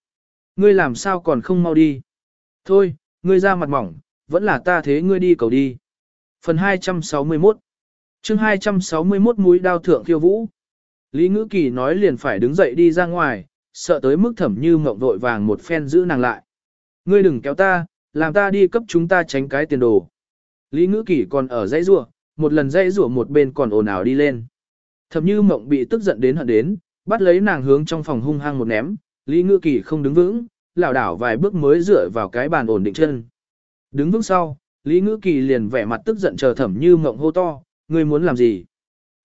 Ngươi làm sao còn không mau đi. Thôi, ngươi ra mặt mỏng, vẫn là ta thế ngươi đi cầu đi. Phần 261 chương 261 mũi đao thượng khiêu vũ. Lý ngữ kỳ nói liền phải đứng dậy đi ra ngoài, sợ tới mức thẩm như mộng vội vàng một phen giữ nàng lại. Ngươi đừng kéo ta, làm ta đi cấp chúng ta tránh cái tiền đồ. Lý ngữ kỳ còn ở dãy rủa, một lần dãy rủa một bên còn ồn ào đi lên. Thẩm như mộng bị tức giận đến hận đến, bắt lấy nàng hướng trong phòng hung hăng một ném, Lý Ngư Kỳ không đứng vững, lảo đảo vài bước mới dựa vào cái bàn ổn định chân. Đứng vững sau, Lý Ngư kỳ liền vẻ mặt tức giận chờ thẩm như mộng hô to, ngươi muốn làm gì?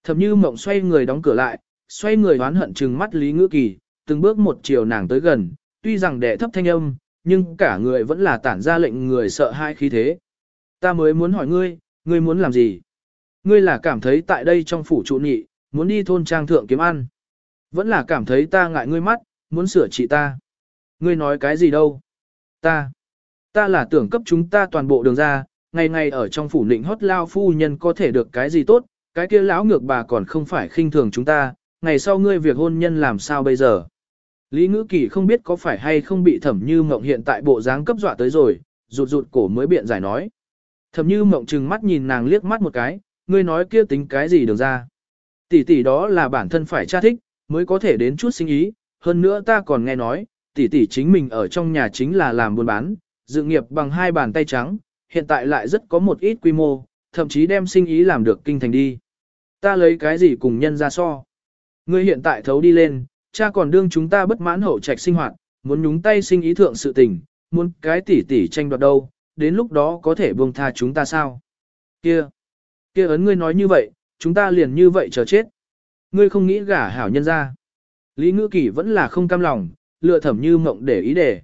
Thẩm như mộng xoay người đóng cửa lại, xoay người oán hận trừng mắt Lý Ngư kỳ, từng bước một chiều nàng tới gần, tuy rằng đệ thấp thanh âm, nhưng cả người vẫn là tản ra lệnh người sợ hai khí thế. Ta mới muốn hỏi ngươi, ngươi muốn làm gì? Ngươi là cảm thấy tại đây trong phủ trụ nhị, muốn đi thôn trang thượng kiếm ăn. Vẫn là cảm thấy ta ngại ngươi mắt, muốn sửa trị ta. Ngươi nói cái gì đâu? Ta. Ta là tưởng cấp chúng ta toàn bộ đường ra, ngày ngày ở trong phủ nịnh hót lao phu nhân có thể được cái gì tốt, cái kia lão ngược bà còn không phải khinh thường chúng ta, ngày sau ngươi việc hôn nhân làm sao bây giờ? Lý ngữ kỳ không biết có phải hay không bị thẩm như mộng hiện tại bộ dáng cấp dọa tới rồi, rụt rụt cổ mới biện giải nói. Thẩm như mộng trừng mắt nhìn nàng liếc mắt một cái, ngươi nói kia tính cái gì được ra. Tỷ tỷ đó là bản thân phải cha thích, mới có thể đến chút sinh ý, hơn nữa ta còn nghe nói, tỷ tỷ chính mình ở trong nhà chính là làm buôn bán, dự nghiệp bằng hai bàn tay trắng, hiện tại lại rất có một ít quy mô, thậm chí đem sinh ý làm được kinh thành đi. Ta lấy cái gì cùng nhân ra so? Ngươi hiện tại thấu đi lên, cha còn đương chúng ta bất mãn hậu trạch sinh hoạt, muốn nhúng tay sinh ý thượng sự tình, muốn cái tỷ tỷ tranh đoạt đâu, đến lúc đó có thể buông tha chúng ta sao? Kia, kia ấn ngươi nói như vậy, chúng ta liền như vậy chờ chết. Ngươi không nghĩ gả hảo nhân ra. Lý ngữ kỳ vẫn là không cam lòng, lựa thẩm như mộng để ý để.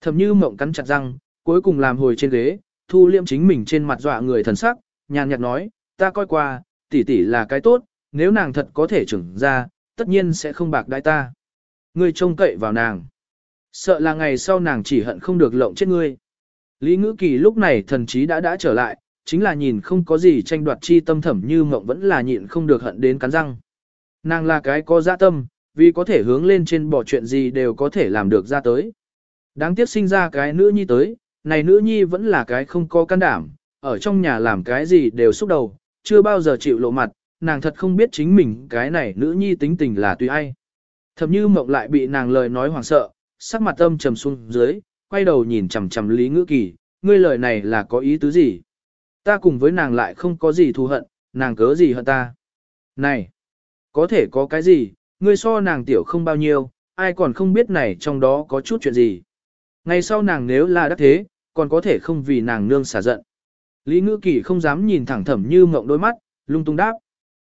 Thẩm như mộng cắn chặt răng, cuối cùng làm hồi trên ghế, thu liêm chính mình trên mặt dọa người thần sắc, nhàn nhạt nói, ta coi qua, tỷ tỷ là cái tốt, nếu nàng thật có thể trưởng ra, tất nhiên sẽ không bạc đai ta. Ngươi trông cậy vào nàng. Sợ là ngày sau nàng chỉ hận không được lộng chết ngươi. Lý ngữ kỳ lúc này thần chí đã đã trở lại, chính là nhìn không có gì tranh đoạt chi tâm thẩm như mộng vẫn là nhịn không được hận đến cắn răng. Nàng là cái có dạ tâm, vì có thể hướng lên trên bỏ chuyện gì đều có thể làm được ra tới. Đáng tiếc sinh ra cái nữ nhi tới, này nữ nhi vẫn là cái không có can đảm, ở trong nhà làm cái gì đều xúc đầu, chưa bao giờ chịu lộ mặt, nàng thật không biết chính mình cái này nữ nhi tính tình là tùy ai. Thầm như mộng lại bị nàng lời nói hoảng sợ, sắc mặt âm trầm xuống dưới, quay đầu nhìn chằm chằm Lý Ngữ Kỳ, ngươi lời này là có ý tứ gì? Ta cùng với nàng lại không có gì thù hận, nàng cớ gì hận ta? Này, có thể có cái gì, ngươi so nàng tiểu không bao nhiêu, ai còn không biết này trong đó có chút chuyện gì? Ngày sau nàng nếu là đắc thế, còn có thể không vì nàng nương xả giận. Lý Ngữ Kỳ không dám nhìn thẳng thẩm như mộng đôi mắt, lung tung đáp.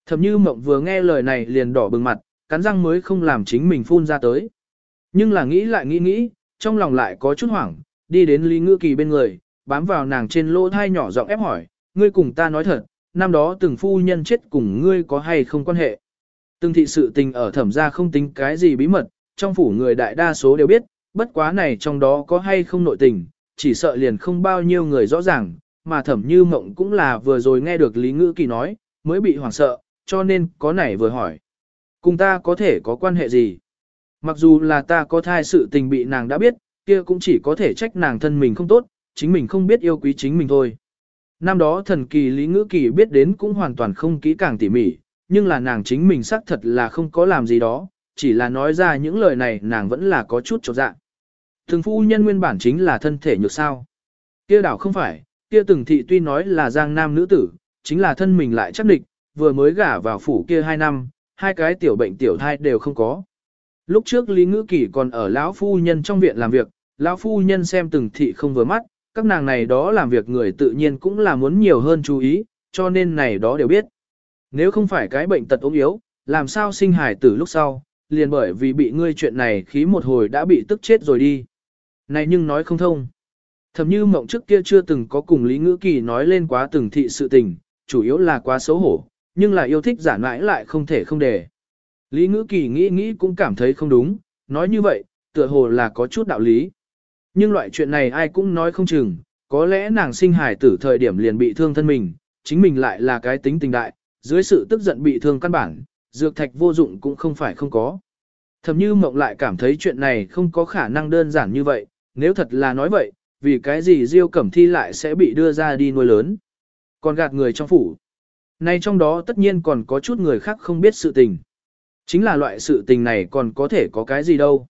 Thẩm như mộng vừa nghe lời này liền đỏ bừng mặt, cắn răng mới không làm chính mình phun ra tới. Nhưng là nghĩ lại nghĩ nghĩ, trong lòng lại có chút hoảng, đi đến Lý Ngữ Kỳ bên người, bám vào nàng trên lỗ thai nhỏ giọng ép hỏi, ngươi cùng ta nói thật, năm đó từng phu nhân chết cùng ngươi có hay không quan hệ. Từng thị sự tình ở thẩm gia không tính cái gì bí mật, trong phủ người đại đa số đều biết, bất quá này trong đó có hay không nội tình, chỉ sợ liền không bao nhiêu người rõ ràng, mà thẩm như mộng cũng là vừa rồi nghe được Lý Ngữ Kỳ nói, mới bị hoảng sợ, cho nên có nảy vừa hỏi. Cùng ta có thể có quan hệ gì? Mặc dù là ta có thai sự tình bị nàng đã biết, kia cũng chỉ có thể trách nàng thân mình không tốt, chính mình không biết yêu quý chính mình thôi. Năm đó thần kỳ Lý Ngữ Kỳ biết đến cũng hoàn toàn không kỹ càng tỉ mỉ, nhưng là nàng chính mình xác thật là không có làm gì đó, chỉ là nói ra những lời này nàng vẫn là có chút trột dạ. Thường phu nhân nguyên bản chính là thân thể nhược sao. Kia đảo không phải, kia từng thị tuy nói là giang nam nữ tử, chính là thân mình lại chắc địch, vừa mới gả vào phủ kia hai năm, hai cái tiểu bệnh tiểu thai đều không có. Lúc trước Lý Ngữ Kỳ còn ở lão phu nhân trong viện làm việc, lão phu nhân xem từng thị không vừa mắt, các nàng này đó làm việc người tự nhiên cũng là muốn nhiều hơn chú ý, cho nên này đó đều biết. Nếu không phải cái bệnh tật ốm yếu, làm sao sinh hài tử lúc sau, liền bởi vì bị ngươi chuyện này khí một hồi đã bị tức chết rồi đi. Này nhưng nói không thông. Thầm như mộng trước kia chưa từng có cùng Lý Ngữ Kỳ nói lên quá từng thị sự tình, chủ yếu là quá xấu hổ, nhưng là yêu thích giả mãi lại không thể không để. Lý Ngữ Kỳ nghĩ nghĩ cũng cảm thấy không đúng, nói như vậy, tựa hồ là có chút đạo lý. Nhưng loại chuyện này ai cũng nói không chừng, có lẽ nàng sinh hài tử thời điểm liền bị thương thân mình, chính mình lại là cái tính tình đại, dưới sự tức giận bị thương căn bản, dược thạch vô dụng cũng không phải không có. Thầm như mộng lại cảm thấy chuyện này không có khả năng đơn giản như vậy, nếu thật là nói vậy, vì cái gì Diêu Cẩm Thi lại sẽ bị đưa ra đi nuôi lớn. Còn gạt người trong phủ. Nay trong đó tất nhiên còn có chút người khác không biết sự tình. Chính là loại sự tình này còn có thể có cái gì đâu.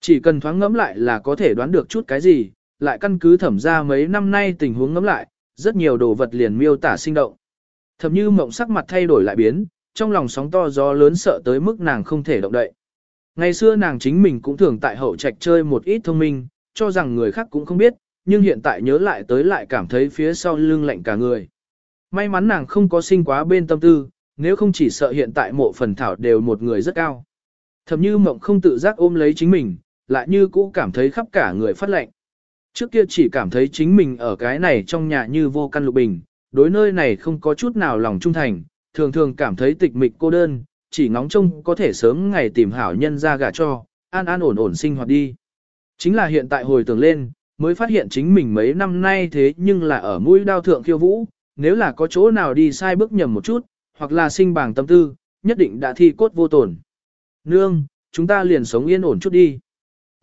Chỉ cần thoáng ngẫm lại là có thể đoán được chút cái gì, lại căn cứ thẩm ra mấy năm nay tình huống ngẫm lại, rất nhiều đồ vật liền miêu tả sinh động. Thầm như mộng sắc mặt thay đổi lại biến, trong lòng sóng to gió lớn sợ tới mức nàng không thể động đậy. Ngày xưa nàng chính mình cũng thường tại hậu trạch chơi một ít thông minh, cho rằng người khác cũng không biết, nhưng hiện tại nhớ lại tới lại cảm thấy phía sau lưng lạnh cả người. May mắn nàng không có sinh quá bên tâm tư, nếu không chỉ sợ hiện tại mộ phần thảo đều một người rất cao. Thầm như mộng không tự giác ôm lấy chính mình, lại như cũ cảm thấy khắp cả người phát lạnh. Trước kia chỉ cảm thấy chính mình ở cái này trong nhà như vô căn lục bình, đối nơi này không có chút nào lòng trung thành, thường thường cảm thấy tịch mịch cô đơn, chỉ ngóng trông có thể sớm ngày tìm hảo nhân ra gả cho, an an ổn ổn sinh hoạt đi. Chính là hiện tại hồi tưởng lên, mới phát hiện chính mình mấy năm nay thế nhưng là ở mũi đao thượng khiêu vũ, nếu là có chỗ nào đi sai bước nhầm một chút, hoặc là sinh bảng tâm tư, nhất định đã thi cốt vô tổn. Nương, chúng ta liền sống yên ổn chút đi.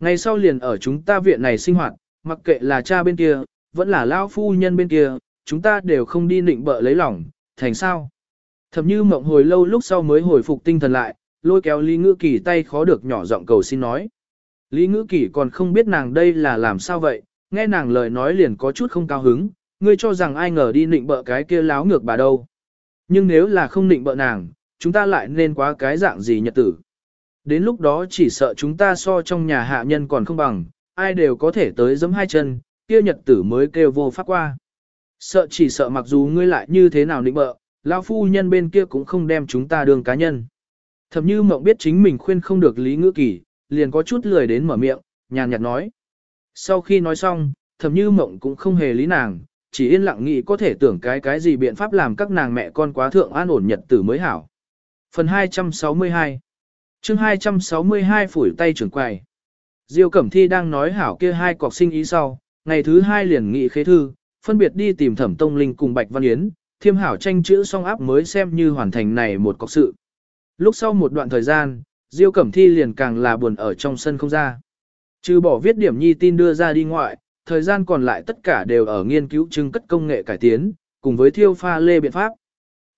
Ngày sau liền ở chúng ta viện này sinh hoạt, mặc kệ là cha bên kia, vẫn là lao phu nhân bên kia, chúng ta đều không đi nịnh bợ lấy lòng, thành sao. Thầm như mộng hồi lâu lúc sau mới hồi phục tinh thần lại, lôi kéo Lý Ngữ Kỳ tay khó được nhỏ giọng cầu xin nói. Lý Ngữ Kỳ còn không biết nàng đây là làm sao vậy, nghe nàng lời nói liền có chút không cao hứng, ngươi cho rằng ai ngờ đi nịnh bợ cái kia láo ngược bà đâu. Nhưng nếu là không nịnh bợ nàng, chúng ta lại nên quá cái dạng gì nhật tử. Đến lúc đó chỉ sợ chúng ta so trong nhà hạ nhân còn không bằng, ai đều có thể tới giẫm hai chân, kia nhật tử mới kêu vô pháp qua. Sợ chỉ sợ mặc dù ngươi lại như thế nào nịnh bợ, lão phu nhân bên kia cũng không đem chúng ta đường cá nhân. Thầm như mộng biết chính mình khuyên không được lý ngữ kỳ, liền có chút lười đến mở miệng, nhàn nhạt nói. Sau khi nói xong, thầm như mộng cũng không hề lý nàng, chỉ yên lặng nghĩ có thể tưởng cái cái gì biện pháp làm các nàng mẹ con quá thượng an ổn nhật tử mới hảo. Phần 262 chương 262 phủi tay trưởng quầy. Diêu Cẩm Thi đang nói hảo kia hai cọc sinh ý sau, ngày thứ hai liền nghị khế thư, phân biệt đi tìm thẩm tông linh cùng Bạch Văn Yến, thiêm hảo tranh chữ song áp mới xem như hoàn thành này một cọc sự. Lúc sau một đoạn thời gian, Diêu Cẩm Thi liền càng là buồn ở trong sân không ra. Trừ bỏ viết điểm nhi tin đưa ra đi ngoại, thời gian còn lại tất cả đều ở nghiên cứu chứng cất công nghệ cải tiến, cùng với thiêu pha lê biện pháp.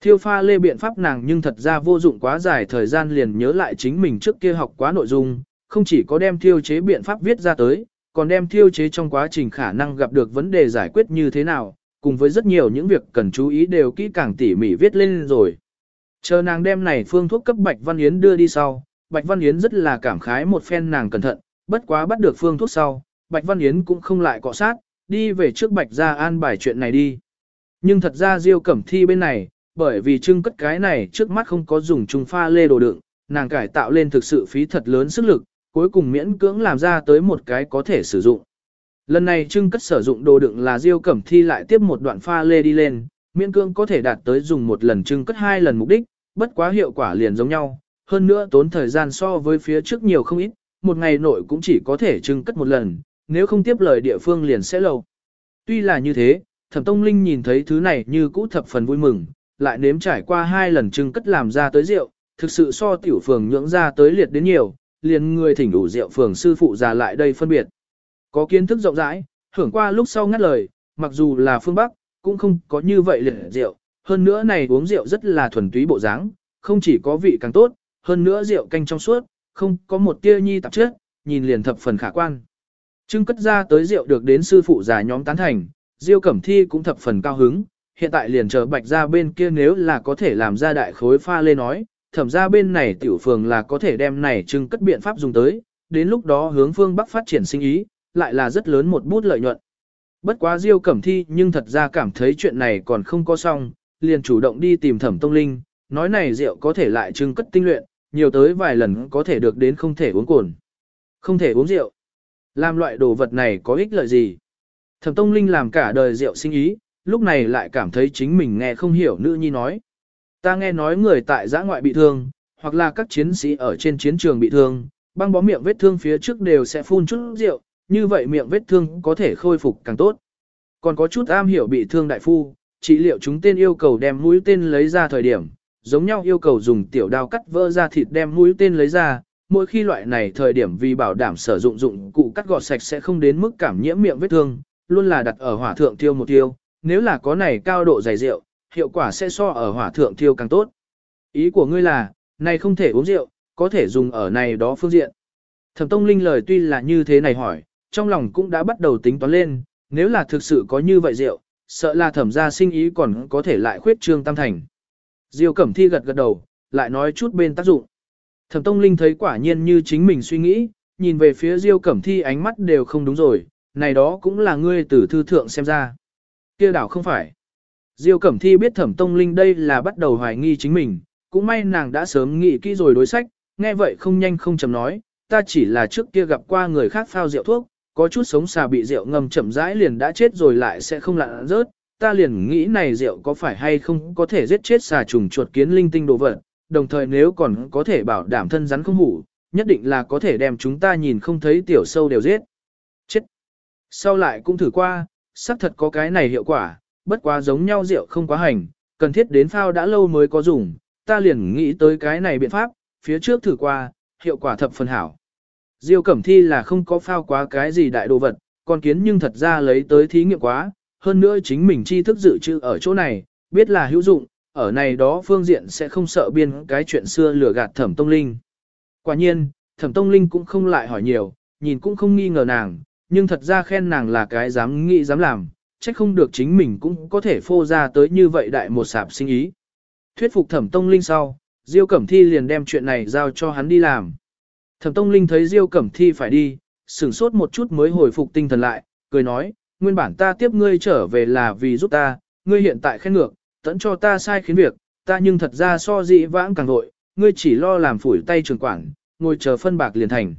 Thiêu pha lê biện pháp nàng nhưng thật ra vô dụng quá dài thời gian liền nhớ lại chính mình trước kia học quá nội dung, không chỉ có đem thiêu chế biện pháp viết ra tới, còn đem thiêu chế trong quá trình khả năng gặp được vấn đề giải quyết như thế nào, cùng với rất nhiều những việc cần chú ý đều kỹ càng tỉ mỉ viết lên rồi. Chờ nàng đem này phương thuốc cấp Bạch Văn Yến đưa đi sau, Bạch Văn Yến rất là cảm khái một phen nàng cẩn thận, bất quá bắt được phương thuốc sau, Bạch Văn Yến cũng không lại cọ sát, đi về trước Bạch ra an bài chuyện này đi. Nhưng thật ra Diêu Cẩm Thi bên này, bởi vì trưng cất cái này trước mắt không có dùng chung pha lê đồ đựng, nàng cải tạo lên thực sự phí thật lớn sức lực, cuối cùng miễn cưỡng làm ra tới một cái có thể sử dụng. Lần này trưng cất sử dụng đồ đựng là Diêu Cẩm Thi lại tiếp một đoạn pha lê đi lên, miễn cưỡng có thể đạt tới dùng một lần trưng cất hai lần mục đích, bất quá hiệu quả liền giống nhau, hơn nữa tốn thời gian so với phía trước nhiều không ít, một ngày nội cũng chỉ có thể trưng cất một lần, nếu không tiếp lời địa phương liền sẽ lâu. Tuy là như thế, Thẩm Tông Linh nhìn thấy thứ này như cũ thập phần vui mừng, lại nếm trải qua hai lần trưng cất làm ra tới rượu, thực sự so tiểu phường nhưỡng ra tới liệt đến nhiều, liền người thỉnh đủ rượu phường sư phụ già lại đây phân biệt. Có kiến thức rộng rãi, hưởng qua lúc sau ngắt lời, mặc dù là phương Bắc, cũng không có như vậy liệt rượu, hơn nữa này uống rượu rất là thuần túy bộ dáng, không chỉ có vị càng tốt, hơn nữa rượu canh trong suốt, không có một tia nhi tạp chất, nhìn liền thập phần khả quan. Trưng cất ra tới rượu được đến sư phụ già nhóm tán thành, Diêu Cẩm Thi cũng thập phần cao hứng, hiện tại liền chờ bạch ra bên kia nếu là có thể làm ra đại khối pha lê nói, thẩm ra bên này tiểu phường là có thể đem này trưng cất biện pháp dùng tới, đến lúc đó hướng phương Bắc phát triển sinh ý, lại là rất lớn một bút lợi nhuận. Bất quá Diêu Cẩm Thi nhưng thật ra cảm thấy chuyện này còn không có xong, liền chủ động đi tìm thẩm tông linh, nói này rượu có thể lại trưng cất tinh luyện, nhiều tới vài lần có thể được đến không thể uống cồn. Không thể uống rượu. Làm loại đồ vật này có ích lợi gì? Thẩm Tông Linh làm cả đời rượu sinh ý, lúc này lại cảm thấy chính mình nghe không hiểu nữ nhi nói. Ta nghe nói người tại giã ngoại bị thương, hoặc là các chiến sĩ ở trên chiến trường bị thương, băng bó miệng vết thương phía trước đều sẽ phun chút rượu, như vậy miệng vết thương có thể khôi phục càng tốt. Còn có chút am hiểu bị thương đại phu, trị liệu chúng tên yêu cầu đem mũi tên lấy ra thời điểm, giống nhau yêu cầu dùng tiểu đao cắt vỡ ra thịt đem mũi tên lấy ra, mỗi khi loại này thời điểm vì bảo đảm sử dụng dụng cụ cắt gọt sạch sẽ không đến mức cảm nhiễm miệng vết thương, luôn là đặt ở hỏa thượng tiêu một tiêu, nếu là có này cao độ dày rượu, hiệu quả sẽ so ở hỏa thượng thiêu càng tốt. Ý của ngươi là, này không thể uống rượu, có thể dùng ở này đó phương diện. Thẩm Tông Linh lời tuy là như thế này hỏi, trong lòng cũng đã bắt đầu tính toán lên, nếu là thực sự có như vậy rượu, sợ là thẩm gia sinh ý còn có thể lại khuyết trương tam thành. Diêu Cẩm Thi gật gật đầu, lại nói chút bên tác dụng. Thẩm Tông Linh thấy quả nhiên như chính mình suy nghĩ, nhìn về phía Diêu Cẩm Thi ánh mắt đều không đúng rồi, này đó cũng là ngươi từ thư thượng xem ra. Kia đảo không phải. Diêu Cẩm Thi biết Thẩm Tông Linh đây là bắt đầu hoài nghi chính mình, cũng may nàng đã sớm nghĩ kỹ rồi đối sách, nghe vậy không nhanh không chậm nói, ta chỉ là trước kia gặp qua người khác phao rượu thuốc, có chút sống xà bị rượu ngâm chậm rãi liền đã chết rồi lại sẽ không lặn rớt, ta liền nghĩ này rượu có phải hay không có thể giết chết xà trùng chuột kiến linh tinh đồ vật, đồng thời nếu còn có thể bảo đảm thân rắn không hủ, nhất định là có thể đem chúng ta nhìn không thấy tiểu sâu đều giết. Chết! Sau lại cũng thử qua, xác thật có cái này hiệu quả, bất quá giống nhau rượu không quá hành, cần thiết đến phao đã lâu mới có dùng, ta liền nghĩ tới cái này biện pháp, phía trước thử qua, hiệu quả thập phần hảo. Diêu Cẩm Thi là không có phao quá cái gì đại đồ vật, con kiến nhưng thật ra lấy tới thí nghiệm quá, hơn nữa chính mình tri thức dự trữ ở chỗ này, biết là hữu dụng, ở này đó phương diện sẽ không sợ biên cái chuyện xưa lừa gạt thẩm tông linh. Quả nhiên, thẩm tông linh cũng không lại hỏi nhiều, nhìn cũng không nghi ngờ nàng, nhưng thật ra khen nàng là cái dám nghĩ dám làm, trách không được chính mình cũng có thể phô ra tới như vậy đại một sạp sinh ý. Thuyết phục thẩm tông linh sau, Diêu Cẩm Thi liền đem chuyện này giao cho hắn đi làm. Thẩm tông linh thấy Diêu Cẩm Thi phải đi, sửng sốt một chút mới hồi phục tinh thần lại, cười nói, nguyên bản ta tiếp ngươi trở về là vì giúp ta, ngươi hiện tại khen ngược, tẫn cho ta sai khiến việc, ta nhưng thật ra so dị vãng càng vội, ngươi chỉ lo làm phủi tay trường quảng ngồi chờ phân bạc liền thành.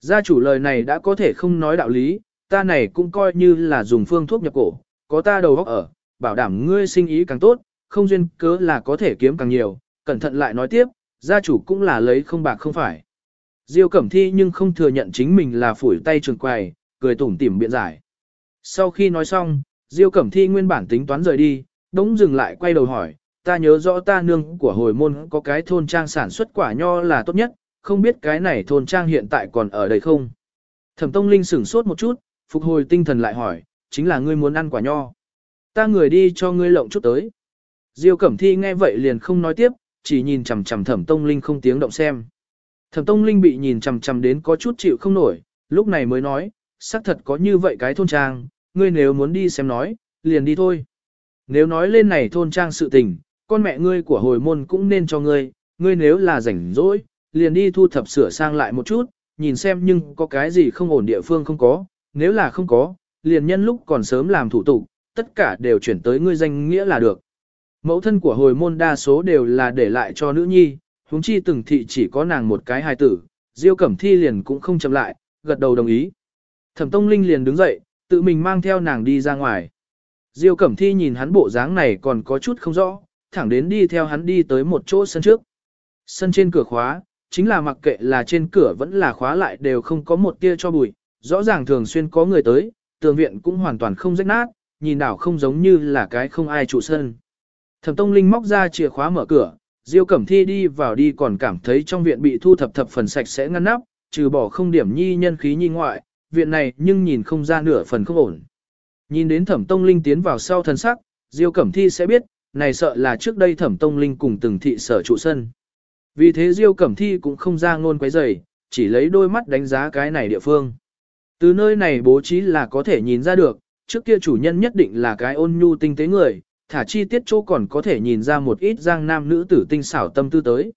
Gia chủ lời này đã có thể không nói đạo lý, ta này cũng coi như là dùng phương thuốc nhập cổ, có ta đầu óc ở, bảo đảm ngươi sinh ý càng tốt, không duyên cớ là có thể kiếm càng nhiều, cẩn thận lại nói tiếp, gia chủ cũng là lấy không bạc không phải. Diêu Cẩm Thi nhưng không thừa nhận chính mình là phủi tay trường quầy, cười tủm tỉm biện giải. Sau khi nói xong, Diêu Cẩm Thi nguyên bản tính toán rời đi, đống dừng lại quay đầu hỏi, ta nhớ rõ ta nương của hồi môn có cái thôn trang sản xuất quả nho là tốt nhất, không biết cái này thôn trang hiện tại còn ở đây không? Thẩm Tông Linh sửng sốt một chút, phục hồi tinh thần lại hỏi, chính là ngươi muốn ăn quả nho. Ta người đi cho ngươi lộng chút tới. Diêu Cẩm Thi nghe vậy liền không nói tiếp, chỉ nhìn chằm chằm Thẩm Tông Linh không tiếng động xem. Thẩm Tông Linh bị nhìn chằm chằm đến có chút chịu không nổi, lúc này mới nói, xác thật có như vậy cái thôn trang, ngươi nếu muốn đi xem nói, liền đi thôi. Nếu nói lên này thôn trang sự tình, con mẹ ngươi của hồi môn cũng nên cho ngươi, ngươi nếu là rảnh rỗi, liền đi thu thập sửa sang lại một chút, nhìn xem nhưng có cái gì không ổn địa phương không có, nếu là không có, liền nhân lúc còn sớm làm thủ tục, tất cả đều chuyển tới ngươi danh nghĩa là được. Mẫu thân của hồi môn đa số đều là để lại cho nữ nhi, huống chi từng thị chỉ có nàng một cái hài tử, Diêu Cẩm Thi liền cũng không chậm lại, gật đầu đồng ý. Thẩm Tông Linh liền đứng dậy, tự mình mang theo nàng đi ra ngoài. Diêu Cẩm Thi nhìn hắn bộ dáng này còn có chút không rõ, thẳng đến đi theo hắn đi tới một chỗ sân trước. Sân trên cửa khóa, chính là mặc kệ là trên cửa vẫn là khóa lại đều không có một tia cho bụi, rõ ràng thường xuyên có người tới, tường viện cũng hoàn toàn không rách nát, nhìn đảo không giống như là cái không ai trụ sân. Thẩm Tông Linh móc ra chìa khóa mở cửa, Diêu Cẩm Thi đi vào đi còn cảm thấy trong viện bị thu thập thập phần sạch sẽ ngăn nắp, trừ bỏ không điểm nhi nhân khí nhi ngoại, viện này nhưng nhìn không ra nửa phần không ổn. Nhìn đến Thẩm Tông Linh tiến vào sau thân sắc, Diêu Cẩm Thi sẽ biết, này sợ là trước đây Thẩm Tông Linh cùng từng thị sở trụ sân. Vì thế Diêu Cẩm Thi cũng không ra ngôn quấy rầy, chỉ lấy đôi mắt đánh giá cái này địa phương. Từ nơi này bố trí là có thể nhìn ra được, trước kia chủ nhân nhất định là cái ôn nhu tinh tế người, thả chi tiết chỗ còn có thể nhìn ra một ít giang nam nữ tử tinh xảo tâm tư tới.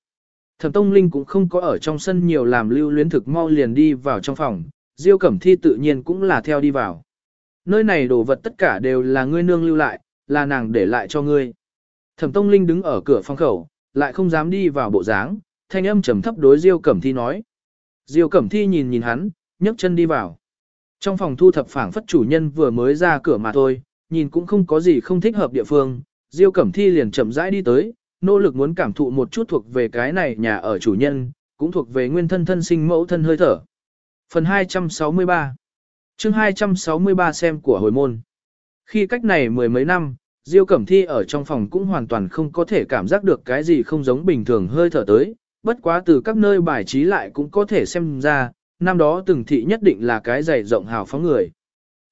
Thẩm Tông Linh cũng không có ở trong sân nhiều làm lưu luyến thực mau liền đi vào trong phòng, Diêu Cẩm Thi tự nhiên cũng là theo đi vào. Nơi này đồ vật tất cả đều là ngươi nương lưu lại, là nàng để lại cho ngươi. Thẩm Tông Linh đứng ở cửa phòng khẩu, lại không dám đi vào bộ dáng, thanh âm trầm thấp đối Diêu Cẩm Thi nói. Diêu Cẩm Thi nhìn nhìn hắn, nhấc chân đi vào. Trong phòng thu thập phảng phất chủ nhân vừa mới ra cửa mà thôi, nhìn cũng không có gì không thích hợp địa phương, Diêu Cẩm Thi liền chậm rãi đi tới, nỗ lực muốn cảm thụ một chút thuộc về cái này nhà ở chủ nhân, cũng thuộc về nguyên thân thân sinh mẫu thân hơi thở. Phần 263 chương 263 xem của hồi môn. Khi cách này mười mấy năm, Diêu Cẩm Thi ở trong phòng cũng hoàn toàn không có thể cảm giác được cái gì không giống bình thường hơi thở tới, bất quá từ các nơi bài trí lại cũng có thể xem ra, năm đó từng thị nhất định là cái dày rộng hào phóng người.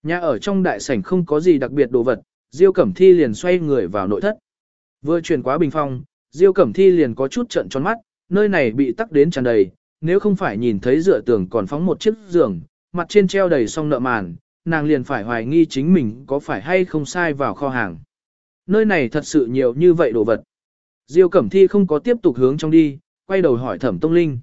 Nhà ở trong đại sảnh không có gì đặc biệt đồ vật, Diêu Cẩm Thi liền xoay người vào nội thất. Vừa chuyển quá bình phong, Diêu Cẩm Thi liền có chút trận tròn mắt, nơi này bị tắc đến tràn đầy, nếu không phải nhìn thấy dựa tường còn phóng một chiếc giường, mặt trên treo đầy song nợ màn, nàng liền phải hoài nghi chính mình có phải hay không sai vào kho hàng. Nơi này thật sự nhiều như vậy đồ vật. Diêu Cẩm Thi không có tiếp tục hướng trong đi, quay đầu hỏi Thẩm Tông Linh.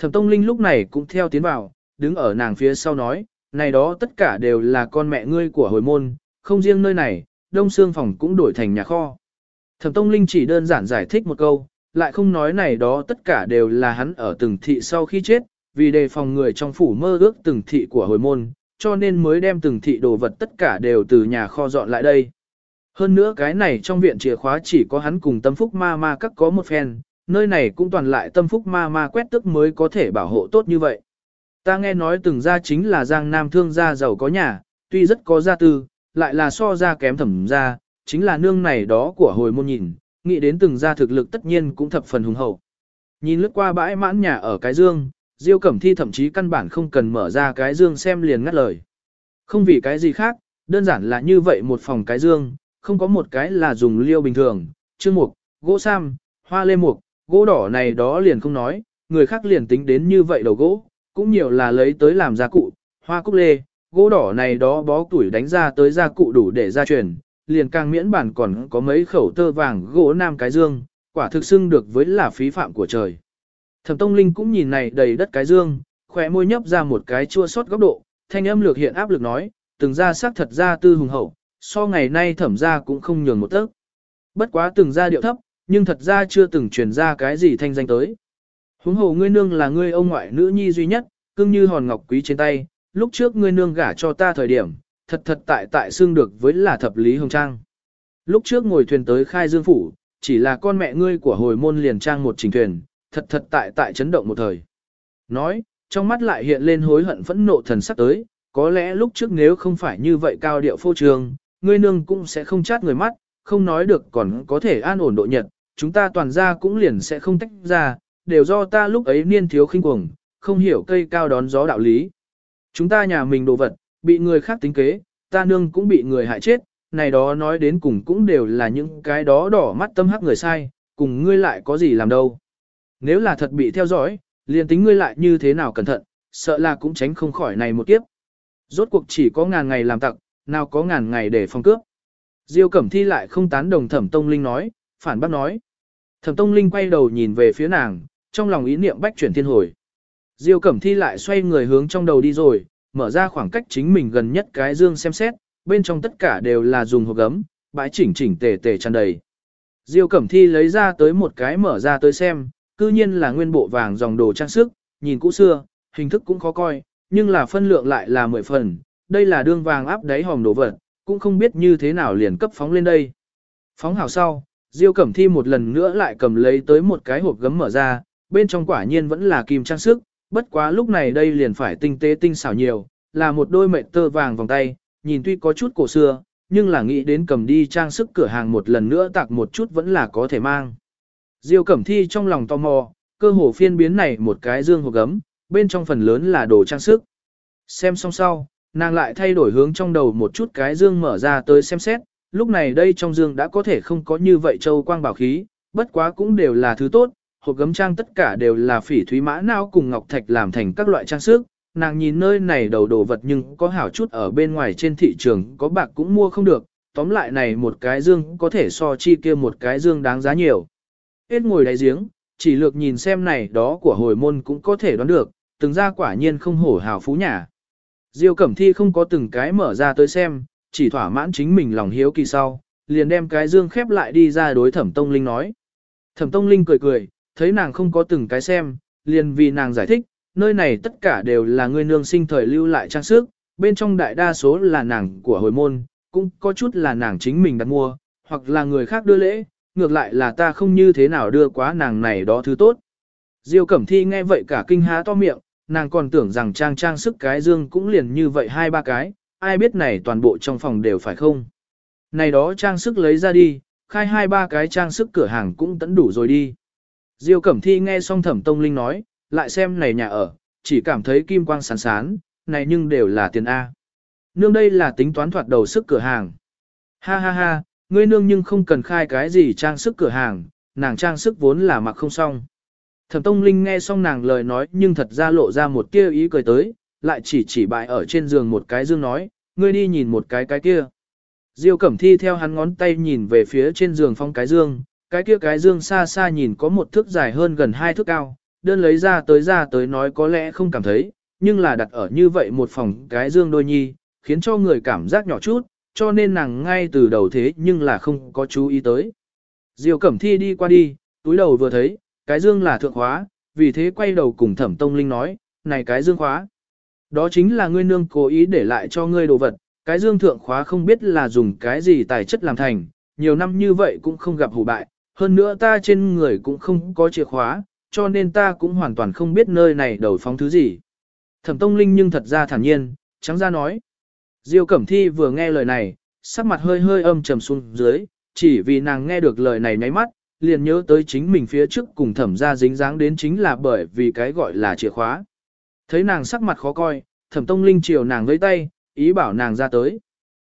Thẩm Tông Linh lúc này cũng theo tiến vào, đứng ở nàng phía sau nói, này đó tất cả đều là con mẹ ngươi của hồi môn, không riêng nơi này, đông xương phòng cũng đổi thành nhà kho. Thẩm Tông Linh chỉ đơn giản giải thích một câu, lại không nói này đó tất cả đều là hắn ở từng thị sau khi chết, vì đề phòng người trong phủ mơ ước từng thị của hồi môn, cho nên mới đem từng thị đồ vật tất cả đều từ nhà kho dọn lại đây. Hơn nữa cái này trong viện chìa khóa chỉ có hắn cùng tâm phúc ma ma các có một phen, nơi này cũng toàn lại tâm phúc ma ma quét tức mới có thể bảo hộ tốt như vậy. Ta nghe nói từng gia chính là giang nam thương gia giàu có nhà, tuy rất có gia tư, lại là so gia kém thẩm gia, chính là nương này đó của hồi môn nhìn, nghĩ đến từng gia thực lực tất nhiên cũng thập phần hùng hậu. Nhìn lướt qua bãi mãn nhà ở cái dương, Diêu Cẩm Thi thậm chí căn bản không cần mở ra cái dương xem liền ngắt lời. Không vì cái gì khác, đơn giản là như vậy một phòng cái dương, không có một cái là dùng liêu bình thường, chương mục, gỗ sam, hoa lê mục, gỗ đỏ này đó liền không nói, người khác liền tính đến như vậy đầu gỗ, cũng nhiều là lấy tới làm gia cụ, hoa cúc lê, gỗ đỏ này đó bó tuổi đánh ra tới gia cụ đủ để gia truyền, liền càng miễn bản còn có mấy khẩu tơ vàng gỗ nam cái dương, quả thực xưng được với là phí phạm của trời. Thẩm Tông Linh cũng nhìn này đầy đất cái dương, khỏe môi nhấp ra một cái chua sót góc độ, thanh âm lược hiện áp lực nói, từng ra sắc thật ra tư hùng hậu, so ngày nay thẩm ra cũng không nhường một tấc. Bất quá từng ra điệu thấp, nhưng thật ra chưa từng truyền ra cái gì thanh danh tới. Huống hồ ngươi nương là ngươi ông ngoại nữ nhi duy nhất, cưng như hòn ngọc quý trên tay, lúc trước ngươi nương gả cho ta thời điểm, thật thật tại tại xương được với là thập lý hồng trang. Lúc trước ngồi thuyền tới khai dương phủ, chỉ là con mẹ ngươi của hồi môn liền trang một trình thuyền, thật thật tại tại chấn động một thời. Nói, trong mắt lại hiện lên hối hận phẫn nộ thần sắc tới, có lẽ lúc trước nếu không phải như vậy cao điệu phô trường, ngươi nương cũng sẽ không chát người mắt, không nói được còn có thể an ổn độ nhật, chúng ta toàn ra cũng liền sẽ không tách ra, đều do ta lúc ấy niên thiếu khinh cuồng, không hiểu cây cao đón gió đạo lý. Chúng ta nhà mình đồ vật, bị người khác tính kế, ta nương cũng bị người hại chết, này đó nói đến cùng cũng đều là những cái đó đỏ mắt tâm hắc người sai, cùng ngươi lại có gì làm đâu. Nếu là thật bị theo dõi, liền tính ngươi lại như thế nào cẩn thận, sợ là cũng tránh không khỏi này một kiếp. Rốt cuộc chỉ có ngàn ngày làm tặng, nào có ngàn ngày để phòng cướp. Diêu Cẩm Thi lại không tán đồng Thẩm Tông Linh nói, phản bác nói. Thẩm Tông Linh quay đầu nhìn về phía nàng, trong lòng ý niệm bách chuyển thiên hồi. Diêu Cẩm Thi lại xoay người hướng trong đầu đi rồi, mở ra khoảng cách chính mình gần nhất cái dương xem xét, bên trong tất cả đều là dùng hộp gấm, bãi chỉnh chỉnh tề tề tràn đầy. Diêu Cẩm Thi lấy ra tới một cái mở ra tới xem, cư nhiên là nguyên bộ vàng dòng đồ trang sức, nhìn cũ xưa, hình thức cũng khó coi, nhưng là phân lượng lại là mười phần, đây là đương vàng áp đáy hòm đồ vật, cũng không biết như thế nào liền cấp phóng lên đây. Phóng hào sau, Diêu Cẩm Thi một lần nữa lại cầm lấy tới một cái hộp gấm mở ra, bên trong quả nhiên vẫn là kim trang sức, bất quá lúc này đây liền phải tinh tế tinh xảo nhiều, là một đôi mệnh tơ vàng vòng tay, nhìn tuy có chút cổ xưa, nhưng là nghĩ đến cầm đi trang sức cửa hàng một lần nữa tặng một chút vẫn là có thể mang. Diêu Cẩm Thi trong lòng tò mò, cơ hồ phiên biến này một cái dương hộp gấm, bên trong phần lớn là đồ trang sức. Xem xong sau, nàng lại thay đổi hướng trong đầu một chút cái dương mở ra tới xem xét, lúc này đây trong dương đã có thể không có như vậy châu quang bảo khí, bất quá cũng đều là thứ tốt, hộp gấm trang tất cả đều là phỉ thúy mã não cùng ngọc thạch làm thành các loại trang sức. Nàng nhìn nơi này đầu đồ vật nhưng có hảo chút ở bên ngoài trên thị trường có bạc cũng mua không được, tóm lại này một cái dương có thể so chi kia một cái dương đáng giá nhiều. Hết ngồi đáy giếng, chỉ lược nhìn xem này đó của hồi môn cũng có thể đoán được, từng ra quả nhiên không hổ hào phú nhà. Diêu Cẩm Thi không có từng cái mở ra tới xem, chỉ thỏa mãn chính mình lòng hiếu kỳ sau, liền đem cái dương khép lại đi ra đối Thẩm Tông Linh nói. Thẩm Tông Linh cười cười, thấy nàng không có từng cái xem, liền vì nàng giải thích, nơi này tất cả đều là người nương sinh thời lưu lại trang sức, bên trong đại đa số là nàng của hồi môn, cũng có chút là nàng chính mình đặt mua, hoặc là người khác đưa lễ, ngược lại là ta không như thế nào đưa quá nàng này đó thứ tốt. Diêu Cẩm Thi nghe vậy cả kinh há to miệng, nàng còn tưởng rằng trang trang sức cái dương cũng liền như vậy hai ba cái, ai biết này toàn bộ trong phòng đều phải không. Này đó trang sức lấy ra đi, khai hai ba cái trang sức cửa hàng cũng tẫn đủ rồi đi. Diêu Cẩm Thi nghe xong Thẩm Tông Linh nói, lại xem này nhà ở, chỉ cảm thấy kim quang sáng sán, này nhưng đều là tiền A. Nương đây là tính toán thoạt đầu sức cửa hàng. Ha ha ha, ngươi nương nhưng không cần khai cái gì trang sức cửa hàng, nàng trang sức vốn là mặc không xong. Thẩm Tông Linh nghe xong nàng lời nói nhưng thật ra lộ ra một tia ý cười tới, lại chỉ chỉ bại ở trên giường một cái dương nói, ngươi đi nhìn một cái cái kia. Diêu Cẩm Thi theo hắn ngón tay nhìn về phía trên giường phong cái dương, cái kia cái dương xa xa nhìn có một thước dài hơn gần hai thước cao, đơn lấy ra tới ra tới nói có lẽ không cảm thấy, nhưng là đặt ở như vậy một phòng cái dương đôi nhi, khiến cho người cảm giác nhỏ chút, cho nên nàng ngay từ đầu thế nhưng là không có chú ý tới. Diêu Cẩm Thi đi qua đi, túi đầu vừa thấy, cái dương là thượng khóa, vì thế quay đầu cùng Thẩm Tông Linh nói, này cái dương khóa. Đó chính là ngươi nương cố ý để lại cho ngươi đồ vật, cái dương thượng khóa không biết là dùng cái gì tài chất làm thành, nhiều năm như vậy cũng không gặp hủ bại, hơn nữa ta trên người cũng không có chìa khóa, cho nên ta cũng hoàn toàn không biết nơi này đầu phóng thứ gì. Thẩm Tông Linh nhưng thật ra thản nhiên, trắng ra nói. Diêu Cẩm Thi vừa nghe lời này, sắc mặt hơi hơi âm trầm xuống dưới, chỉ vì nàng nghe được lời này nháy mắt, liền nhớ tới chính mình phía trước cùng thẩm ra dính dáng đến chính là bởi vì cái gọi là chìa khóa. Thấy nàng sắc mặt khó coi, thẩm tông linh chiều nàng với tay, ý bảo nàng ra tới.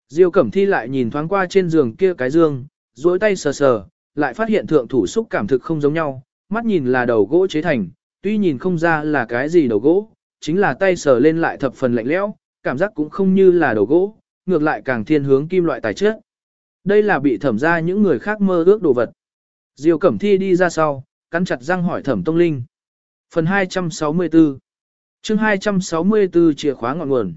Diêu Cẩm Thi lại nhìn thoáng qua trên giường kia cái dương, duỗi tay sờ sờ, lại phát hiện thượng thủ xúc cảm thực không giống nhau, mắt nhìn là đầu gỗ chế thành, tuy nhìn không ra là cái gì đầu gỗ, chính là tay sờ lên lại thập phần lạnh lẽo, cảm giác cũng không như là đầu gỗ, ngược lại càng thiên hướng kim loại tài chất. Đây là bị thẩm ra những người khác mơ ước đồ vật. Diêu Cẩm Thi đi ra sau, cắn chặt răng hỏi thẩm Tông Linh. Phần 264 chương 264 chìa khóa ngọn nguồn.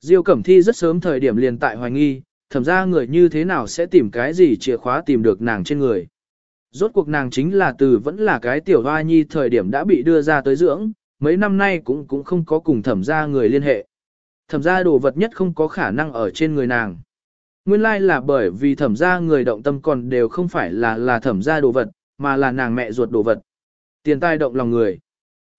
Diêu Cẩm Thi rất sớm thời điểm liền tại hoài nghi, thẩm ra người như thế nào sẽ tìm cái gì chìa khóa tìm được nàng trên người. Rốt cuộc nàng chính là từ vẫn là cái tiểu hoa nhi thời điểm đã bị đưa ra tới dưỡng, mấy năm nay cũng cũng không có cùng thẩm ra người liên hệ. Thẩm ra đồ vật nhất không có khả năng ở trên người nàng. Nguyên lai là bởi vì thẩm ra người động tâm còn đều không phải là là thẩm ra đồ vật, mà là nàng mẹ ruột đồ vật. Tiền tai động lòng người.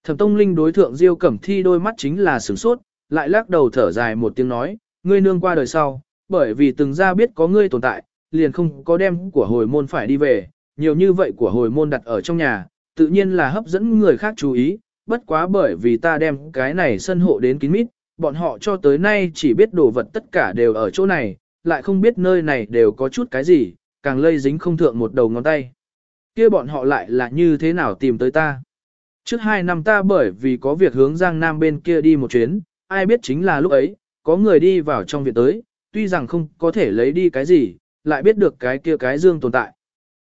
Thẩm Tông Linh đối thượng Diêu Cẩm Thi đôi mắt chính là sửng sốt, lại lắc đầu thở dài một tiếng nói, ngươi nương qua đời sau, bởi vì từng ra biết có ngươi tồn tại, liền không có đem của hồi môn phải đi về, nhiều như vậy của hồi môn đặt ở trong nhà, tự nhiên là hấp dẫn người khác chú ý, bất quá bởi vì ta đem cái này sân hộ đến kín mít, bọn họ cho tới nay chỉ biết đồ vật tất cả đều ở chỗ này, lại không biết nơi này đều có chút cái gì, càng lây dính không thượng một đầu ngón tay. kia bọn họ lại là như thế nào tìm tới ta? Trước hai năm ta bởi vì có việc hướng Giang Nam bên kia đi một chuyến, ai biết chính là lúc ấy, có người đi vào trong viện tới, tuy rằng không có thể lấy đi cái gì, lại biết được cái kia cái dương tồn tại.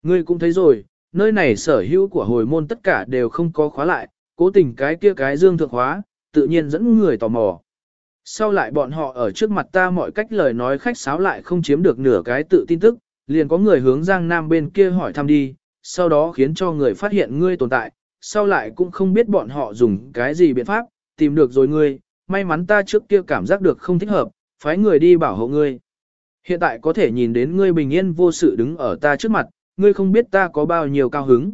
Ngươi cũng thấy rồi, nơi này sở hữu của hồi môn tất cả đều không có khóa lại, cố tình cái kia cái dương thượng khóa, tự nhiên dẫn người tò mò. Sau lại bọn họ ở trước mặt ta mọi cách lời nói khách sáo lại không chiếm được nửa cái tự tin tức, liền có người hướng Giang Nam bên kia hỏi thăm đi, sau đó khiến cho người phát hiện ngươi tồn tại, sau lại cũng không biết bọn họ dùng cái gì biện pháp, tìm được rồi ngươi, may mắn ta trước kia cảm giác được không thích hợp, phái người đi bảo hộ ngươi. Hiện tại có thể nhìn đến ngươi bình yên vô sự đứng ở ta trước mặt, ngươi không biết ta có bao nhiêu cao hứng.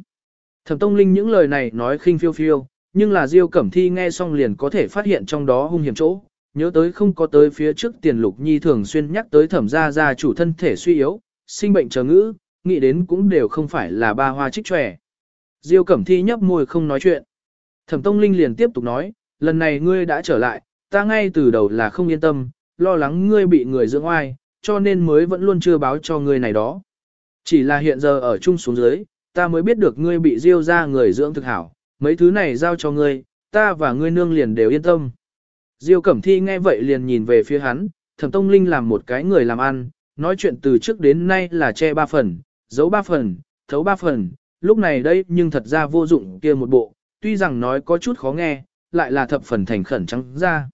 Thẩm Tông Linh những lời này nói khinh phiêu phiêu, nhưng là Diêu Cẩm Thi nghe xong liền có thể phát hiện trong đó hung hiểm chỗ, nhớ tới không có tới phía trước tiền lục nhi thường xuyên nhắc tới thẩm gia gia chủ thân thể suy yếu, sinh bệnh chờ ngữ, nghĩ đến cũng đều không phải là ba hoa trích trẻ. Diêu Cẩm Thi nhấp môi không nói chuyện. Thẩm Tông Linh liền tiếp tục nói, lần này ngươi đã trở lại, ta ngay từ đầu là không yên tâm, lo lắng ngươi bị người dưỡng oai, cho nên mới vẫn luôn chưa báo cho ngươi này đó. Chỉ là hiện giờ ở chung xuống dưới, ta mới biết được ngươi bị diêu ra người dưỡng thực hảo, mấy thứ này giao cho ngươi, ta và ngươi nương liền đều yên tâm. Diêu Cẩm Thi nghe vậy liền nhìn về phía hắn, Thẩm Tông Linh làm một cái người làm ăn, nói chuyện từ trước đến nay là che ba phần, giấu ba phần, thấu ba phần, lúc này đây nhưng thật ra vô dụng kia một bộ, tuy rằng nói có chút khó nghe, lại là thập phần thành khẩn trắng ra.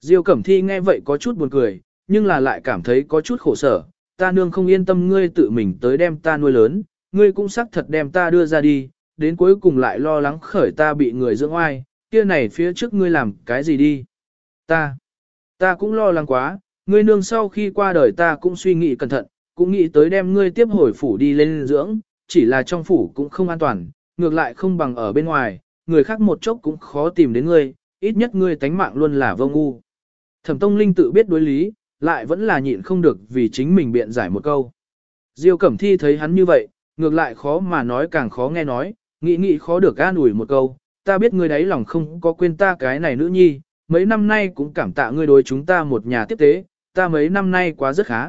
Diêu Cẩm Thi nghe vậy có chút buồn cười, nhưng là lại cảm thấy có chút khổ sở, ta nương không yên tâm ngươi tự mình tới đem ta nuôi lớn, ngươi cũng xác thật đem ta đưa ra đi, đến cuối cùng lại lo lắng khởi ta bị người dưỡng oai, kia này phía trước ngươi làm cái gì đi. Ta, ta cũng lo lắng quá, ngươi nương sau khi qua đời ta cũng suy nghĩ cẩn thận, cũng nghĩ tới đem ngươi tiếp hồi phủ đi lên dưỡng, chỉ là trong phủ cũng không an toàn, ngược lại không bằng ở bên ngoài, người khác một chốc cũng khó tìm đến ngươi, ít nhất ngươi tánh mạng luôn là vô ngu. Thẩm Tông Linh tự biết đối lý, lại vẫn là nhịn không được vì chính mình biện giải một câu. Diêu Cẩm Thi thấy hắn như vậy, ngược lại khó mà nói càng khó nghe nói, nghĩ nghĩ khó được an ủi một câu, ta biết ngươi đấy lòng không có quên ta cái này nữ nhi, mấy năm nay cũng cảm tạ ngươi đối chúng ta một nhà tiếp tế, ta mấy năm nay quá rất khá.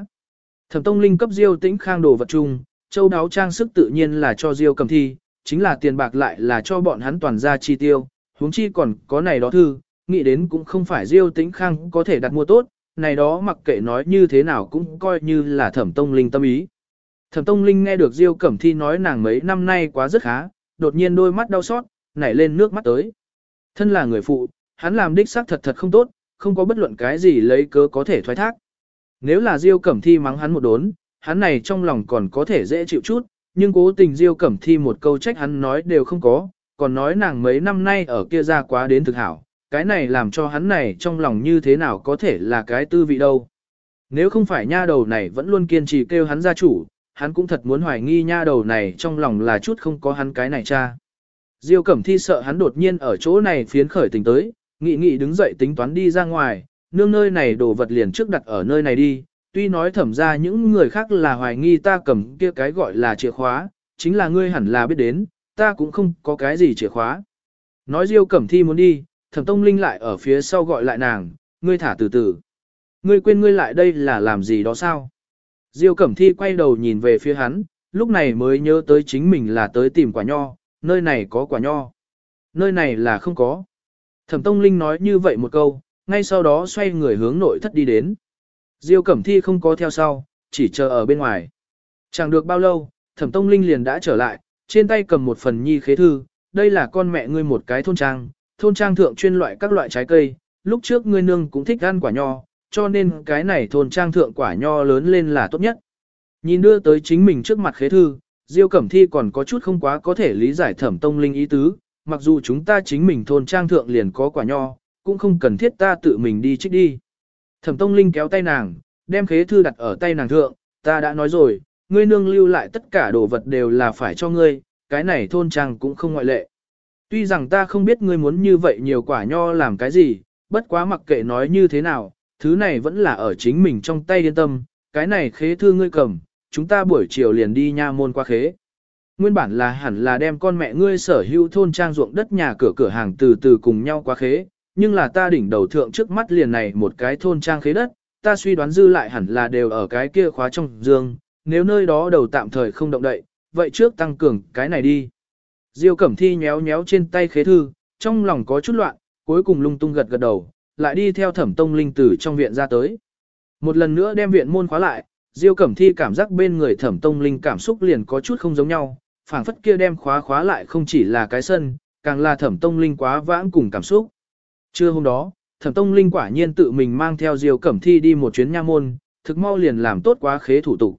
Thẩm Tông Linh cấp Diêu Tĩnh Khang đồ vật chung, châu đáo trang sức tự nhiên là cho Diêu Cẩm Thi, chính là tiền bạc lại là cho bọn hắn toàn ra chi tiêu, huống chi còn có này đó thư, nghĩ đến cũng không phải Diêu Tĩnh Khang có thể đặt mua tốt, này đó mặc kệ nói như thế nào cũng coi như là Thẩm Tông Linh tâm ý. Thẩm Tông Linh nghe được Diêu Cẩm Thi nói nàng mấy năm nay quá rất khá, đột nhiên đôi mắt đau xót, nảy lên nước mắt tới. Thân là người phụ, hắn làm đích xác thật thật không tốt, không có bất luận cái gì lấy cớ có thể thoái thác. Nếu là Diêu Cẩm Thi mắng hắn một đốn, hắn này trong lòng còn có thể dễ chịu chút, nhưng cố tình Diêu Cẩm Thi một câu trách hắn nói đều không có, còn nói nàng mấy năm nay ở kia ra quá đến thực hảo, cái này làm cho hắn này trong lòng như thế nào có thể là cái tư vị đâu. Nếu không phải nha đầu này vẫn luôn kiên trì kêu hắn gia chủ, hắn cũng thật muốn hoài nghi nha đầu này trong lòng là chút không có hắn cái này cha. Diêu Cẩm Thi sợ hắn đột nhiên ở chỗ này phiến khởi tình tới, nghị nghị đứng dậy tính toán đi ra ngoài, nương nơi này đồ vật liền trước đặt ở nơi này đi, tuy nói thẩm ra những người khác là hoài nghi ta cầm kia cái gọi là chìa khóa, chính là ngươi hẳn là biết đến, ta cũng không có cái gì chìa khóa. Nói Diêu Cẩm Thi muốn đi, thẩm tông linh lại ở phía sau gọi lại nàng, ngươi thả từ từ. Ngươi quên ngươi lại đây là làm gì đó sao? Diêu Cẩm Thi quay đầu nhìn về phía hắn, lúc này mới nhớ tới chính mình là tới tìm quả nho, nơi này có quả nho. Nơi này là không có. Thẩm Tông Linh nói như vậy một câu, ngay sau đó xoay người hướng nội thất đi đến. Diêu Cẩm Thi không có theo sau, chỉ chờ ở bên ngoài. Chẳng được bao lâu, Thẩm Tông Linh liền đã trở lại, trên tay cầm một phần nhi khế thư, đây là con mẹ ngươi một cái thôn trang, thôn trang thượng chuyên loại các loại trái cây, lúc trước ngươi nương cũng thích ăn quả nho, cho nên cái này thôn trang thượng quả nho lớn lên là tốt nhất. Nhìn đưa tới chính mình trước mặt khế thư, Diêu Cẩm Thi còn có chút không quá có thể lý giải thẩm tông linh ý tứ, mặc dù chúng ta chính mình thôn trang thượng liền có quả nho, cũng không cần thiết ta tự mình đi trích đi. Thẩm tông linh kéo tay nàng, đem khế thư đặt ở tay nàng thượng, ta đã nói rồi, ngươi nương lưu lại tất cả đồ vật đều là phải cho ngươi, cái này thôn trang cũng không ngoại lệ. Tuy rằng ta không biết ngươi muốn như vậy nhiều quả nho làm cái gì, bất quá mặc kệ nói như thế nào, thứ này vẫn là ở chính mình trong tay yên tâm, cái này khế thư ngươi cầm, chúng ta buổi chiều liền đi nha môn qua khế. Nguyên bản là hẳn là đem con mẹ ngươi sở hữu thôn trang ruộng đất nhà cửa cửa hàng từ từ cùng nhau qua khế, nhưng là ta đỉnh đầu thượng trước mắt liền này một cái thôn trang khế đất, ta suy đoán dư lại hẳn là đều ở cái kia khóa trong dương, nếu nơi đó đầu tạm thời không động đậy, vậy trước tăng cường cái này đi. Diêu Cẩm Thi nhéo nhéo trên tay khế thư, trong lòng có chút loạn, cuối cùng lung tung gật gật đầu, lại đi theo thẩm tông linh tử trong viện ra tới. Một lần nữa đem viện môn khóa lại, Diêu Cẩm Thi cảm giác bên người thẩm tông linh cảm xúc liền có chút không giống nhau, phảng phất kia đem khóa khóa lại không chỉ là cái sân, càng là thẩm tông linh quá vãng cùng cảm xúc. Trưa hôm đó, thẩm tông linh quả nhiên tự mình mang theo Diêu Cẩm Thi đi một chuyến nha môn, thực mau liền làm tốt quá khế thủ tục.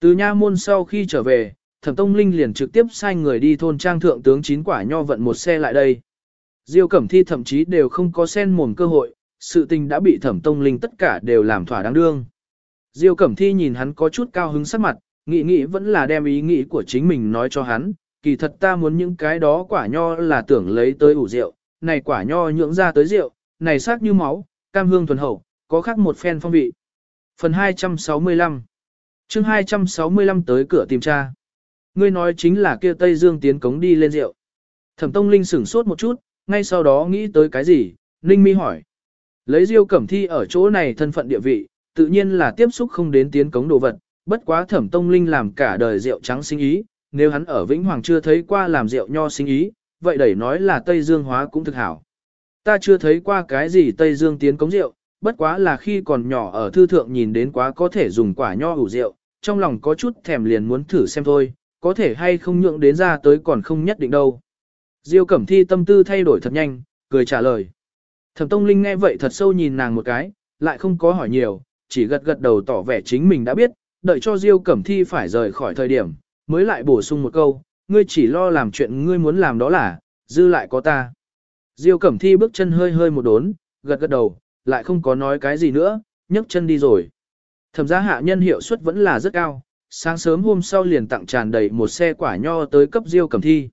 Từ nha môn sau khi trở về, thẩm tông linh liền trực tiếp sai người đi thôn trang thượng tướng chín quả nho vận một xe lại đây. Diêu Cẩm Thi thậm chí đều không có sen mồm cơ hội, sự tình đã bị thẩm tông linh tất cả đều làm thỏa đáng đương. Diêu Cẩm Thi nhìn hắn có chút cao hứng sắc mặt, nghĩ nghĩ vẫn là đem ý nghĩ của chính mình nói cho hắn, kỳ thật ta muốn những cái đó quả nho là tưởng lấy tới ủ rượu, này quả nho nhưỡng ra tới rượu, này sắc như máu, cam hương thuần hậu, có khác một phen phong vị. Phần 265 chương 265 tới cửa tìm cha. Ngươi nói chính là kia Tây Dương tiến cống đi lên rượu. Thẩm Tông Linh sửng sốt một chút, ngay sau đó nghĩ tới cái gì, Linh mi hỏi. Lấy Diêu Cẩm Thi ở chỗ này thân phận địa vị, tự nhiên là tiếp xúc không đến tiến cống đồ vật, bất quá Thẩm Tông Linh làm cả đời rượu trắng sinh ý, nếu hắn ở Vĩnh Hoàng chưa thấy qua làm rượu nho sinh ý, vậy đẩy nói là Tây Dương hóa cũng thực hảo. Ta chưa thấy qua cái gì Tây Dương tiến cống rượu, bất quá là khi còn nhỏ ở thư thượng nhìn đến quá có thể dùng quả nho ủ rượu, trong lòng có chút thèm liền muốn thử xem thôi, có thể hay không nhượng đến ra tới còn không nhất định đâu. Diêu Cẩm Thi tâm tư thay đổi thật nhanh, cười trả lời. Thẩm Tông Linh nghe vậy thật sâu nhìn nàng một cái, lại không có hỏi nhiều, chỉ gật gật đầu tỏ vẻ chính mình đã biết, đợi cho Diêu Cẩm Thi phải rời khỏi thời điểm, mới lại bổ sung một câu, ngươi chỉ lo làm chuyện ngươi muốn làm đó là, dư lại có ta. Diêu Cẩm Thi bước chân hơi hơi một đốn, gật gật đầu, lại không có nói cái gì nữa, nhấc chân đi rồi. Thẩm gia hạ nhân hiệu suất vẫn là rất cao, sáng sớm hôm sau liền tặng tràn đầy một xe quả nho tới cấp Diêu Cẩm Thi.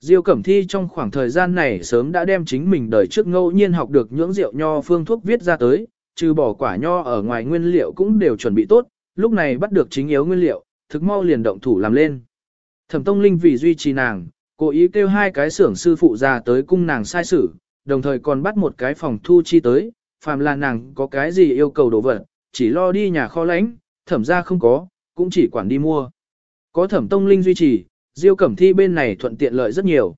Diêu Cẩm Thi trong khoảng thời gian này sớm đã đem chính mình đời trước ngẫu nhiên học được những rượu nho phương thuốc viết ra tới, trừ bỏ quả nho ở ngoài nguyên liệu cũng đều chuẩn bị tốt, lúc này bắt được chính yếu nguyên liệu, thực mau liền động thủ làm lên. Thẩm Tông Linh vì duy trì nàng, cố ý kêu hai cái xưởng sư phụ ra tới cung nàng sai sử, đồng thời còn bắt một cái phòng thu chi tới, phàm là nàng có cái gì yêu cầu đồ vật, chỉ lo đi nhà kho lãnh, thẩm ra không có, cũng chỉ quản đi mua. Có thẩm Tông Linh duy trì, Diêu Cẩm Thi bên này thuận tiện lợi rất nhiều.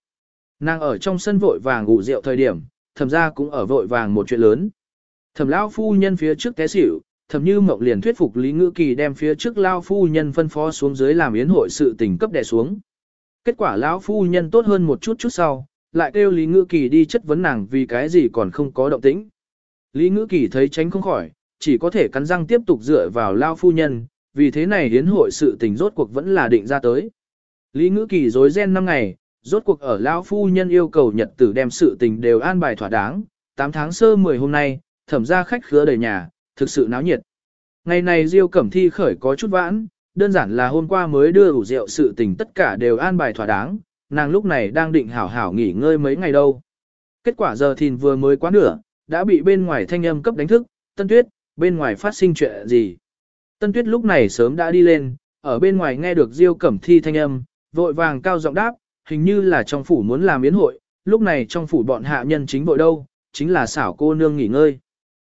Nàng ở trong sân vội vàng ngủ rượu thời điểm, thẩm ra cũng ở vội vàng một chuyện lớn. Thẩm lão phu nhân phía trước té xỉu, thậm như mộng liền thuyết phục Lý Ngữ Kỳ đem phía trước lao phu nhân phân phó xuống dưới làm yến hội sự tình cấp đè xuống. Kết quả lão phu nhân tốt hơn một chút chút sau, lại kêu Lý Ngữ Kỳ đi chất vấn nàng vì cái gì còn không có động tĩnh. Lý Ngữ Kỳ thấy tránh không khỏi, chỉ có thể cắn răng tiếp tục dựa vào lao phu nhân, vì thế này yến hội sự tình rốt cuộc vẫn là định ra tới. Lý Ngữ Kỳ dối ren năm ngày, rốt cuộc ở lão phu nhân yêu cầu nhật tử đem sự tình đều an bài thỏa đáng, 8 tháng sơ 10 hôm nay, thẩm ra khách khứa đầy nhà, thực sự náo nhiệt. Ngày này Diêu Cẩm Thi khởi có chút vãn, đơn giản là hôm qua mới đưa ủ rượu sự tình tất cả đều an bài thỏa đáng, nàng lúc này đang định hảo hảo nghỉ ngơi mấy ngày đâu. Kết quả giờ thìn vừa mới quá nửa, đã bị bên ngoài thanh âm cấp đánh thức, Tân Tuyết, bên ngoài phát sinh chuyện gì. Tân Tuyết lúc này sớm đã đi lên, ở bên ngoài nghe được Diêu Cẩm Thi thanh âm, vội vàng cao giọng đáp, hình như là trong phủ muốn làm yến hội, lúc này trong phủ bọn hạ nhân chính vội đâu, chính là xảo cô nương nghỉ ngơi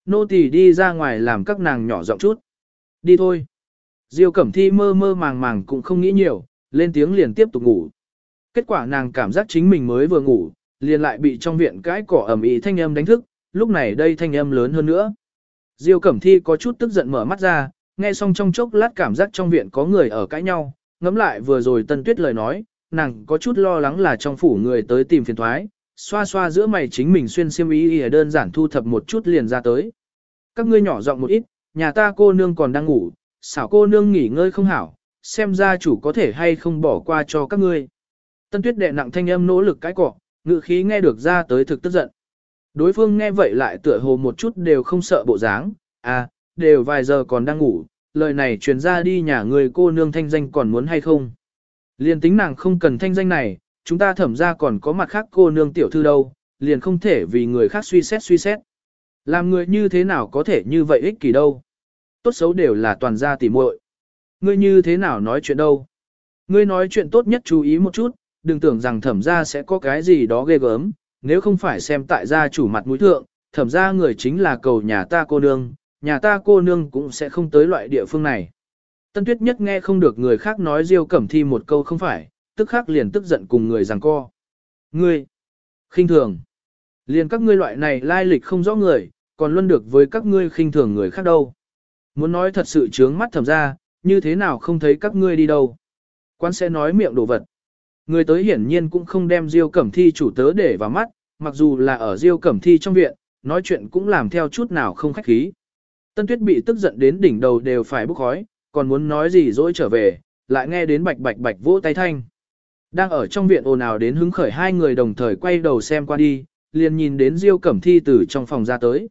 nô tỳ đi ra ngoài làm các nàng nhỏ giọng chút. Đi thôi. Diêu Cẩm Thi mơ mơ màng màng cũng không nghĩ nhiều, lên tiếng liền tiếp tục ngủ. Kết quả nàng cảm giác chính mình mới vừa ngủ, liền lại bị trong viện cái cỏ ẩm ý thanh âm đánh thức, lúc này đây thanh âm lớn hơn nữa. Diêu Cẩm Thi có chút tức giận mở mắt ra, nghe xong trong chốc lát cảm giác trong viện có người ở cãi nhau, ngẫm lại vừa rồi Tân Tuyết lời nói, nàng có chút lo lắng là trong phủ người tới tìm phiền thoái, xoa xoa giữa mày chính mình xuyên xiêm y y đơn giản thu thập một chút liền ra tới. Các ngươi nhỏ giọng một ít, nhà ta cô nương còn đang ngủ, xảo cô nương nghỉ ngơi không hảo, xem ra chủ có thể hay không bỏ qua cho các ngươi. Tân tuyết đệ nặng thanh âm nỗ lực cái cọ, ngự khí nghe được ra tới thực tức giận. Đối phương nghe vậy lại tựa hồ một chút đều không sợ bộ dáng, à, đều vài giờ còn đang ngủ, lời này truyền ra đi nhà người cô nương thanh danh còn muốn hay không. Liền tính nàng không cần thanh danh này, chúng ta thẩm ra còn có mặt khác cô nương tiểu thư đâu, liền không thể vì người khác suy xét suy xét. Làm người như thế nào có thể như vậy ích kỷ đâu. Tốt xấu đều là toàn gia tỉ muội. Ngươi như thế nào nói chuyện đâu. Ngươi nói chuyện tốt nhất chú ý một chút, đừng tưởng rằng thẩm ra sẽ có cái gì đó ghê gớm, nếu không phải xem tại gia chủ mặt mũi thượng, thẩm ra người chính là cầu nhà ta cô nương, nhà ta cô nương cũng sẽ không tới loại địa phương này. Tân tuyết nhất nghe không được người khác nói diêu cẩm thi một câu không phải, tức khắc liền tức giận cùng người rằng co. Ngươi, khinh thường, liền các ngươi loại này lai lịch không rõ người, còn luôn được với các ngươi khinh thường người khác đâu. Muốn nói thật sự trướng mắt thầm ra, như thế nào không thấy các ngươi đi đâu. Quan sẽ nói miệng đồ vật. Người tới hiển nhiên cũng không đem Diêu Cẩm Thi chủ tớ để vào mắt, mặc dù là ở Diêu Cẩm Thi trong viện, nói chuyện cũng làm theo chút nào không khách khí. Tân Tuyết bị tức giận đến đỉnh đầu đều phải bốc khói, còn muốn nói gì dỗi trở về, lại nghe đến bạch bạch bạch vỗ tay thanh. Đang ở trong viện ồn ào đến hứng khởi hai người đồng thời quay đầu xem qua đi, liền nhìn đến Diêu Cẩm Thi từ trong phòng ra tới.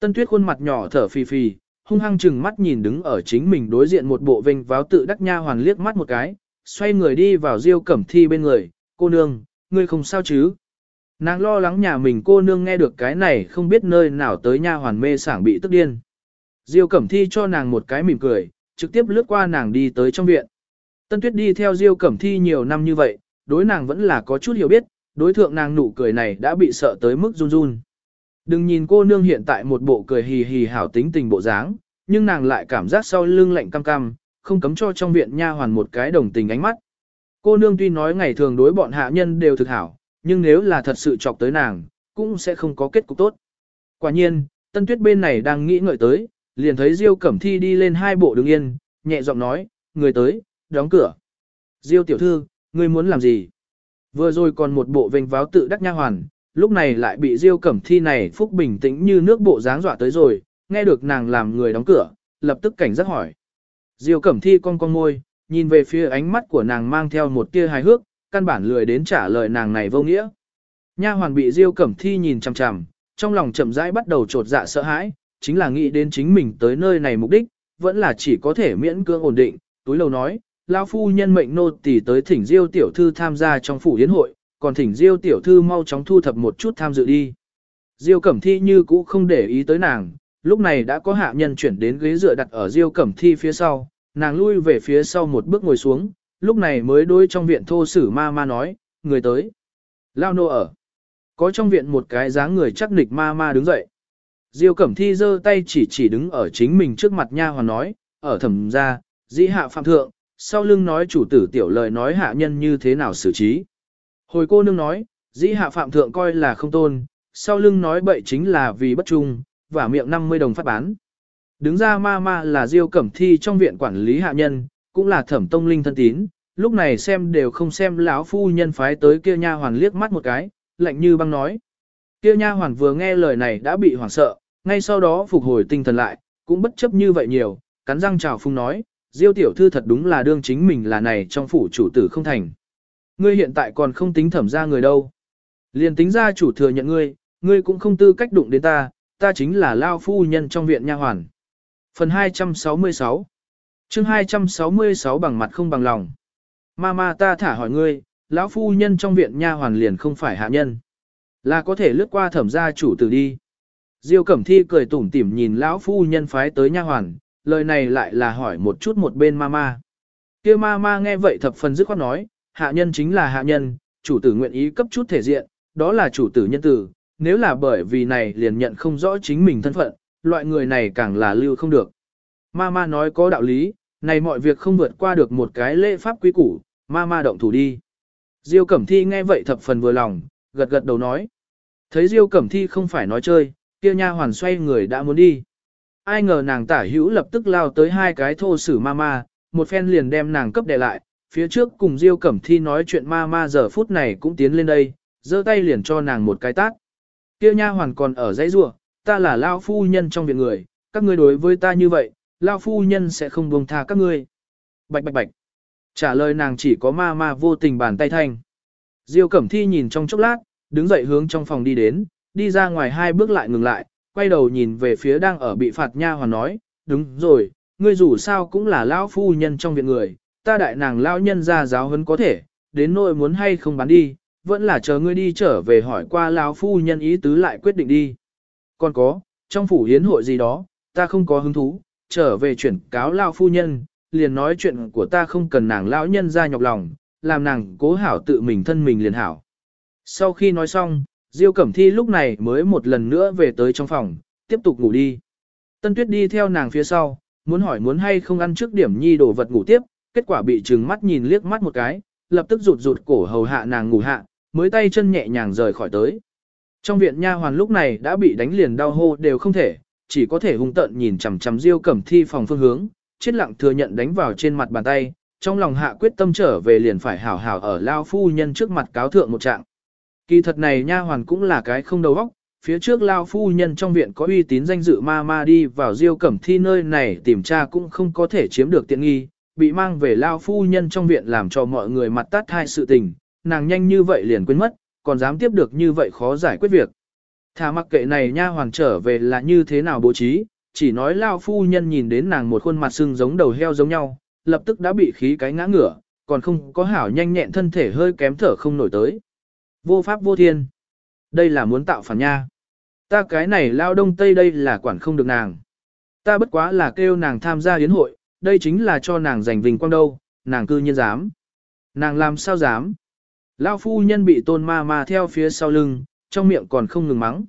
Tân Tuyết khuôn mặt nhỏ thở phì phì, hung hăng chừng mắt nhìn đứng ở chính mình đối diện một bộ vinh váo tự đắc nha hoàn liếc mắt một cái, xoay người đi vào Diêu Cẩm Thi bên người, cô nương, ngươi không sao chứ? Nàng lo lắng nhà mình cô nương nghe được cái này không biết nơi nào tới nha hoàn mê sảng bị tức điên. Diêu Cẩm Thi cho nàng một cái mỉm cười, trực tiếp lướt qua nàng đi tới trong viện. Tân Tuyết đi theo Diêu Cẩm Thi nhiều năm như vậy, đối nàng vẫn là có chút hiểu biết, đối thượng nàng nụ cười này đã bị sợ tới mức run run. Đừng nhìn cô nương hiện tại một bộ cười hì hì hảo tính tình bộ dáng, nhưng nàng lại cảm giác sau lưng lạnh cam cam, không cấm cho trong viện nha hoàn một cái đồng tình ánh mắt. Cô nương tuy nói ngày thường đối bọn hạ nhân đều thực hảo, nhưng nếu là thật sự chọc tới nàng, cũng sẽ không có kết cục tốt. Quả nhiên, tân tuyết bên này đang nghĩ ngợi tới, liền thấy Diêu Cẩm Thi đi lên hai bộ đứng yên, nhẹ giọng nói, người tới, đóng cửa. Diêu tiểu thư, ngươi muốn làm gì? Vừa rồi còn một bộ vênh váo tự đắc nha hoàn, lúc này lại bị Diêu Cẩm Thi này phúc bình tĩnh như nước bộ dáng dọa tới rồi, nghe được nàng làm người đóng cửa, lập tức cảnh giác hỏi. Diêu Cẩm Thi cong cong môi, nhìn về phía ánh mắt của nàng mang theo một tia hài hước, căn bản lười đến trả lời nàng này vô nghĩa. Nha hoàn bị Diêu Cẩm Thi nhìn chằm chằm, trong lòng chậm rãi bắt đầu trột dạ sợ hãi, chính là nghĩ đến chính mình tới nơi này mục đích, vẫn là chỉ có thể miễn cưỡng ổn định, túi lầu nói, lão phu nhân mệnh nô tỳ tới thỉnh Diêu tiểu thư tham gia trong phủ yến hội, còn thỉnh Diêu tiểu thư mau chóng thu thập một chút tham dự đi. Diêu Cẩm Thi như cũ không để ý tới nàng, lúc này đã có hạ nhân chuyển đến ghế dựa đặt ở Diêu Cẩm Thi phía sau, nàng lui về phía sau một bước ngồi xuống, lúc này mới đối trong viện thô sử ma ma nói, người tới. Lao nô ở. Có trong viện một cái dáng người chắc nịch ma ma đứng dậy. Diêu Cẩm Thi giơ tay chỉ chỉ đứng ở chính mình trước mặt nha hoàn nói, ở thẩm gia, dĩ hạ phạm thượng, sau lưng nói chủ tử tiểu lời nói hạ nhân như thế nào xử trí. Hồi cô nương nói, dĩ hạ phạm thượng coi là không tôn, sau lưng nói bậy chính là vì bất trung, và miệng 50 đồng phát bán. Đứng ra ma ma là Diêu Cẩm Thi trong viện quản lý hạ nhân, cũng là thẩm tông linh thân tín, lúc này xem đều không xem lão phu nhân phái tới kia nha hoàn liếc mắt một cái, lạnh như băng nói. Kia nha hoàn vừa nghe lời này đã bị hoảng sợ, ngay sau đó phục hồi tinh thần lại, cũng bất chấp như vậy nhiều, cắn răng chào phung nói, Diêu tiểu thư thật đúng là đương chính mình là này trong phủ chủ tử không thành. Ngươi hiện tại còn không tính thẩm ra người đâu. Liền tính ra chủ thừa nhận ngươi, ngươi cũng không tư cách đụng đến ta, ta chính là lao phu nhân trong viện nha hoàn. Phần 266 chương 266 bằng mặt không bằng lòng. Mama ta thả hỏi ngươi, lão phu nhân trong viện nha hoàn liền không phải hạ nhân. Là có thể lướt qua thẩm gia chủ tử đi. Diêu Cẩm Thi cười tủm tỉm nhìn lão phu nhân phái tới nha hoàn, lời này lại là hỏi một chút một bên mama. Kia mama nghe vậy thập phần dứt khoát nói, hạ nhân chính là hạ nhân, chủ tử nguyện ý cấp chút thể diện, đó là chủ tử nhân tử, nếu là bởi vì này liền nhận không rõ chính mình thân phận, loại người này càng là lưu không được. Mama nói có đạo lý, này mọi việc không vượt qua được một cái lễ pháp quý củ, Mama động thủ đi. Diêu Cẩm Thi nghe vậy thập phần vừa lòng, gật gật đầu nói. Thấy Diêu Cẩm Thi không phải nói chơi, kia nha hoàn xoay người đã muốn đi. Ai ngờ nàng tả hữu lập tức lao tới hai cái thô sử ma ma, một phen liền đem nàng cấp đè lại, phía trước cùng Diêu Cẩm Thi nói chuyện ma ma giờ phút này cũng tiến lên đây, giơ tay liền cho nàng một cái tát. Kia nha hoàn còn ở dãy rủa, ta là lao phu nhân trong viện người, các ngươi đối với ta như vậy, lao phu nhân sẽ không buông tha các ngươi. Bạch bạch bạch. Trả lời nàng chỉ có ma ma vô tình bàn tay thanh. Diêu Cẩm Thi nhìn trong chốc lát, đứng dậy hướng trong phòng đi đến, đi ra ngoài hai bước lại ngừng lại, quay đầu nhìn về phía đang ở bị phạt nha hoàn nói, đúng rồi, ngươi dù sao cũng là lão phu nhân trong viện người, ta đại nàng lão nhân ra giáo huấn có thể, đến nỗi muốn hay không bán đi, vẫn là chờ ngươi đi trở về hỏi qua lão phu nhân ý tứ lại quyết định đi. Còn có, trong phủ hiến hội gì đó, ta không có hứng thú, trở về chuyển cáo lão phu nhân, liền nói chuyện của ta không cần nàng lão nhân ra nhọc lòng, làm nàng cố hảo tự mình thân mình liền hảo. Sau khi nói xong, Diêu Cẩm Thi lúc này mới một lần nữa về tới trong phòng, tiếp tục ngủ đi. Tân Tuyết đi theo nàng phía sau, muốn hỏi muốn hay không ăn trước điểm nhi đồ vật ngủ tiếp, kết quả bị trừng mắt nhìn liếc mắt một cái, lập tức rụt rụt cổ hầu hạ nàng ngủ hạ, mới tay chân nhẹ nhàng rời khỏi tới. Trong viện nha hoàn lúc này đã bị đánh liền đau hô đều không thể, chỉ có thể hung tợn nhìn chằm chằm Diêu Cẩm Thi phòng phương hướng, chết lặng thừa nhận đánh vào trên mặt bàn tay, trong lòng hạ quyết tâm trở về liền phải hảo hảo ở lao phu nhân trước mặt cáo thượng một trạng. Kỳ thật này nha hoàn cũng là cái không đầu óc, phía trước lao phu nhân trong viện có uy tín danh dự ma ma đi vào diêu cẩm thi nơi này tìm tra cũng không có thể chiếm được tiện nghi, bị mang về lao phu nhân trong viện làm cho mọi người mặt tát hai sự tình, nàng nhanh như vậy liền quên mất, còn dám tiếp được như vậy khó giải quyết việc. Thả mặc kệ này nha hoàn trở về là như thế nào bố trí, chỉ nói lao phu nhân nhìn đến nàng một khuôn mặt sưng giống đầu heo giống nhau, lập tức đã bị khí cái ngã ngửa, còn không có hảo nhanh nhẹn thân thể hơi kém thở không nổi tới. Vô pháp vô thiên. Đây là muốn tạo phản nha. Ta cái này lao đông tây đây là quản không được nàng. Ta bất quá là kêu nàng tham gia yến hội, đây chính là cho nàng giành vinh quang đâu, nàng cư nhiên dám. Nàng làm sao dám? Lao phu nhân bị tôn ma ma theo phía sau lưng, trong miệng còn không ngừng mắng.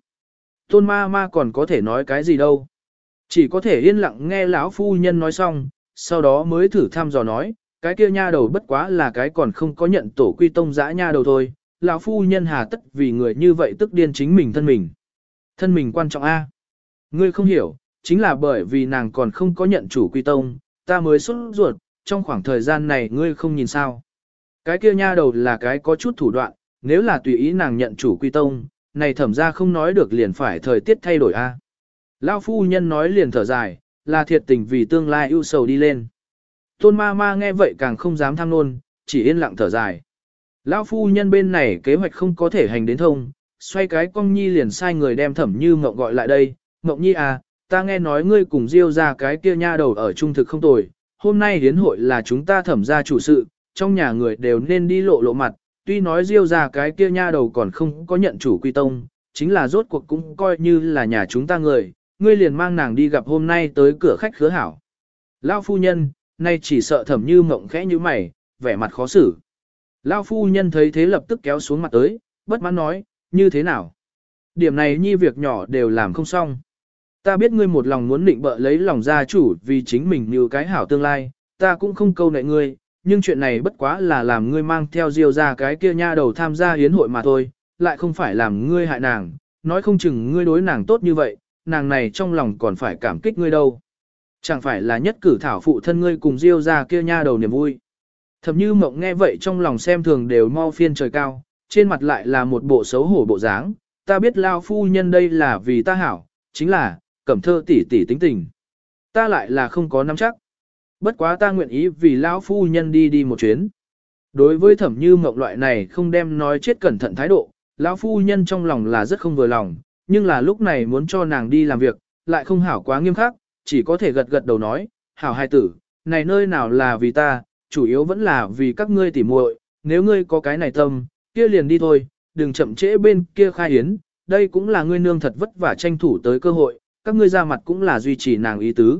Tôn ma ma còn có thể nói cái gì đâu. Chỉ có thể yên lặng nghe lão phu nhân nói xong, sau đó mới thử thăm dò nói, cái kia nha đầu bất quá là cái còn không có nhận tổ quy tông dã nha đầu thôi, lão phu nhân hà tất vì người như vậy tức điên chính mình thân mình. Thân mình quan trọng a. Ngươi không hiểu, chính là bởi vì nàng còn không có nhận chủ quy tông, ta mới xuất ruột, trong khoảng thời gian này ngươi không nhìn sao. Cái kia nha đầu là cái có chút thủ đoạn, nếu là tùy ý nàng nhận chủ quy tông, này thẩm ra không nói được liền phải thời tiết thay đổi a. Lão phu nhân nói liền thở dài, là thiệt tình vì tương lai ưu sầu đi lên. Tôn ma ma nghe vậy càng không dám tham nôn, chỉ yên lặng thở dài. Lão phu nhân bên này kế hoạch không có thể hành đến thông, xoay cái cong nhi liền sai người đem thẩm như mộng gọi lại đây. Mộng nhi à, ta nghe nói ngươi cùng diêu ra cái kia nha đầu ở trung thực không tồi. Hôm nay hiến hội là chúng ta thẩm ra chủ sự, trong nhà người đều nên đi lộ lộ mặt. Tuy nói diêu ra cái kia nha đầu còn không có nhận chủ quy tông, chính là rốt cuộc cũng coi như là nhà chúng ta người, ngươi liền mang nàng đi gặp hôm nay tới cửa khách khứa hảo. lão phu nhân, nay chỉ sợ thẩm như mộng khẽ như mày, vẻ mặt khó xử. Lao phu nhân thấy thế lập tức kéo xuống mặt tới, bất mãn nói, như thế nào? Điểm này nhi việc nhỏ đều làm không xong. Ta biết ngươi một lòng muốn định bợ lấy lòng gia chủ vì chính mình như cái hảo tương lai, ta cũng không câu nệ ngươi, nhưng chuyện này bất quá là làm ngươi mang theo diêu ra cái kia nha đầu tham gia hiến hội mà thôi, lại không phải làm ngươi hại nàng, nói không chừng ngươi đối nàng tốt như vậy, nàng này trong lòng còn phải cảm kích ngươi đâu. Chẳng phải là nhất cử thảo phụ thân ngươi cùng diêu ra kia nha đầu niềm vui. Thẩm như mộng nghe vậy trong lòng xem thường đều mau phiên trời cao, trên mặt lại là một bộ xấu hổ bộ dáng, ta biết lao phu nhân đây là vì ta hảo, chính là, cẩm thơ tỷ tỷ tính tình. Ta lại là không có nắm chắc. Bất quá ta nguyện ý vì lão phu nhân đi đi một chuyến. Đối với thẩm như mộng loại này không đem nói chết cẩn thận thái độ, lão phu nhân trong lòng là rất không vừa lòng, nhưng là lúc này muốn cho nàng đi làm việc, lại không hảo quá nghiêm khắc, chỉ có thể gật gật đầu nói, hảo hai tử, này nơi nào là vì ta, chủ yếu vẫn là vì các ngươi tỉ muội, nếu ngươi có cái này tâm, kia liền đi thôi, đừng chậm trễ bên kia khai yến. đây cũng là ngươi nương thật vất vả tranh thủ tới cơ hội, các ngươi ra mặt cũng là duy trì nàng ý tứ.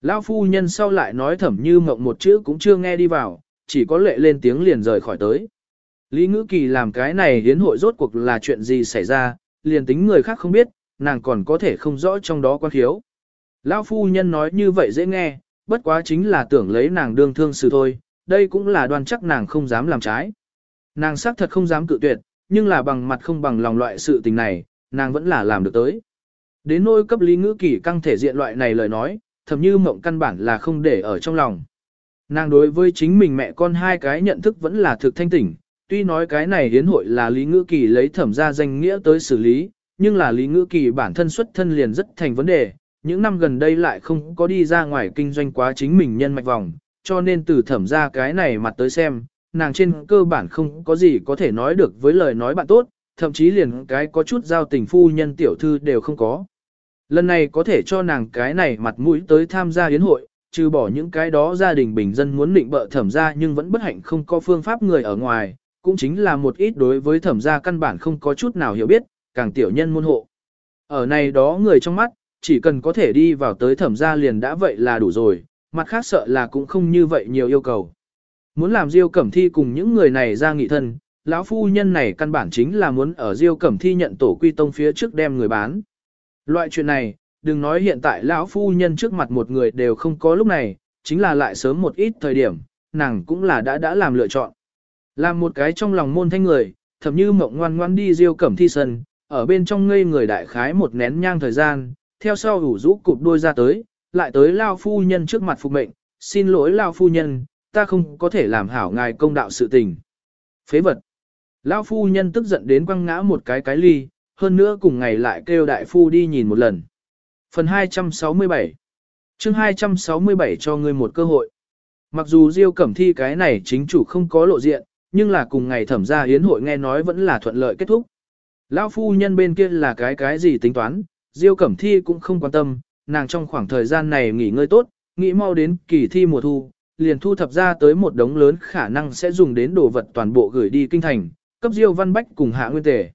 Lão phu nhân sau lại nói thẩm như mộng một chữ cũng chưa nghe đi vào, chỉ có lệ lên tiếng liền rời khỏi tới. Lý ngữ kỳ làm cái này hiến hội rốt cuộc là chuyện gì xảy ra, liền tính người khác không biết, nàng còn có thể không rõ trong đó quan khiếu. Lão phu nhân nói như vậy dễ nghe, bất quá chính là tưởng lấy nàng đương thương sự thôi, đây cũng là đoan chắc nàng không dám làm trái. Nàng xác thật không dám cự tuyệt, nhưng là bằng mặt không bằng lòng loại sự tình này, nàng vẫn là làm được tới. Đến nỗi cấp lý ngữ kỳ căng thể diện loại này lời nói, thầm như mộng căn bản là không để ở trong lòng. Nàng đối với chính mình mẹ con hai cái nhận thức vẫn là thực thanh tỉnh, tuy nói cái này hiến hội là lý ngữ kỳ lấy thẩm ra danh nghĩa tới xử lý, nhưng là lý ngữ kỳ bản thân xuất thân liền rất thành vấn đề, những năm gần đây lại không có đi ra ngoài kinh doanh quá chính mình nhân mạch vòng, cho nên từ thẩm ra cái này mặt tới xem, nàng trên cơ bản không có gì có thể nói được với lời nói bạn tốt, thậm chí liền cái có chút giao tình phu nhân tiểu thư đều không có. Lần này có thể cho nàng cái này mặt mũi tới tham gia yến hội, trừ bỏ những cái đó gia đình bình dân muốn định bợ thẩm ra nhưng vẫn bất hạnh không có phương pháp người ở ngoài, cũng chính là một ít đối với thẩm gia căn bản không có chút nào hiểu biết, càng tiểu nhân môn hộ. Ở này đó người trong mắt, chỉ cần có thể đi vào tới thẩm gia liền đã vậy là đủ rồi, mặt khác sợ là cũng không như vậy nhiều yêu cầu. Muốn làm Diêu Cẩm Thi cùng những người này ra nghị thân, lão phu nhân này căn bản chính là muốn ở Diêu Cẩm Thi nhận tổ quy tông phía trước đem người bán. Loại chuyện này, đừng nói hiện tại lão phu nhân trước mặt một người đều không có lúc này, chính là lại sớm một ít thời điểm, nàng cũng là đã đã làm lựa chọn. Làm một cái trong lòng môn thanh người, thậm như mộng ngoan ngoan đi Diêu Cẩm Thi sân, ở bên trong ngây người đại khái một nén nhang thời gian, theo sau ủ rũ cụp đôi ra tới, lại tới lao phu nhân trước mặt phục mệnh, xin lỗi lao phu nhân, ta không có thể làm hảo ngài công đạo sự tình. Phế vật. Lao phu nhân tức giận đến quăng ngã một cái cái ly, hơn nữa cùng ngày lại kêu đại phu đi nhìn một lần. Phần 267 chương 267 cho ngươi một cơ hội. Mặc dù Diêu Cẩm Thi cái này chính chủ không có lộ diện, nhưng là cùng ngày thẩm gia hiến hội nghe nói vẫn là thuận lợi kết thúc. Lão phu nhân bên kia là cái cái gì tính toán, Diêu Cẩm Thi cũng không quan tâm, nàng trong khoảng thời gian này nghỉ ngơi tốt, nghĩ mau đến kỳ thi mùa thu, liền thu thập ra tới một đống lớn khả năng sẽ dùng đến đồ vật toàn bộ gửi đi kinh thành, cấp Diêu Văn Bách cùng Hạ Nguyên Tề.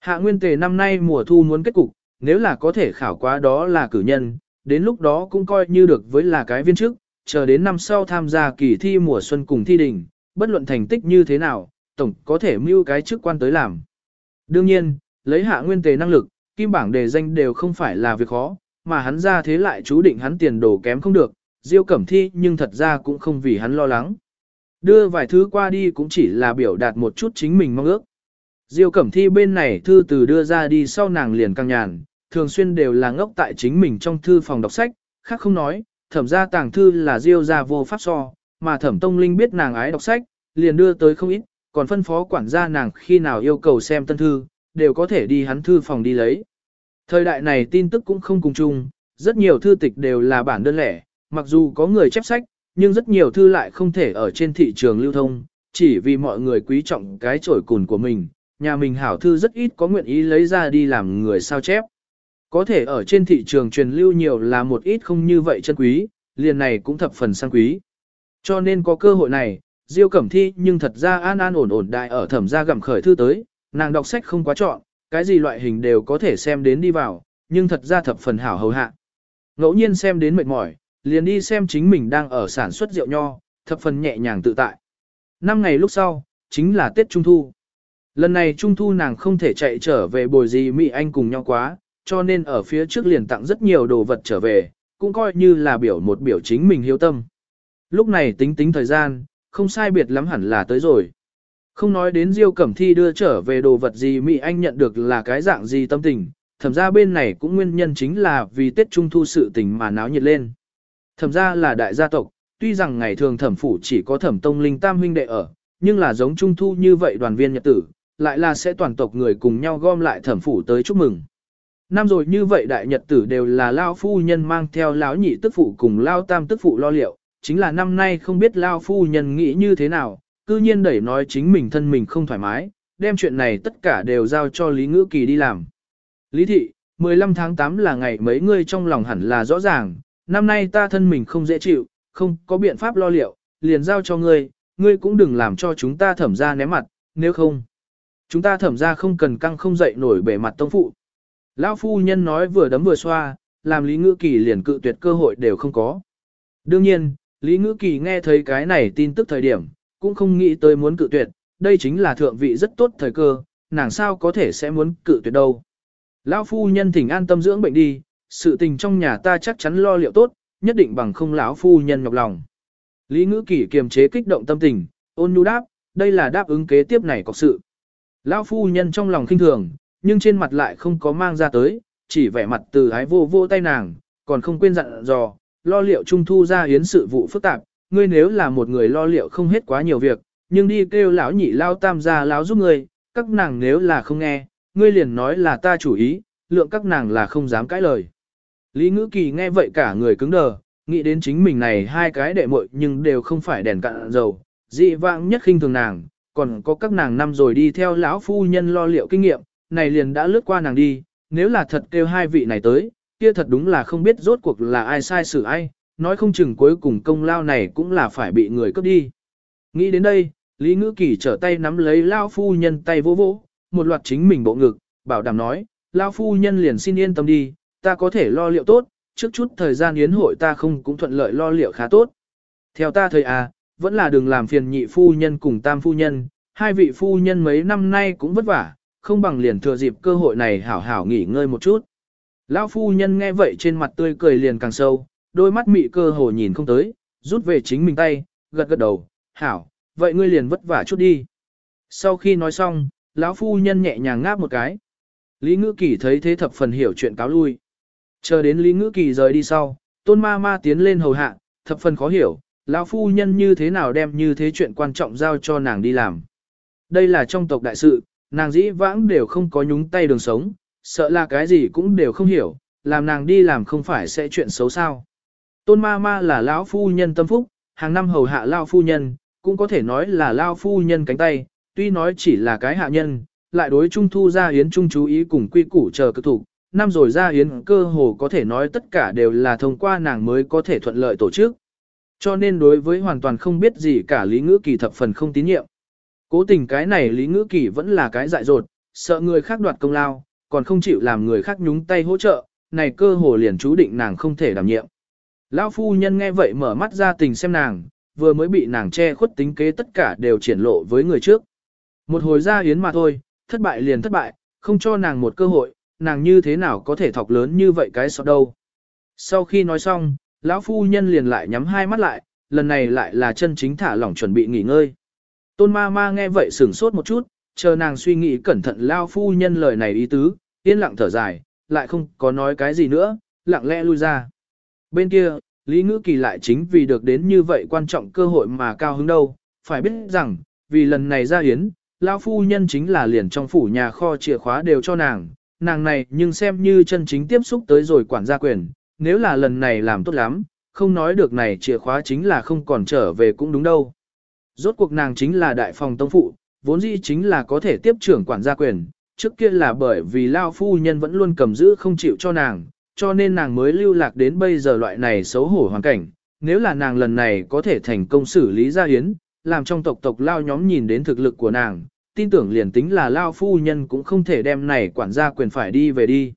Hạ Nguyên Tề năm nay mùa thu muốn kết cục, nếu là có thể khảo quá đó là cử nhân, đến lúc đó cũng coi như được với là cái viên chức, chờ đến năm sau tham gia kỳ thi mùa xuân cùng thi đình, bất luận thành tích như thế nào, tổng có thể mưu cái chức quan tới làm. Đương nhiên, lấy hạ nguyên tề năng lực, kim bảng đề danh đều không phải là việc khó, mà hắn ra thế lại chú định hắn tiền đồ kém không được, Diêu Cẩm Thi nhưng thật ra cũng không vì hắn lo lắng. Đưa vài thứ qua đi cũng chỉ là biểu đạt một chút chính mình mong ước. Diêu Cẩm Thi bên này thư từ đưa ra đi sau nàng liền căng nhàn, thường xuyên đều là ngốc tại chính mình trong thư phòng đọc sách, khác không nói, thẩm ra tàng thư là Diêu ra vô pháp so, mà thẩm tông linh biết nàng ái đọc sách, liền đưa tới không ít, còn phân phó quản gia nàng khi nào yêu cầu xem tân thư, đều có thể đi hắn thư phòng đi lấy. Thời đại này tin tức cũng không cùng chung, rất nhiều thư tịch đều là bản đơn lẻ, mặc dù có người chép sách, nhưng rất nhiều thư lại không thể ở trên thị trường lưu thông, chỉ vì mọi người quý trọng cái trổi cùn của mình, nhà mình hảo thư rất ít có nguyện ý lấy ra đi làm người sao chép. Có thể ở trên thị trường truyền lưu nhiều là một ít không như vậy chân quý, liền này cũng thập phần sang quý. Cho nên có cơ hội này, Diêu Cẩm Thi nhưng thật ra an an ổn ổn đại ở thẩm gia gặm khởi thư tới, nàng đọc sách không quá chọn, cái gì loại hình đều có thể xem đến đi vào, nhưng thật ra thập phần hảo hầu hạ. Ngẫu nhiên xem đến mệt mỏi, liền đi xem chính mình đang ở sản xuất rượu nho, thập phần nhẹ nhàng tự tại. Năm ngày lúc sau, chính là Tết Trung Thu. Lần này Trung Thu nàng không thể chạy trở về bồi gì Mỹ Anh cùng nhau quá, cho nên ở phía trước liền tặng rất nhiều đồ vật trở về, cũng coi như là biểu một biểu chính mình hiếu tâm. Lúc này tính tính thời gian, không sai biệt lắm hẳn là tới rồi. Không nói đến Diêu Cẩm Thi đưa trở về đồ vật gì Mỹ Anh nhận được là cái dạng gì tâm tình, thẩm ra bên này cũng nguyên nhân chính là vì Tết Trung Thu sự tình mà náo nhiệt lên. Thẩm ra là đại gia tộc, tuy rằng ngày thường thẩm phủ chỉ có thẩm tông linh tam huynh đệ ở, nhưng là giống Trung Thu như vậy đoàn viên nhật tử, lại là sẽ toàn tộc người cùng nhau gom lại thẩm phủ tới chúc mừng. Năm rồi như vậy đại nhật tử đều là lao phu nhân mang theo lão nhị tức phụ cùng lao tam tức phụ lo liệu, chính là năm nay không biết lao phu nhân nghĩ như thế nào, cư nhiên đẩy nói chính mình thân mình không thoải mái, đem chuyện này tất cả đều giao cho Lý Ngữ Kỳ đi làm. Lý thị, 15 tháng 8 là ngày mấy ngươi trong lòng hẳn là rõ ràng, năm nay ta thân mình không dễ chịu, không có biện pháp lo liệu, liền giao cho ngươi, ngươi cũng đừng làm cho chúng ta thẩm ra ném mặt, nếu không. Chúng ta thẩm ra không cần căng không dậy nổi bề mặt tông phụ. Lão phu nhân nói vừa đấm vừa xoa, làm Lý Ngữ Kỳ liền cự tuyệt cơ hội đều không có. Đương nhiên, Lý Ngữ Kỳ nghe thấy cái này tin tức thời điểm, cũng không nghĩ tới muốn cự tuyệt, đây chính là thượng vị rất tốt thời cơ, nàng sao có thể sẽ muốn cự tuyệt đâu. Lão phu nhân thỉnh an tâm dưỡng bệnh đi, sự tình trong nhà ta chắc chắn lo liệu tốt, nhất định bằng không lão phu nhân nhọc lòng. Lý Ngữ Kỳ kiềm chế kích động tâm tình, ôn nhu đáp, đây là đáp ứng kế tiếp này có sự. Lão phu nhân trong lòng khinh thường, nhưng trên mặt lại không có mang ra tới, chỉ vẻ mặt từ ái vô vô tay nàng, còn không quên dặn dò, lo liệu trung thu ra yến sự vụ phức tạp, ngươi nếu là một người lo liệu không hết quá nhiều việc, nhưng đi kêu lão nhị lao tam gia lão giúp ngươi, các nàng nếu là không nghe, ngươi liền nói là ta chủ ý, lượng các nàng là không dám cãi lời. Lý ngữ kỳ nghe vậy cả người cứng đờ, nghĩ đến chính mình này hai cái đệ muội nhưng đều không phải đèn cạn dầu, dị vãng nhất khinh thường nàng, còn có các nàng năm rồi đi theo lão phu nhân lo liệu kinh nghiệm, này liền đã lướt qua nàng đi, nếu là thật kêu hai vị này tới, kia thật đúng là không biết rốt cuộc là ai sai xử ai, nói không chừng cuối cùng công lao này cũng là phải bị người cướp đi. Nghĩ đến đây, Lý Ngữ Kỳ trở tay nắm lấy Lao Phu Nhân tay vỗ vỗ, một loạt chính mình bộ ngực, bảo đảm nói, Lao Phu Nhân liền xin yên tâm đi, ta có thể lo liệu tốt, trước chút thời gian yến hội ta không cũng thuận lợi lo liệu khá tốt. Theo ta thời à, vẫn là đừng làm phiền nhị phu nhân cùng tam phu nhân, hai vị phu nhân mấy năm nay cũng vất vả, không bằng liền thừa dịp cơ hội này hảo hảo nghỉ ngơi một chút. Lão phu nhân nghe vậy trên mặt tươi cười liền càng sâu, đôi mắt mị cơ hồ nhìn không tới, rút về chính mình tay, gật gật đầu, hảo, vậy ngươi liền vất vả chút đi. Sau khi nói xong, lão phu nhân nhẹ nhàng ngáp một cái. Lý Ngữ Kỳ thấy thế thập phần hiểu chuyện cáo lui. Chờ đến Lý Ngữ Kỳ rời đi sau, tôn ma ma tiến lên hầu hạ, thập phần khó hiểu, lão phu nhân như thế nào đem như thế chuyện quan trọng giao cho nàng đi làm. Đây là trong tộc đại sự, nàng dĩ vãng đều không có nhúng tay đường sống, sợ là cái gì cũng đều không hiểu, làm nàng đi làm không phải sẽ chuyện xấu sao. Tôn ma ma là lão phu nhân tâm phúc, hàng năm hầu hạ lão phu nhân, cũng có thể nói là lão phu nhân cánh tay, tuy nói chỉ là cái hạ nhân, lại đối trung thu ra yến trung chú ý cùng quy củ chờ cực thủ, năm rồi ra yến cơ hồ có thể nói tất cả đều là thông qua nàng mới có thể thuận lợi tổ chức. Cho nên đối với hoàn toàn không biết gì cả lý ngữ kỳ thập phần không tín nhiệm. Cố tình cái này lý ngữ kỳ vẫn là cái dại dột, sợ người khác đoạt công lao, còn không chịu làm người khác nhúng tay hỗ trợ, này cơ hồ liền chú định nàng không thể đảm nhiệm. Lão phu nhân nghe vậy mở mắt ra tình xem nàng, vừa mới bị nàng che khuất tính kế tất cả đều triển lộ với người trước. Một hồi ra yến mà thôi, thất bại liền thất bại, không cho nàng một cơ hội, nàng như thế nào có thể thọc lớn như vậy cái sọt đâu. Sau khi nói xong, lão phu nhân liền lại nhắm hai mắt lại, lần này lại là chân chính thả lỏng chuẩn bị nghỉ ngơi. Tôn ma ma nghe vậy sửng sốt một chút, chờ nàng suy nghĩ cẩn thận lao phu nhân lời này ý tứ, yên lặng thở dài, lại không có nói cái gì nữa, lặng lẽ lui ra. Bên kia, Lý Ngữ Kỳ lại chính vì được đến như vậy quan trọng cơ hội mà cao hứng đâu, phải biết rằng, vì lần này ra yến lao phu nhân chính là liền trong phủ nhà kho chìa khóa đều cho nàng, nàng này nhưng xem như chân chính tiếp xúc tới rồi quản gia quyền, nếu là lần này làm tốt lắm, không nói được này chìa khóa chính là không còn trở về cũng đúng đâu. Rốt cuộc nàng chính là đại phòng tông phụ, vốn dĩ chính là có thể tiếp trưởng quản gia quyền, trước kia là bởi vì Lao phu nhân vẫn luôn cầm giữ không chịu cho nàng, cho nên nàng mới lưu lạc đến bây giờ loại này xấu hổ hoàn cảnh. Nếu là nàng lần này có thể thành công xử lý gia hiến, làm trong tộc tộc Lao nhóm nhìn đến thực lực của nàng, tin tưởng liền tính là Lao phu nhân cũng không thể đem này quản gia quyền phải đi về đi.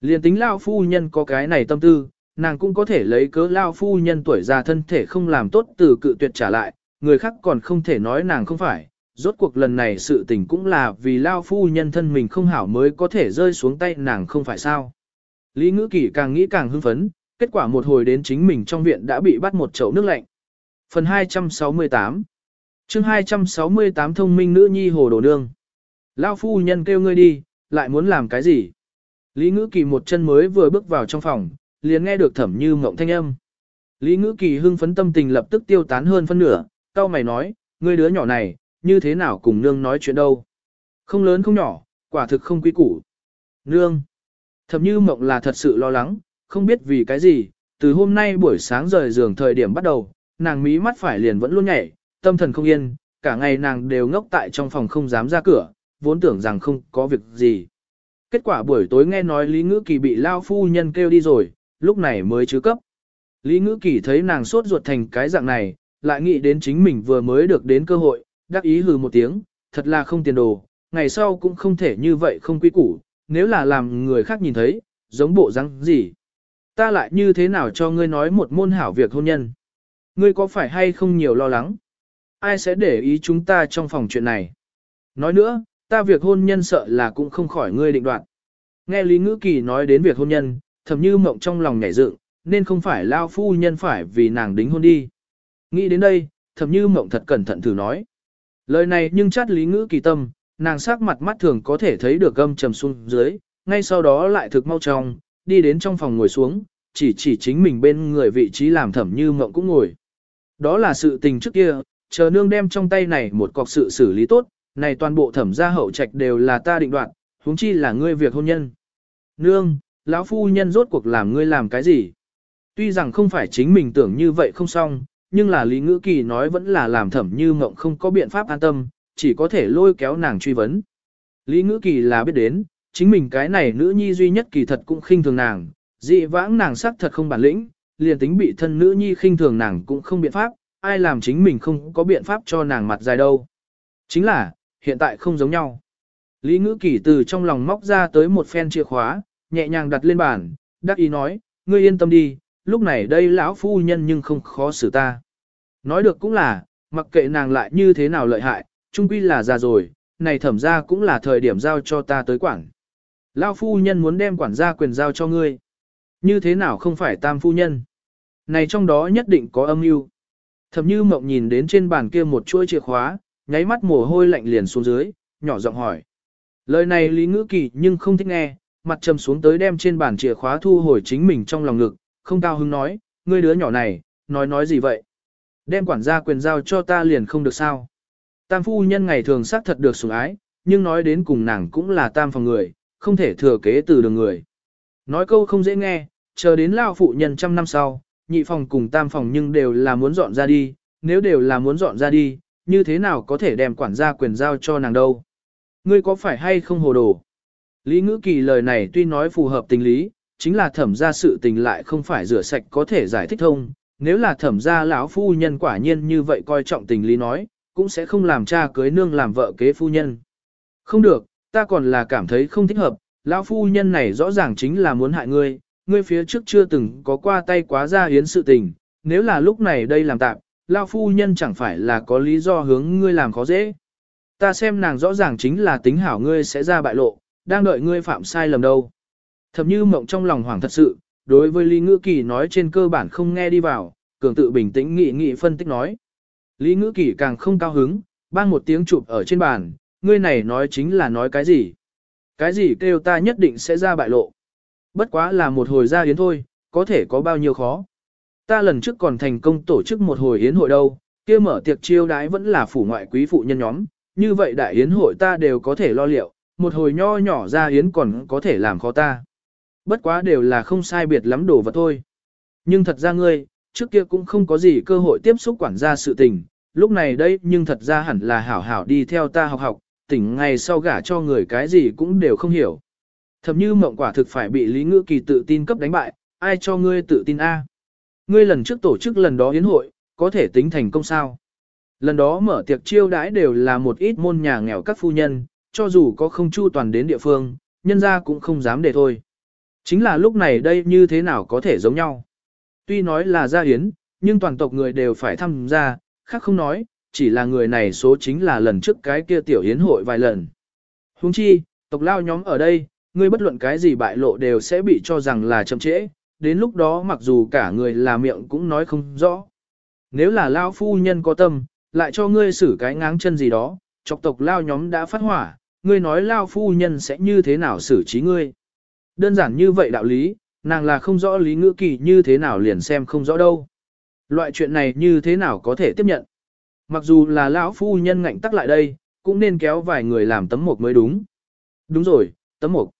Liền tính Lao phu nhân có cái này tâm tư, nàng cũng có thể lấy cớ Lao phu nhân tuổi già thân thể không làm tốt từ cự tuyệt trả lại, người khác còn không thể nói nàng không phải, rốt cuộc lần này sự tình cũng là vì lao phu nhân thân mình không hảo mới có thể rơi xuống tay nàng không phải sao. Lý ngữ Kỳ càng nghĩ càng hưng phấn, kết quả một hồi đến chính mình trong viện đã bị bắt một chậu nước lạnh. Phần 268 chương 268 thông minh nữ nhi hồ đồ nương. Lao phu nhân kêu ngươi đi, lại muốn làm cái gì? Lý ngữ kỳ một chân mới vừa bước vào trong phòng, liền nghe được thẩm như mộng thanh âm. Lý ngữ kỳ hưng phấn tâm tình lập tức tiêu tán hơn phân nửa, cao mày nói, ngươi đứa nhỏ này, như thế nào cùng nương nói chuyện đâu. Không lớn không nhỏ, quả thực không quý củ. Nương. Thẩm như mộng là thật sự lo lắng, không biết vì cái gì, từ hôm nay buổi sáng rời giường thời điểm bắt đầu, nàng mí mắt phải liền vẫn luôn nhảy, tâm thần không yên, cả ngày nàng đều ngốc tại trong phòng không dám ra cửa, vốn tưởng rằng không có việc gì. Kết quả buổi tối nghe nói Lý Ngữ Kỳ bị Lao Phu Nhân kêu đi rồi, lúc này mới chứ cấp. Lý Ngữ Kỳ thấy nàng sốt ruột thành cái dạng này, lại nghĩ đến chính mình vừa mới được đến cơ hội, đắc ý hừ một tiếng, thật là không tiền đồ, ngày sau cũng không thể như vậy không quý củ, nếu là làm người khác nhìn thấy, giống bộ răng gì. Ta lại như thế nào cho ngươi nói một môn hảo việc hôn nhân? Ngươi có phải hay không nhiều lo lắng? Ai sẽ để ý chúng ta trong phòng chuyện này? Nói nữa, ta việc hôn nhân sợ là cũng không khỏi ngươi định đoạt. Nghe Lý Ngữ Kỳ nói đến việc hôn nhân, thầm như mộng trong lòng nhảy dựng, nên không phải lao phu nhân phải vì nàng đính hôn đi. Nghĩ đến đây, thầm như mộng thật cẩn thận thử nói. Lời này nhưng chát lý ngữ kỳ tâm, nàng sắc mặt mắt thường có thể thấy được gâm trầm xuống dưới, ngay sau đó lại thực mau trong, đi đến trong phòng ngồi xuống, chỉ chỉ chính mình bên người vị trí làm thẩm như mộng cũng ngồi. Đó là sự tình trước kia, chờ nương đem trong tay này một cọc sự xử lý tốt, này toàn bộ thẩm gia hậu trạch đều là ta định đoạt, huống chi là ngươi việc hôn nhân. Nương, lão phu nhân rốt cuộc làm ngươi làm cái gì? Tuy rằng không phải chính mình tưởng như vậy không xong, nhưng là Lý Ngữ Kỳ nói vẫn là làm thẩm như mộng không có biện pháp an tâm, chỉ có thể lôi kéo nàng truy vấn. Lý Ngữ Kỳ là biết đến, chính mình cái này nữ nhi duy nhất kỳ thật cũng khinh thường nàng, dị vãng nàng sắc thật không bản lĩnh, liền tính bị thân nữ nhi khinh thường nàng cũng không biện pháp, ai làm chính mình không có biện pháp cho nàng mặt dài đâu. Chính là, hiện tại không giống nhau. Lý Ngữ Kỳ từ trong lòng móc ra tới một phen chìa khóa, nhẹ nhàng đặt lên bàn, đắc ý nói, ngươi yên tâm đi, lúc này đây lão phu nhân nhưng không khó xử ta. Nói được cũng là, mặc kệ nàng lại như thế nào lợi hại, trung quy là già rồi, này thẩm ra cũng là thời điểm giao cho ta tới quản. Lão phu nhân muốn đem quản gia quyền giao cho ngươi. Như thế nào không phải tam phu nhân? Này trong đó nhất định có âm mưu. Thẩm như mộng nhìn đến trên bàn kia một chuỗi chìa khóa, nháy mắt mồ hôi lạnh liền xuống dưới, nhỏ giọng hỏi. Lời này Lý Ngữ Kỳ nhưng không thích nghe, mặt trầm xuống tới đem trên bàn chìa khóa thu hồi chính mình trong lòng ngực, không cao hứng nói, ngươi đứa nhỏ này, nói nói gì vậy? Đem quản gia quyền giao cho ta liền không được sao? Tam phu nhân ngày thường xác thật được sủng ái, nhưng nói đến cùng nàng cũng là tam phòng người, không thể thừa kế từ đường người. Nói câu không dễ nghe, chờ đến lao phụ nhân trăm năm sau, nhị phòng cùng tam phòng nhưng đều là muốn dọn ra đi, nếu đều là muốn dọn ra đi, như thế nào có thể đem quản gia quyền giao cho nàng đâu? Ngươi có phải hay không hồ đồ? Lý ngữ kỳ lời này tuy nói phù hợp tình lý, chính là thẩm ra sự tình lại không phải rửa sạch có thể giải thích thông. Nếu là thẩm ra lão phu nhân quả nhiên như vậy coi trọng tình lý nói, cũng sẽ không làm cha cưới nương làm vợ kế phu nhân. Không được, ta còn là cảm thấy không thích hợp, lão phu nhân này rõ ràng chính là muốn hại ngươi, ngươi phía trước chưa từng có qua tay quá ra hiến sự tình, nếu là lúc này đây làm tạm, lão phu nhân chẳng phải là có lý do hướng ngươi làm khó dễ. Ta xem nàng rõ ràng chính là tính hảo ngươi sẽ ra bại lộ, đang đợi ngươi phạm sai lầm đâu. Thầm như mộng trong lòng hoảng thật sự, đối với Lý Ngữ Kỳ nói trên cơ bản không nghe đi vào, cường tự bình tĩnh nghị nghị phân tích nói. Lý Ngữ Kỳ càng không cao hứng, bang một tiếng chụp ở trên bàn, ngươi này nói chính là nói cái gì? Cái gì kêu ta nhất định sẽ ra bại lộ? Bất quá là một hồi ra yến thôi, có thể có bao nhiêu khó. Ta lần trước còn thành công tổ chức một hồi yến hội đâu, kia mở tiệc chiêu đái vẫn là phủ ngoại quý phụ nhân nhóm, như vậy đại yến hội ta đều có thể lo liệu, một hồi nho nhỏ ra yến còn có thể làm khó ta. Bất quá đều là không sai biệt lắm đồ vật thôi. Nhưng thật ra ngươi, trước kia cũng không có gì cơ hội tiếp xúc quản gia sự tình, lúc này đây nhưng thật ra hẳn là hảo hảo đi theo ta học học, tỉnh ngày sau gả cho người cái gì cũng đều không hiểu. Thầm như mộng quả thực phải bị Lý Ngữ Kỳ tự tin cấp đánh bại, ai cho ngươi tự tin A. Ngươi lần trước tổ chức lần đó yến hội, có thể tính thành công sao. Lần đó mở tiệc chiêu đãi đều là một ít môn nhà nghèo các phu nhân, cho dù có không chu toàn đến địa phương, nhân ra cũng không dám để thôi. Chính là lúc này đây như thế nào có thể giống nhau. Tuy nói là gia hiến, nhưng toàn tộc người đều phải tham gia, khác không nói, chỉ là người này số chính là lần trước cái kia tiểu hiến hội vài lần. Huống chi, tộc lao nhóm ở đây, ngươi bất luận cái gì bại lộ đều sẽ bị cho rằng là chậm trễ, đến lúc đó mặc dù cả người là miệng cũng nói không rõ. Nếu là lao phu nhân có tâm, lại cho ngươi xử cái ngáng chân gì đó, chọc tộc lao nhóm đã phát hỏa, ngươi nói lao phu nhân sẽ như thế nào xử trí ngươi. Đơn giản như vậy đạo lý, nàng là không rõ lý ngữ kỳ như thế nào liền xem không rõ đâu. Loại chuyện này như thế nào có thể tiếp nhận. Mặc dù là lão phu nhân ngạnh tắc lại đây, cũng nên kéo vài người làm tấm mộc mới đúng. Đúng rồi, tấm mộc.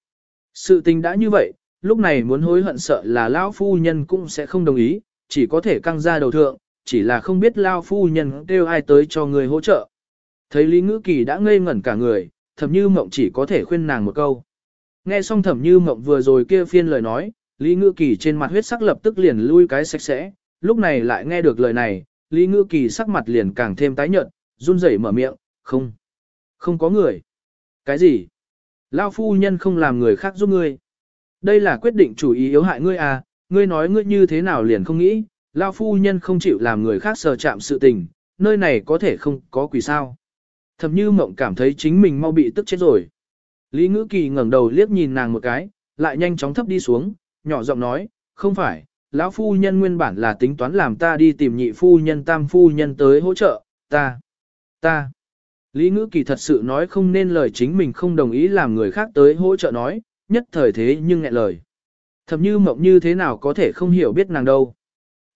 Sự tình đã như vậy, lúc này muốn hối hận sợ là lão phu nhân cũng sẽ không đồng ý, chỉ có thể căng ra đầu thượng, chỉ là không biết lão phu nhân kêu ai tới cho người hỗ trợ. Thấy Lý Ngữ Kỳ đã ngây ngẩn cả người, thẩm như mộng chỉ có thể khuyên nàng một câu. Nghe xong thẩm như mộng vừa rồi kia phiên lời nói, Lý Ngữ Kỳ trên mặt huyết sắc lập tức liền lui cái sạch sẽ, lúc này lại nghe được lời này, Lý Ngữ Kỳ sắc mặt liền càng thêm tái nhợt, run rẩy mở miệng, không, không có người. Cái gì? Lao phu nhân không làm người khác giúp ngươi. Đây là quyết định chủ ý yếu hại ngươi à, ngươi nói ngươi như thế nào liền không nghĩ, Lao phu nhân không chịu làm người khác sờ chạm sự tình, nơi này có thể không có quỷ sao. Thầm như mộng cảm thấy chính mình mau bị tức chết rồi. Lý ngữ kỳ ngẩng đầu liếc nhìn nàng một cái, lại nhanh chóng thấp đi xuống, nhỏ giọng nói, không phải, lão phu nhân nguyên bản là tính toán làm ta đi tìm nhị phu nhân tam phu nhân tới hỗ trợ, ta, ta. Lý ngữ kỳ thật sự nói không nên lời chính mình không đồng ý làm người khác tới hỗ trợ nói, nhất thời thế nhưng ngẹn lời. Thầm như mộng như thế nào có thể không hiểu biết nàng đâu.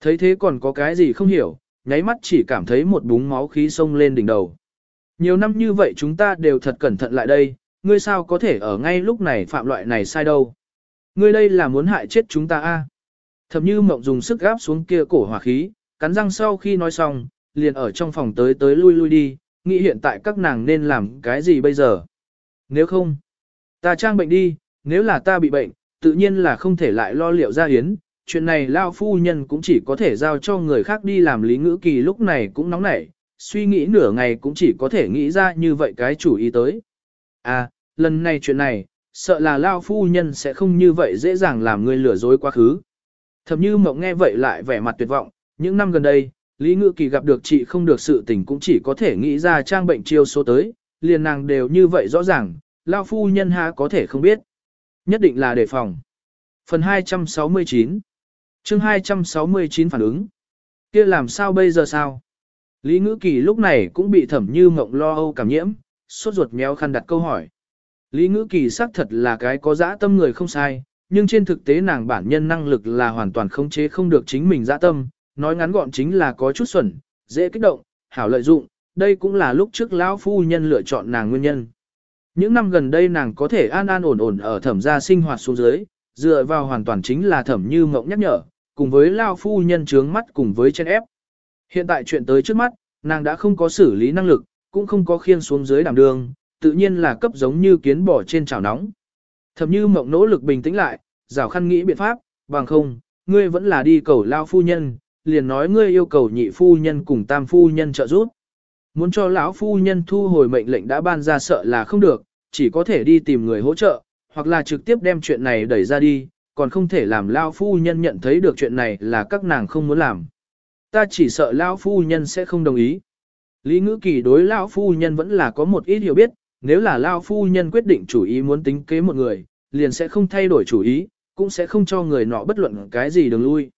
Thấy thế còn có cái gì không hiểu, nháy mắt chỉ cảm thấy một búng máu khí sông lên đỉnh đầu. Nhiều năm như vậy chúng ta đều thật cẩn thận lại đây, ngươi sao có thể ở ngay lúc này phạm loại này sai đâu. Ngươi đây là muốn hại chết chúng ta a? À? Thẩm như mộng dùng sức gáp xuống kia cổ hỏa khí, cắn răng sau khi nói xong, liền ở trong phòng tới tới lui lui đi, nghĩ hiện tại các nàng nên làm cái gì bây giờ. Nếu không, ta trang bệnh đi, nếu là ta bị bệnh, tự nhiên là không thể lại lo liệu ra hiến. Chuyện này lao phu nhân cũng chỉ có thể giao cho người khác đi làm lý ngữ kỳ lúc này cũng nóng nảy, suy nghĩ nửa ngày cũng chỉ có thể nghĩ ra như vậy cái chủ ý tới. À, lần này chuyện này, sợ là lao phu nhân sẽ không như vậy dễ dàng làm người lừa dối quá khứ. Thầm như mộng nghe vậy lại vẻ mặt tuyệt vọng, những năm gần đây, Lý Ngữ Kỳ gặp được chị không được sự tình cũng chỉ có thể nghĩ ra trang bệnh chiêu số tới, liền nàng đều như vậy rõ ràng, lao phu nhân ha có thể không biết. Nhất định là đề phòng. Phần 269 chương 269 phản ứng. kia làm sao bây giờ sao? Lý Ngữ Kỳ lúc này cũng bị thẩm như mộng lo âu cảm nhiễm, sốt ruột méo khăn đặt câu hỏi. Lý Ngữ Kỳ xác thật là cái có dã tâm người không sai, nhưng trên thực tế nàng bản nhân năng lực là hoàn toàn không chế không được chính mình dã tâm, nói ngắn gọn chính là có chút xuẩn, dễ kích động, hảo lợi dụng, đây cũng là lúc trước lão phu nhân lựa chọn nàng nguyên nhân. Những năm gần đây nàng có thể an an ổn ổn ở thẩm gia sinh hoạt xuống dưới, dựa vào hoàn toàn chính là thẩm như mộng nhắc nhở, cùng với lao phu nhân trướng mắt cùng với chen ép. Hiện tại chuyện tới trước mắt, nàng đã không có xử lý năng lực, cũng không có khiên xuống dưới đảm đường, tự nhiên là cấp giống như kiến bò trên chảo nóng. Thẩm như mộng nỗ lực bình tĩnh lại, rào khăn nghĩ biện pháp, bằng không, ngươi vẫn là đi cầu lao phu nhân, liền nói ngươi yêu cầu nhị phu nhân cùng tam phu nhân trợ giúp. Muốn cho lão phu nhân thu hồi mệnh lệnh đã ban ra sợ là không được, chỉ có thể đi tìm người hỗ trợ, hoặc là trực tiếp đem chuyện này đẩy ra đi, còn không thể làm lão phu nhân nhận thấy được chuyện này là các nàng không muốn làm. Ta chỉ sợ lão phu nhân sẽ không đồng ý. Lý ngữ kỳ đối lão phu nhân vẫn là có một ít hiểu biết, nếu là lão phu nhân quyết định chủ ý muốn tính kế một người, liền sẽ không thay đổi chủ ý, cũng sẽ không cho người nọ bất luận cái gì đường lui.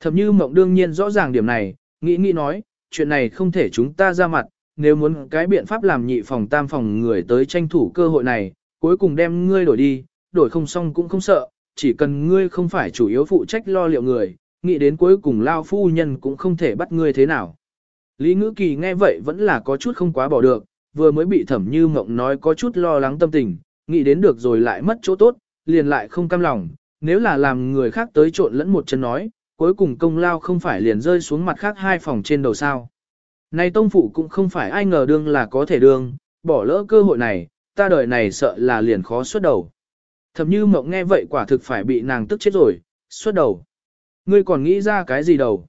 Thầm như mộng đương nhiên rõ ràng điểm này, nghĩ nghĩ nói, chuyện này không thể chúng ta ra mặt, nếu muốn cái biện pháp làm nhị phòng tam phòng người tới tranh thủ cơ hội này, cuối cùng đem ngươi đổi đi, đổi không xong cũng không sợ, chỉ cần ngươi không phải chủ yếu phụ trách lo liệu người, nghĩ đến cuối cùng lao phu nhân cũng không thể bắt ngươi thế nào. Lý ngữ kỳ nghe vậy vẫn là có chút không quá bỏ được, vừa mới bị thẩm như mộng nói có chút lo lắng tâm tình, nghĩ đến được rồi lại mất chỗ tốt, liền lại không cam lòng, nếu là làm người khác tới trộn lẫn một chân nói, cuối cùng công lao không phải liền rơi xuống mặt khác hai phòng trên đầu sao. Này tông phụ cũng không phải ai ngờ đương là có thể đương, bỏ lỡ cơ hội này, ta đời này sợ là liền khó xuất đầu. thẩm như mộng nghe vậy quả thực phải bị nàng tức chết rồi, xuất đầu. Ngươi còn nghĩ ra cái gì đầu?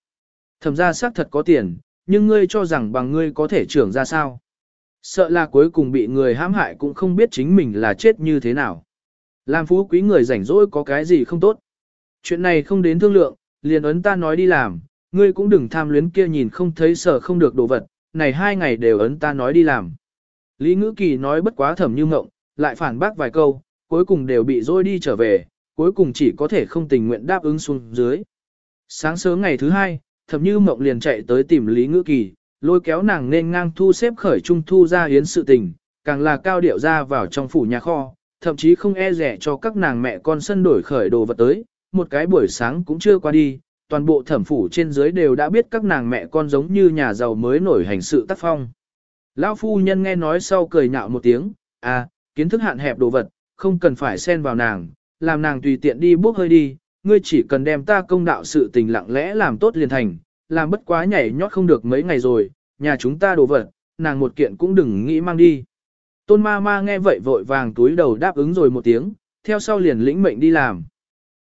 thẩm ra xác thật có tiền, nhưng ngươi cho rằng bằng ngươi có thể trưởng ra sao? Sợ là cuối cùng bị người hãm hại cũng không biết chính mình là chết như thế nào. Làm phú quý người rảnh rỗi có cái gì không tốt. Chuyện này không đến thương lượng, liền ấn ta nói đi làm, ngươi cũng đừng tham luyến kia nhìn không thấy sợ không được đồ vật, này hai ngày đều ấn ta nói đi làm. Lý Ngữ Kỳ nói bất quá thẩm như ngộng, lại phản bác vài câu, cuối cùng đều bị dôi đi trở về, cuối cùng chỉ có thể không tình nguyện đáp ứng xuống dưới. Sáng sớm ngày thứ hai, thẩm như mộng liền chạy tới tìm Lý Ngữ Kỳ, lôi kéo nàng nên ngang thu xếp khởi trung thu ra hiến sự tình, càng là cao điệu ra vào trong phủ nhà kho, thậm chí không e rẻ cho các nàng mẹ con sân đổi khởi đồ vật tới, một cái buổi sáng cũng chưa qua đi, toàn bộ thẩm phủ trên dưới đều đã biết các nàng mẹ con giống như nhà giàu mới nổi hành sự tác phong. Lão phu nhân nghe nói sau cười nhạo một tiếng, à, kiến thức hạn hẹp đồ vật, không cần phải xen vào nàng, làm nàng tùy tiện đi bước hơi đi, ngươi chỉ cần đem ta công đạo sự tình lặng lẽ làm tốt liền thành, làm bất quá nhảy nhót không được mấy ngày rồi, nhà chúng ta đồ vật, nàng một kiện cũng đừng nghĩ mang đi. Tôn ma ma nghe vậy vội vàng túi đầu đáp ứng rồi một tiếng, theo sau liền lĩnh mệnh đi làm.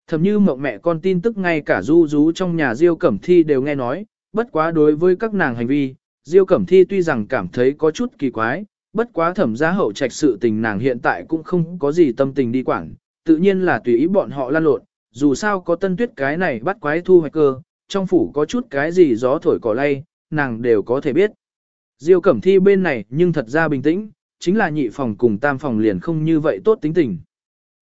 Thầm như mộng mẹ con tin tức ngay cả du rú trong nhà Diêu Cẩm Thi đều nghe nói, bất quá đối với các nàng hành vi, Diêu Cẩm Thi tuy rằng cảm thấy có chút kỳ quái, bất quá thẩm gia hậu trạch sự tình nàng hiện tại cũng không có gì tâm tình đi quản, tự nhiên là tùy ý bọn họ lan lộn, dù sao có tân tuyết cái này bắt quái thu hoạch cơ, trong phủ có chút cái gì gió thổi cỏ lay, nàng đều có thể biết. Diêu Cẩm Thi bên này nhưng thật ra bình tĩnh, chính là nhị phòng cùng tam phòng liền không như vậy tốt tính tình.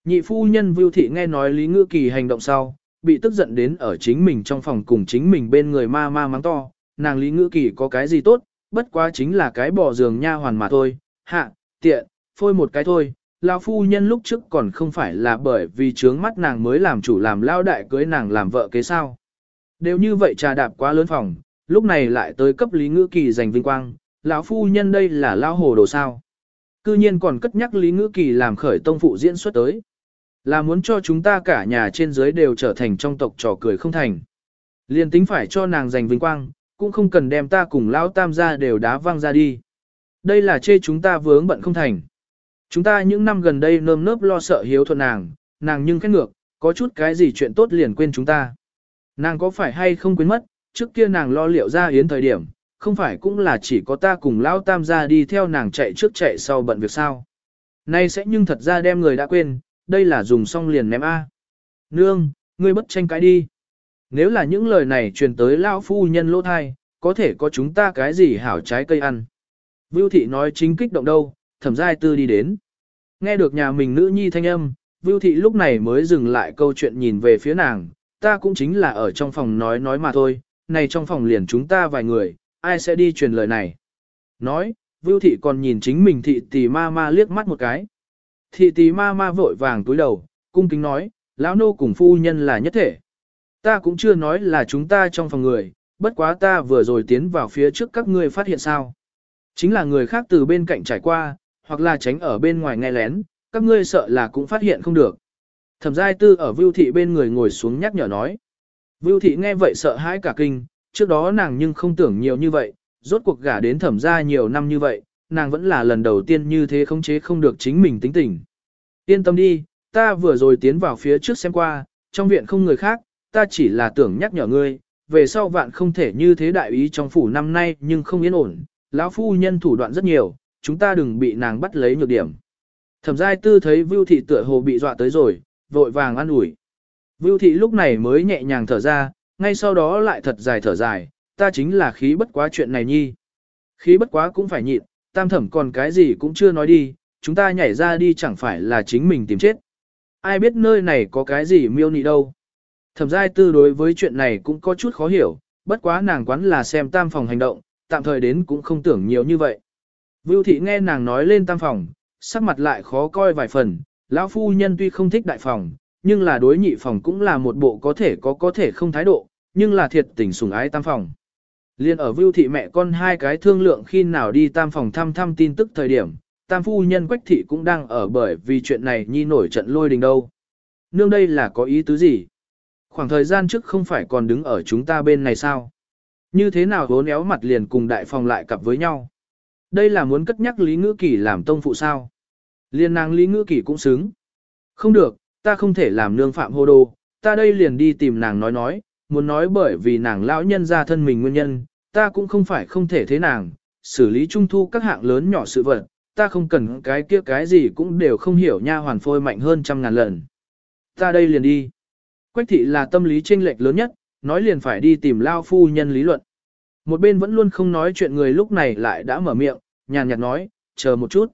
Nhị phu nhân Vưu Thị nghe nói Lý Ngữ Kỳ hành động sau, bị tức giận đến ở chính mình trong phòng cùng chính mình bên người ma ma mắng to, nàng Lý Ngữ Kỳ có cái gì tốt, bất quá chính là cái bỏ giường nha hoàn mà thôi, hạ, tiện, phôi một cái thôi, lão phu nhân lúc trước còn không phải là bởi vì trướng mắt nàng mới làm chủ làm lao đại cưới nàng làm vợ kế sao. Đều như vậy trà đạp quá lớn phòng, lúc này lại tới cấp lý ngữ kỳ giành vinh quang, lão phu nhân đây là lao hồ đồ sao. Cư nhiên còn cất nhắc lý ngữ kỳ làm khởi tông phụ diễn xuất tới. Là muốn cho chúng ta cả nhà trên dưới đều trở thành trong tộc trò cười không thành. Liên tính phải cho nàng giành vinh quang, cũng không cần đem ta cùng lão tam gia đều đá văng ra đi. Đây là chê chúng ta vướng bận không thành. Chúng ta những năm gần đây nơm nớp lo sợ hiếu thuận nàng, nàng nhưng khét ngược, có chút cái gì chuyện tốt liền quên chúng ta. Nàng có phải hay không quên mất, trước kia nàng lo liệu ra yến thời điểm, không phải cũng là chỉ có ta cùng lão tam gia đi theo nàng chạy trước chạy sau bận việc sao. Nay sẽ nhưng thật ra đem người đã quên, đây là dùng xong liền ném A. Nương, ngươi bất tranh cãi đi. Nếu là những lời này truyền tới lão phu nhân lỗ thai, có thể có chúng ta cái gì hảo trái cây ăn. Vưu thị nói chính kích động đâu, thẩm giai tư đi đến. Nghe được nhà mình nữ nhi thanh âm, Vưu thị lúc này mới dừng lại câu chuyện nhìn về phía nàng, ta cũng chính là ở trong phòng nói nói mà thôi, này trong phòng liền chúng ta vài người, ai sẽ đi truyền lời này. Nói, Vưu thị còn nhìn chính mình thị tỷ ma ma liếc mắt một cái. Thị tỷ ma ma vội vàng túi đầu, cung kính nói, lão nô cùng phu nhân là nhất thể. Ta cũng chưa nói là chúng ta trong phòng người, bất quá ta vừa rồi tiến vào phía trước các ngươi phát hiện sao. Chính là người khác từ bên cạnh trải qua, hoặc là tránh ở bên ngoài nghe lén, các ngươi sợ là cũng phát hiện không được. Thẩm giai tư ở Vưu Thị bên người ngồi xuống nhắc nhở nói. Vưu Thị nghe vậy sợ hãi cả kinh, trước đó nàng nhưng không tưởng nhiều như vậy, rốt cuộc gả đến thẩm gia nhiều năm như vậy, nàng vẫn là lần đầu tiên như thế khống chế không được chính mình tính tình. Yên tâm đi, ta vừa rồi tiến vào phía trước xem qua, trong viện không người khác, ta chỉ là tưởng nhắc nhở ngươi, về sau vạn không thể như thế đại ý trong phủ năm nay nhưng không yên ổn, lão phu nhân thủ đoạn rất nhiều, chúng ta đừng bị nàng bắt lấy nhược điểm. Thẩm giai tư thấy Vưu Thị tựa hồ bị dọa tới rồi, vội vàng an ủi. Vưu Thị lúc này mới nhẹ nhàng thở ra, ngay sau đó lại thật dài thở dài, ta chính là khí bất quá chuyện này nhi. Khí bất quá cũng phải nhịn, tam thẩm còn cái gì cũng chưa nói đi, chúng ta nhảy ra đi chẳng phải là chính mình tìm chết. Ai biết nơi này có cái gì miêu nị đâu. Thẩm giai tư đối với chuyện này cũng có chút khó hiểu, bất quá nàng quán là xem tam phòng hành động, tạm thời đến cũng không tưởng nhiều như vậy. Vưu thị nghe nàng nói lên tam phòng, sắc mặt lại khó coi vài phần, lão phu nhân tuy không thích đại phòng, nhưng là đối nhị phòng cũng là một bộ có thể có có thể không thái độ, nhưng là thiệt tình sủng ái tam phòng. Liên ở Vưu thị mẹ con hai cái thương lượng khi nào đi tam phòng thăm thăm tin tức thời điểm, tam phu nhân quách thị cũng đang ở bởi vì chuyện này nhi nổi trận lôi đình đâu. Nương đây là có ý tứ gì? Khoảng thời gian trước không phải còn đứng ở chúng ta bên này sao? Như thế nào vốn éo mặt liền cùng đại phòng lại cặp với nhau? Đây là muốn cất nhắc Lý Ngữ Kỳ làm tông phụ sao? Liên nàng Lý Ngữ Kỳ cũng xứng. Không được, ta không thể làm nương phạm hô đồ, ta đây liền đi tìm nàng nói nói, muốn nói bởi vì nàng lão nhân ra thân mình nguyên nhân, ta cũng không phải không thể thế nàng, xử lý trung thu các hạng lớn nhỏ sự vật, ta không cần cái kia cái gì cũng đều không hiểu nha hoàn phôi mạnh hơn trăm ngàn lần. Ta đây liền đi. Quách thị là tâm lý chênh lệch lớn nhất, nói liền phải đi tìm lao phu nhân lý luận. Một bên vẫn luôn không nói chuyện người lúc này lại đã mở miệng, nhàn nhạt nói, chờ một chút.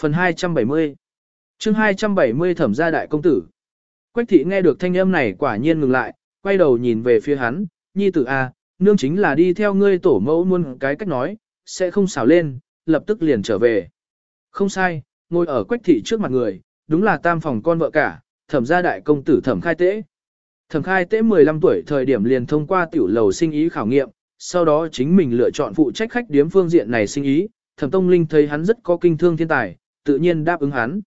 Phần 270 chương 270 thẩm gia đại công tử. Quách thị nghe được thanh âm này quả nhiên ngừng lại, quay đầu nhìn về phía hắn, nhi tử A, nương chính là đi theo ngươi tổ mẫu muôn cái cách nói, sẽ không xảo lên, lập tức liền trở về. Không sai, ngồi ở quách thị trước mặt người, đúng là tam phòng con vợ cả, thẩm gia đại công tử thẩm khai tế. Thẩm khai tế 15 tuổi thời điểm liền thông qua tiểu lầu sinh ý khảo nghiệm, sau đó chính mình lựa chọn phụ trách khách điếm phương diện này sinh ý, thẩm tông linh thấy hắn rất có kinh thương thiên tài, tự nhiên đáp ứng hắn.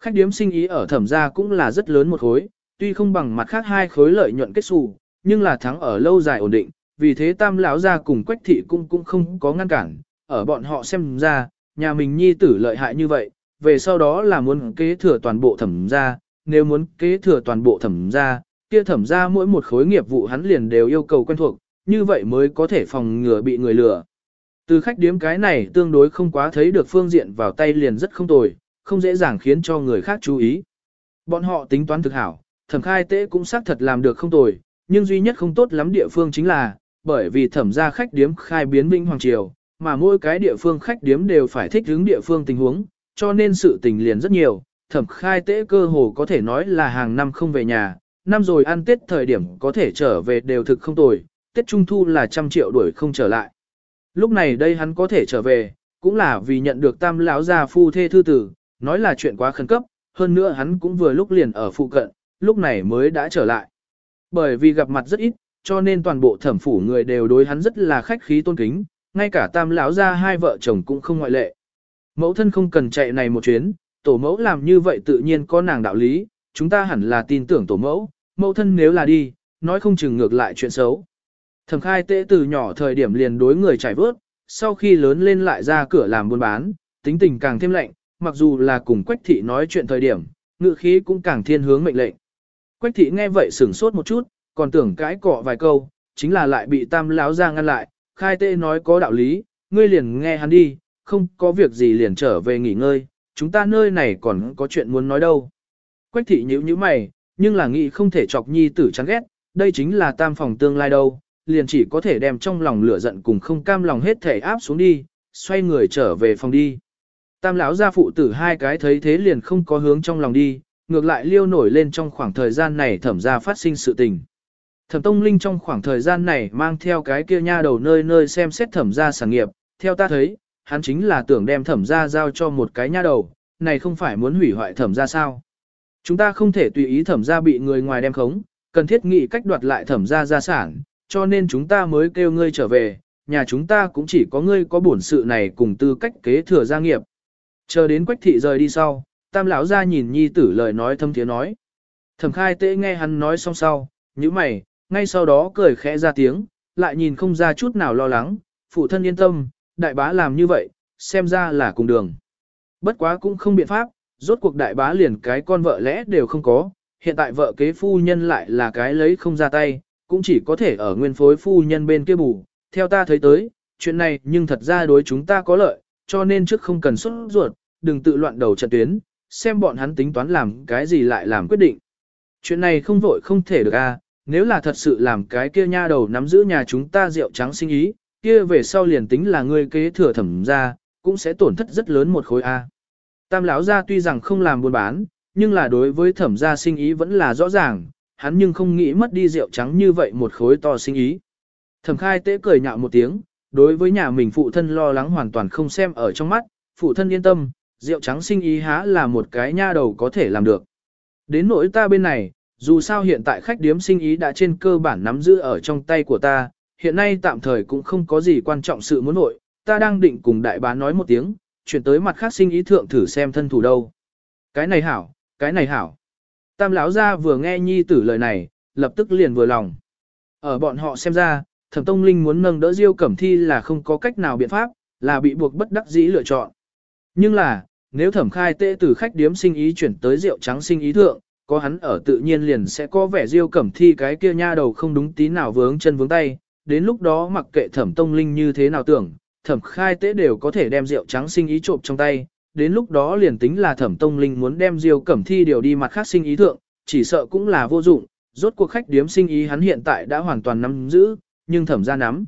Khách điếm sinh ý ở thẩm gia cũng là rất lớn một khối, tuy không bằng mặt khác hai khối lợi nhuận kết xù, nhưng là thắng ở lâu dài ổn định, vì thế tam lão gia cùng quách thị cũng cũng không có ngăn cản, ở bọn họ xem ra, nhà mình nhi tử lợi hại như vậy, về sau đó là muốn kế thừa toàn bộ thẩm gia, nếu muốn kế thừa toàn bộ thẩm gia, kia thẩm gia mỗi một khối nghiệp vụ hắn liền đều yêu cầu quen thuộc, như vậy mới có thể phòng ngừa bị người lừa. Từ khách điếm cái này tương đối không quá thấy được phương diện vào tay liền rất không tồi, không dễ dàng khiến cho người khác chú ý. Bọn họ tính toán thực hảo, thẩm khai tế cũng xác thật làm được không tồi, nhưng duy nhất không tốt lắm địa phương chính là, bởi vì thẩm gia khách điếm khai biến minh Hoàng Triều, mà mỗi cái địa phương khách điếm đều phải thích ứng địa phương tình huống, cho nên sự tình liền rất nhiều, thẩm khai tế cơ hồ có thể nói là hàng năm không về nhà, năm rồi ăn Tết thời điểm có thể trở về đều thực không tồi, Tết Trung Thu là trăm triệu đuổi không trở lại. Lúc này đây hắn có thể trở về, cũng là vì nhận được tam lão gia phu thê thư tử, nói là chuyện quá khẩn cấp, hơn nữa hắn cũng vừa lúc liền ở phụ cận, lúc này mới đã trở lại. Bởi vì gặp mặt rất ít, cho nên toàn bộ thẩm phủ người đều đối hắn rất là khách khí tôn kính, ngay cả tam lão gia hai vợ chồng cũng không ngoại lệ. Mẫu thân không cần chạy này một chuyến, tổ mẫu làm như vậy tự nhiên có nàng đạo lý, chúng ta hẳn là tin tưởng tổ mẫu, mẫu thân nếu là đi, nói không chừng ngược lại chuyện xấu. Thẩm khai tế từ nhỏ thời điểm liền đối người trải vớt, sau khi lớn lên lại ra cửa làm buôn bán, tính tình càng thêm lạnh, mặc dù là cùng Quách thị nói chuyện thời điểm, ngự khí cũng càng thiên hướng mệnh lệnh. Quách thị nghe vậy sửng sốt một chút, còn tưởng cãi cọ vài câu, chính là lại bị tam lão ra ngăn lại, khai tệ nói có đạo lý, ngươi liền nghe hắn đi, không có việc gì liền trở về nghỉ ngơi, chúng ta nơi này còn có chuyện muốn nói đâu. Quách thị nhíu nhíu mày, nhưng là nghĩ không thể chọc nhi tử chán ghét, đây chính là tam phòng tương lai đâu, liền chỉ có thể đem trong lòng lửa giận cùng không cam lòng hết thể áp xuống đi, xoay người trở về phòng đi. Tam lão gia phụ tử hai cái thấy thế liền không có hướng trong lòng đi, ngược lại liêu nổi lên trong khoảng thời gian này thẩm ra phát sinh sự tình. Thẩm Tông Linh trong khoảng thời gian này mang theo cái kia nha đầu nơi nơi xem xét thẩm ra sản nghiệp, theo ta thấy, hắn chính là tưởng đem thẩm ra giao cho một cái nha đầu, này không phải muốn hủy hoại thẩm ra sao. Chúng ta không thể tùy ý thẩm ra bị người ngoài đem khống, cần thiết nghị cách đoạt lại thẩm ra gia sản, cho nên chúng ta mới kêu ngươi trở về, nhà chúng ta cũng chỉ có ngươi có bổn sự này cùng tư cách kế thừa gia nghiệp. Chờ đến quách thị rời đi sau, tam lão ra nhìn nhi tử lời nói thâm thiế nói. Thẩm khai tế nghe hắn nói xong sau, như mày, ngay sau đó cười khẽ ra tiếng, lại nhìn không ra chút nào lo lắng, phụ thân yên tâm, đại bá làm như vậy, xem ra là cùng đường. Bất quá cũng không biện pháp, rốt cuộc đại bá liền cái con vợ lẽ đều không có, hiện tại vợ kế phu nhân lại là cái lấy không ra tay, cũng chỉ có thể ở nguyên phối phu nhân bên kia bù. Theo ta thấy tới, chuyện này nhưng thật ra đối chúng ta có lợi, cho nên trước không cần xuất ruột, đừng tự loạn đầu trận tuyến, xem bọn hắn tính toán làm cái gì lại làm quyết định. Chuyện này không vội không thể được a, à, nếu là thật sự làm cái kia nha đầu nắm giữ nhà chúng ta rượu trắng sinh ý, kia về sau liền tính là ngươi kế thừa thẩm ra, cũng sẽ tổn thất rất lớn một khối A. Tam lão gia tuy rằng không làm buôn bán, nhưng là đối với thẩm gia sinh ý vẫn là rõ ràng, hắn nhưng không nghĩ mất đi rượu trắng như vậy một khối to sinh ý. Thẩm khai tế cười nhạo một tiếng, đối với nhà mình phụ thân lo lắng hoàn toàn không xem ở trong mắt, phụ thân yên tâm, rượu trắng sinh ý há là một cái nha đầu có thể làm được. Đến nỗi ta bên này, dù sao hiện tại khách điếm sinh ý đã trên cơ bản nắm giữ ở trong tay của ta, hiện nay tạm thời cũng không có gì quan trọng sự muốn nội, ta đang định cùng đại bá nói một tiếng, chuyển tới mặt khác sinh ý thượng thử xem thân thủ đâu. Cái này hảo, cái này hảo. Tam lão gia vừa nghe nhi tử lời này, lập tức liền vừa lòng. Ở bọn họ xem ra, thẩm tông linh muốn nâng đỡ diêu cẩm thi là không có cách nào biện pháp, là bị buộc bất đắc dĩ lựa chọn. Nhưng là, nếu thẩm khai tệ từ khách điếm sinh ý chuyển tới rượu trắng sinh ý thượng, có hắn ở tự nhiên liền sẽ có vẻ diêu cẩm thi cái kia nha đầu không đúng tí nào vướng chân vướng tay, đến lúc đó mặc kệ thẩm tông linh như thế nào tưởng, thẩm khai tế đều có thể đem rượu trắng sinh ý trộm trong tay, đến lúc đó liền tính là thẩm tông linh muốn đem diêu cẩm thi điều đi mặt khác sinh ý thượng, chỉ sợ cũng là vô dụng, rốt cuộc khách điếm sinh ý hắn hiện tại đã hoàn toàn nắm giữ, nhưng thẩm ra nắm.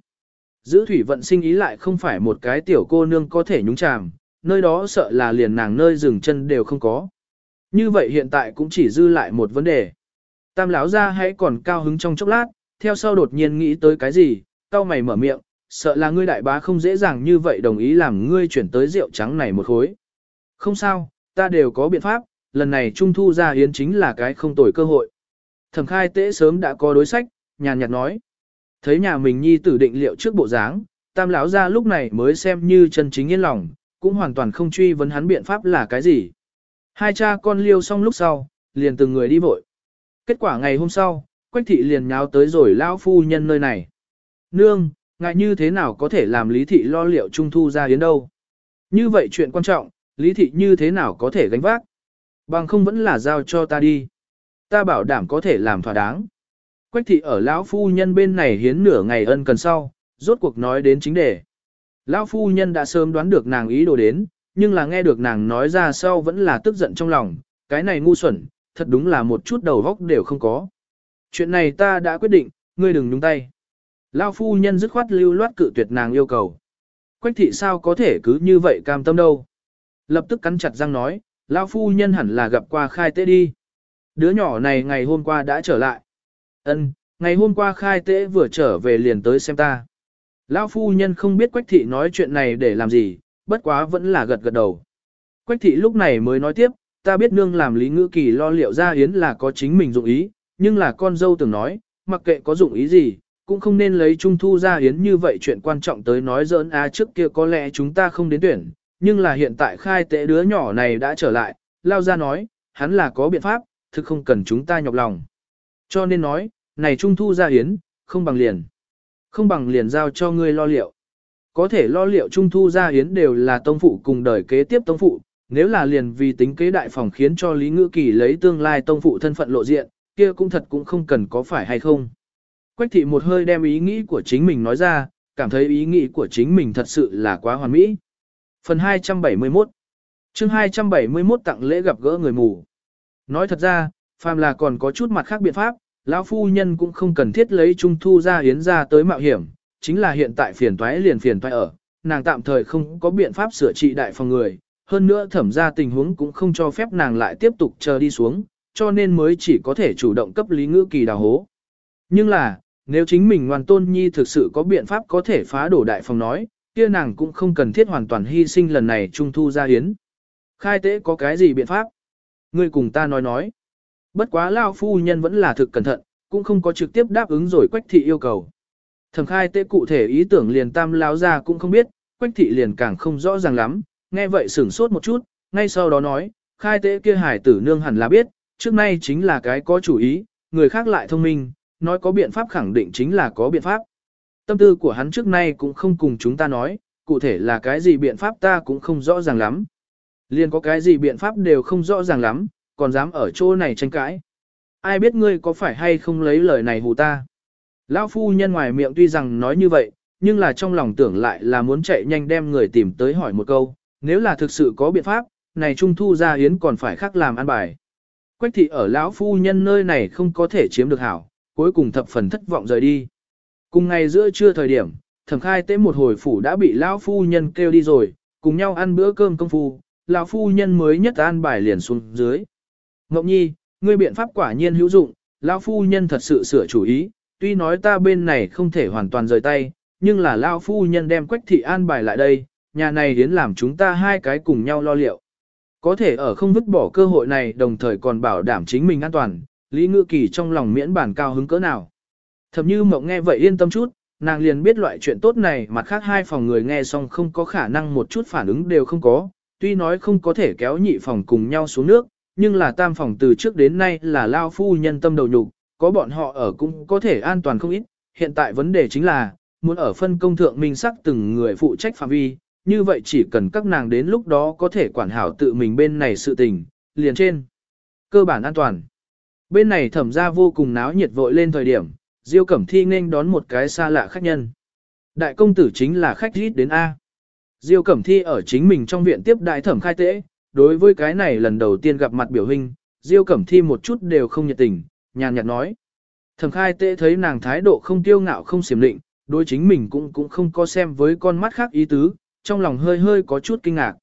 Giữ thủy vận sinh ý lại không phải một cái tiểu cô nương có thể nhúng chàm, nơi đó sợ là liền nàng nơi dừng chân đều không có. Như vậy hiện tại cũng chỉ dư lại một vấn đề. Tam lão ra hãy còn cao hứng trong chốc lát, theo sau đột nhiên nghĩ tới cái gì, cao mày mở miệng, sợ là ngươi đại bá không dễ dàng như vậy đồng ý làm ngươi chuyển tới rượu trắng này một khối. Không sao, ta đều có biện pháp, lần này trung thu ra hiến chính là cái không tồi cơ hội. Thẩm khai tế sớm đã có đối sách, nhàn nhạt nói. Thấy nhà mình nhi tử định liệu trước bộ dáng, tam lão ra lúc này mới xem như chân chính yên lòng, cũng hoàn toàn không truy vấn hắn biện pháp là cái gì. Hai cha con liêu xong lúc sau, liền từng người đi vội. Kết quả ngày hôm sau, Quách thị liền nháo tới rồi lão phu nhân nơi này. Nương, ngại như thế nào có thể làm lý thị lo liệu trung thu ra yến đâu. Như vậy chuyện quan trọng, lý thị như thế nào có thể gánh vác. Bằng không vẫn là giao cho ta đi. Ta bảo đảm có thể làm thỏa đáng. Quách thị ở lão phu nhân bên này hiến nửa ngày ân cần sau, rốt cuộc nói đến chính đề. Lão phu nhân đã sớm đoán được nàng ý đồ đến, nhưng là nghe được nàng nói ra sau vẫn là tức giận trong lòng, cái này ngu xuẩn, thật đúng là một chút đầu góc đều không có. Chuyện này ta đã quyết định, ngươi đừng nhúng tay. Lão phu nhân dứt khoát lưu loát cự tuyệt nàng yêu cầu. Quách thị sao có thể cứ như vậy cam tâm đâu. Lập tức cắn chặt răng nói, lão phu nhân hẳn là gặp qua khai tế đi. Đứa nhỏ này ngày hôm qua đã trở lại. Ân, ngày hôm qua khai tế vừa trở về liền tới xem ta. Lão phu nhân không biết quách thị nói chuyện này để làm gì, bất quá vẫn là gật gật đầu. Quách thị lúc này mới nói tiếp, ta biết nương làm lý ngữ kỳ lo liệu ra yến là có chính mình dụng ý, nhưng là con dâu từng nói, mặc kệ có dụng ý gì, cũng không nên lấy trung thu ra yến như vậy chuyện quan trọng tới nói giỡn à trước kia có lẽ chúng ta không đến tuyển, nhưng là hiện tại khai tế đứa nhỏ này đã trở lại, lao ra nói, hắn là có biện pháp, thực không cần chúng ta nhọc lòng. Cho nên nói, này trung thu ra yến, không bằng liền. Không bằng liền giao cho ngươi lo liệu. Có thể lo liệu trung thu ra yến đều là tông phụ cùng đời kế tiếp tông phụ, nếu là liền vì tính kế đại phòng khiến cho Lý Ngữ Kỳ lấy tương lai tông phụ thân phận lộ diện, kia cũng thật cũng không cần có phải hay không. Quách thị một hơi đem ý nghĩ của chính mình nói ra, cảm thấy ý nghĩ của chính mình thật sự là quá hoàn mỹ. Phần 271 chương 271 tặng lễ gặp gỡ người mù. Nói thật ra, phàm là còn có chút mặt khác biện pháp, lão phu nhân cũng không cần thiết lấy trung thu ra yến ra tới mạo hiểm, chính là hiện tại phiền toái liền phiền toái ở, nàng tạm thời không có biện pháp sửa trị đại phòng người, hơn nữa thẩm ra tình huống cũng không cho phép nàng lại tiếp tục chờ đi xuống, cho nên mới chỉ có thể chủ động cấp lý ngữ kỳ đào hố. Nhưng là, nếu chính mình ngoan tôn nhi thực sự có biện pháp có thể phá đổ đại phòng nói, kia nàng cũng không cần thiết hoàn toàn hy sinh lần này trung thu ra hiến. Khai tế có cái gì biện pháp? Ngươi cùng ta nói nói. Bất quá lao phu nhân vẫn là thực cẩn thận, cũng không có trực tiếp đáp ứng rồi quách thị yêu cầu. Thẩm khai tế cụ thể ý tưởng liền tam lao ra cũng không biết, quách thị liền càng không rõ ràng lắm, nghe vậy sửng sốt một chút, ngay sau đó nói, khai tế kia hải tử nương hẳn là biết, trước nay chính là cái có chủ ý, người khác lại thông minh, nói có biện pháp khẳng định chính là có biện pháp. Tâm tư của hắn trước nay cũng không cùng chúng ta nói, cụ thể là cái gì biện pháp ta cũng không rõ ràng lắm. Liên có cái gì biện pháp đều không rõ ràng lắm, còn dám ở chỗ này tranh cãi. Ai biết ngươi có phải hay không lấy lời này hù ta. Lão phu nhân ngoài miệng tuy rằng nói như vậy, nhưng là trong lòng tưởng lại là muốn chạy nhanh đem người tìm tới hỏi một câu, nếu là thực sự có biện pháp, này trung thu ra yến còn phải khác làm ăn bài. Quách thị ở lão phu nhân nơi này không có thể chiếm được hảo, cuối cùng thập phần thất vọng rời đi. Cùng ngày giữa trưa thời điểm, thẩm khai tế một hồi phủ đã bị lão phu nhân kêu đi rồi, cùng nhau ăn bữa cơm công phu, lão phu nhân mới nhất an bài liền xuống dưới. Ngọc Nhi, ngươi biện pháp quả nhiên hữu dụng, lão phu nhân thật sự sửa chủ ý, tuy nói ta bên này không thể hoàn toàn rời tay, nhưng là lão phu nhân đem quách thị an bài lại đây, nhà này đến làm chúng ta hai cái cùng nhau lo liệu. Có thể ở không vứt bỏ cơ hội này đồng thời còn bảo đảm chính mình an toàn, Lý Ngư Kỳ trong lòng miễn bản cao hứng cỡ nào. Thậm như mộng nghe vậy yên tâm chút, nàng liền biết loại chuyện tốt này mặt khác hai phòng người nghe xong không có khả năng một chút phản ứng đều không có, tuy nói không có thể kéo nhị phòng cùng nhau xuống nước, nhưng là tam phòng từ trước đến nay là lao phu nhân tâm đầu nhục, có bọn họ ở cũng có thể an toàn không ít, hiện tại vấn đề chính là, muốn ở phân công thượng minh sắc từng người phụ trách phạm vi, như vậy chỉ cần các nàng đến lúc đó có thể quản hảo tự mình bên này sự tình, liền trên. Cơ bản an toàn. Bên này thẩm ra vô cùng náo nhiệt vội lên thời điểm, Diêu Cẩm Thi nên đón một cái xa lạ khách nhân. Đại công tử chính là khách rít đến A. Diêu Cẩm Thi ở chính mình trong viện tiếp đại thẩm khai tế, đối với cái này lần đầu tiên gặp mặt biểu hình, Diêu Cẩm Thi một chút đều không nhiệt tình, nhàn nhạt nói. Thẩm khai tế thấy nàng thái độ không tiêu ngạo không xiểm định, đối chính mình cũng cũng không có xem với con mắt khác ý tứ, trong lòng hơi hơi có chút kinh ngạc.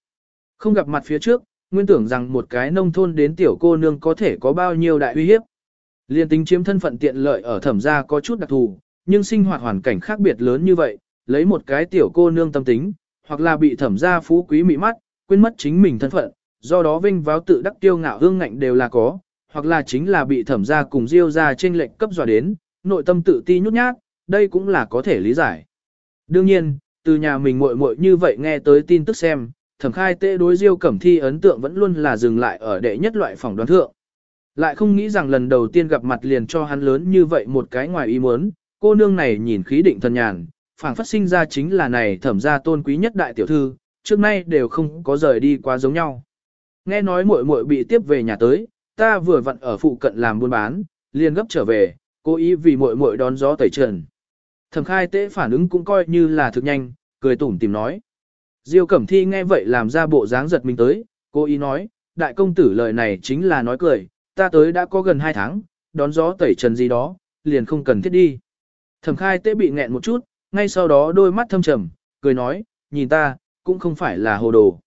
Không gặp mặt phía trước, nguyên tưởng rằng một cái nông thôn đến tiểu cô nương có thể có bao nhiêu đại uy hiếp. Liên tính chiếm thân phận tiện lợi ở thẩm gia có chút đặc thù, nhưng sinh hoạt hoàn cảnh khác biệt lớn như vậy, lấy một cái tiểu cô nương tâm tính, hoặc là bị thẩm gia phú quý mị mắt, quên mất chính mình thân phận, do đó vinh váo tự đắc tiêu ngạo hương ngạnh đều là có, hoặc là chính là bị thẩm gia cùng diêu gia trên lệnh cấp dọa đến, nội tâm tự ti nhút nhát, đây cũng là có thể lý giải. Đương nhiên, từ nhà mình muội muội như vậy nghe tới tin tức xem, thẩm khai tê đối diêu cẩm thi ấn tượng vẫn luôn là dừng lại ở đệ nhất loại phòng đoán thượng. Lại không nghĩ rằng lần đầu tiên gặp mặt liền cho hắn lớn như vậy một cái ngoài ý muốn, cô nương này nhìn khí định thần nhàn, phảng phất sinh ra chính là này thẩm gia tôn quý nhất đại tiểu thư, trước nay đều không có rời đi quá giống nhau. Nghe nói muội muội bị tiếp về nhà tới, ta vừa vặn ở phụ cận làm buôn bán, liền gấp trở về, cố ý vì muội muội đón gió tẩy trần. Thẩm khai tế phản ứng cũng coi như là thực nhanh, cười tủm tìm nói. Diêu Cẩm Thi nghe vậy làm ra bộ dáng giật mình tới, cô ý nói, đại công tử lời này chính là nói cười, ta tới đã có gần 2 tháng, đón gió tẩy trần gì đó, liền không cần thiết đi. Thẩm khai tế bị nghẹn một chút, ngay sau đó đôi mắt thâm trầm, cười nói, nhìn ta, cũng không phải là hồ đồ.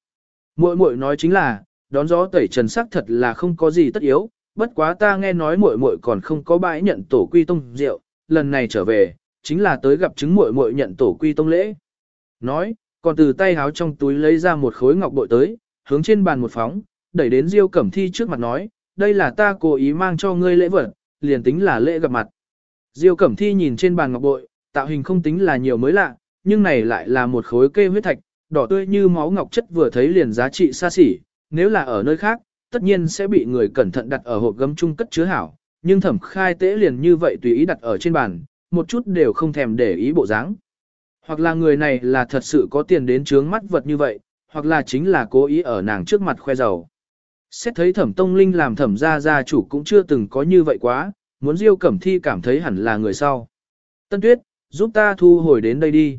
Muội muội nói chính là, đón gió tẩy trần sắc thật là không có gì tất yếu, bất quá ta nghe nói muội muội còn không có bãi nhận tổ quy tông rượu, lần này trở về, chính là tới gặp chứng muội muội nhận tổ quy tông lễ. Nói, còn từ tay háo trong túi lấy ra một khối ngọc bội tới, hướng trên bàn một phóng, đẩy đến Diêu Cẩm Thi trước mặt nói, đây là ta cố ý mang cho ngươi lễ vật, liền tính là lễ gặp mặt. Diêu Cẩm Thi nhìn trên bàn ngọc bội, tạo hình không tính là nhiều mới lạ, nhưng này lại là một khối kê huyết thạch, đỏ tươi như máu ngọc chất vừa thấy liền giá trị xa xỉ, nếu là ở nơi khác, tất nhiên sẽ bị người cẩn thận đặt ở hộp gấm chung cất chứa hảo, nhưng thẩm khai tế liền như vậy tùy ý đặt ở trên bàn, một chút đều không thèm để ý bộ dáng. Hoặc là người này là thật sự có tiền đến trướng mắt vật như vậy, hoặc là chính là cố ý ở nàng trước mặt khoe giàu. Xét thấy thẩm tông linh làm thẩm gia gia chủ cũng chưa từng có như vậy quá, muốn diêu cẩm thi cảm thấy hẳn là người sau. Tân tuyết, giúp ta thu hồi đến đây đi.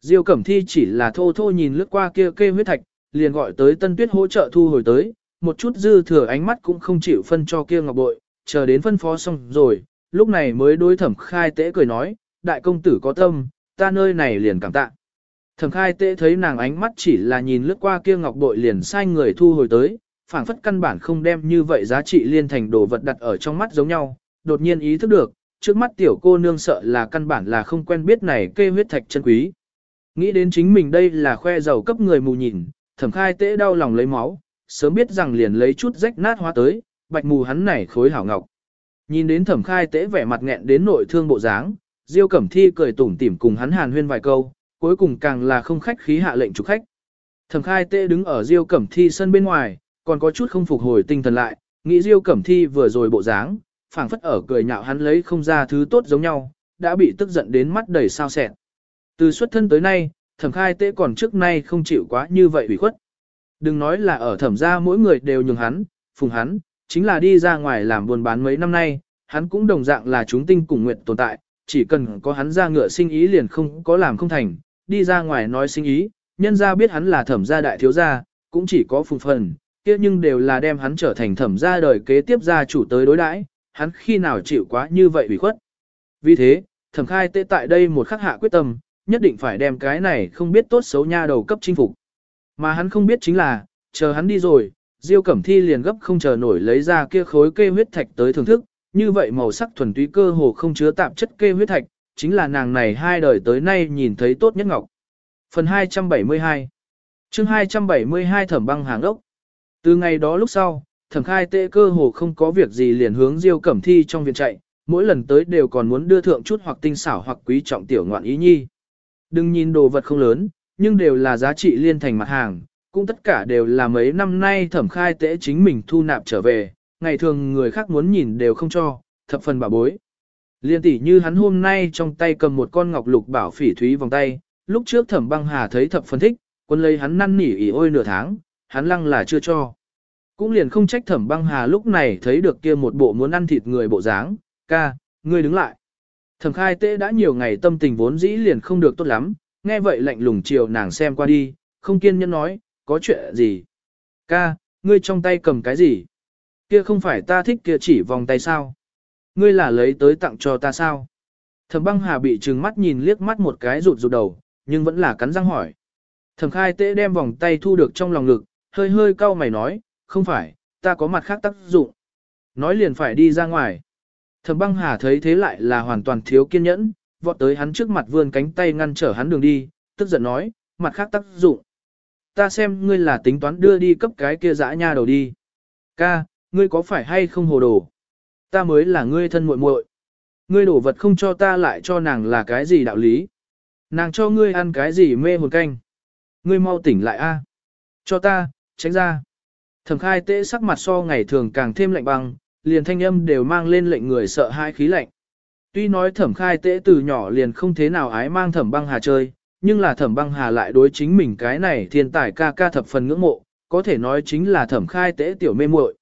Diêu cẩm thi chỉ là thô thô nhìn lướt qua kia kê huyết thạch, liền gọi tới tân tuyết hỗ trợ thu hồi tới, một chút dư thừa ánh mắt cũng không chịu phân cho kia ngọc bội, chờ đến phân phó xong rồi, lúc này mới đối thẩm khai tế cười nói, đại công tử có tâm, ta nơi này liền cảm tạ. Thẩm khai tế thấy nàng ánh mắt chỉ là nhìn lướt qua kia ngọc bội liền sai người thu hồi tới, phảng phất căn bản không đem như vậy giá trị liên thành đồ vật đặt ở trong mắt giống nhau, đột nhiên ý thức được, trước mắt tiểu cô nương sợ là căn bản là không quen biết này kê huyết thạch chân quý. Nghĩ đến chính mình đây là khoe giàu cấp người mù nhìn, thẩm khai tế đau lòng lấy máu, sớm biết rằng liền lấy chút rách nát hóa tới, bạch mù hắn này khối hảo ngọc. Nhìn đến thẩm khai tế vẻ mặt nghẹn đến nội thương bộ dáng, Diêu Cẩm Thi cười tủm tỉm cùng hắn hàn huyên vài câu, cuối cùng càng là không khách khí hạ lệnh chủ khách. Thẩm khai tế đứng ở Diêu Cẩm Thi sân bên ngoài, còn có chút không phục hồi tinh thần lại, nghĩ Diêu Cẩm Thi vừa rồi bộ dáng, phảng phất ở cười nhạo hắn lấy không ra thứ tốt giống nhau, đã bị tức giận đến mắt đầy sao sẹn. Từ xuất thân tới nay, thẩm khai tế còn trước nay không chịu quá như vậy ủy khuất. Đừng nói là ở thẩm gia mỗi người đều nhường hắn, phùng hắn, chính là đi ra ngoài làm buôn bán mấy năm nay, hắn cũng đồng dạng là chúng tinh cùng nguyện tồn tại, chỉ cần có hắn ra ngựa sinh ý liền không có làm không thành, đi ra ngoài nói sinh ý, nhân gia biết hắn là thẩm gia đại thiếu gia, cũng chỉ có phùng phần, kia nhưng đều là đem hắn trở thành thẩm gia đời kế tiếp gia chủ tới đối đãi, hắn khi nào chịu quá như vậy ủy khuất. Vì thế, thẩm khai tệ tại đây một khắc hạ quyết tâm, nhất định phải đem cái này không biết tốt xấu nha đầu cấp chinh phục. Mà hắn không biết chính là, chờ hắn đi rồi, Diêu Cẩm Thi liền gấp không chờ nổi lấy ra kia khối kê huyết thạch tới thưởng thức, như vậy màu sắc thuần túy cơ hồ không chứa tạp chất kê huyết thạch, chính là nàng này hai đời tới nay nhìn thấy tốt nhất ngọc. Phần 272 chương 272 thẩm băng hàng ốc. Từ ngày đó lúc sau, thẩm khai tệ cơ hồ không có việc gì liền hướng Diêu Cẩm Thi trong viện chạy, mỗi lần tới đều còn muốn đưa thượng chút hoặc tinh xảo hoặc quý trọng tiểu ngoạn ý nhi. Đừng nhìn đồ vật không lớn, nhưng đều là giá trị liên thành mặt hàng, cũng tất cả đều là mấy năm nay thẩm khai tễ chính mình thu nạp trở về, ngày thường người khác muốn nhìn đều không cho, thập phần bảo bối. Liên tỷ như hắn hôm nay trong tay cầm một con ngọc lục bảo phỉ thúy vòng tay, lúc trước thẩm băng hà thấy thập phân thích, quân lấy hắn năn nỉ ỉ ôi nửa tháng, hắn lăng là chưa cho. Cũng liền không trách thẩm băng hà lúc này thấy được kia một bộ muốn ăn thịt người bộ dáng, ca, ngươi đứng lại. Thẩm khai tế đã nhiều ngày tâm tình vốn dĩ liền không được tốt lắm, nghe vậy lạnh lùng chiều nàng xem qua đi, không kiên nhẫn nói, có chuyện gì? Ca, ngươi trong tay cầm cái gì? Kia không phải ta thích kia chỉ vòng tay sao? Ngươi là lấy tới tặng cho ta sao? Thẩm băng hà bị trừng mắt nhìn liếc mắt một cái rụt rụt đầu, nhưng vẫn là cắn răng hỏi. Thẩm khai tế đem vòng tay thu được trong lòng ngực, hơi hơi cau mày nói, không phải, ta có mặt khác tác dụng. Nói liền phải đi ra ngoài. Thẩm băng hà thấy thế lại là hoàn toàn thiếu kiên nhẫn, vọt tới hắn trước mặt vươn cánh tay ngăn trở hắn đường đi, tức giận nói, mặt khác tác dụng. Ta xem ngươi là tính toán đưa đi cấp cái kia dã nha đầu đi. Ca, ngươi có phải hay không hồ đồ? Ta mới là ngươi thân muội muội. Ngươi đổ vật không cho ta lại cho nàng là cái gì đạo lý? Nàng cho ngươi ăn cái gì mê hồn canh? Ngươi mau tỉnh lại a. Cho ta, tránh ra. Thẩm khai tế sắc mặt so ngày thường càng thêm lạnh băng, liền thanh âm đều mang lên lệnh người sợ hai khí lạnh. Tuy nói thẩm khai tế từ nhỏ liền không thế nào ái mang thẩm băng hà chơi, nhưng là thẩm băng hà lại đối chính mình cái này thiên tài ca ca thập phần ngưỡng mộ, có thể nói chính là thẩm khai tế tiểu mê muội.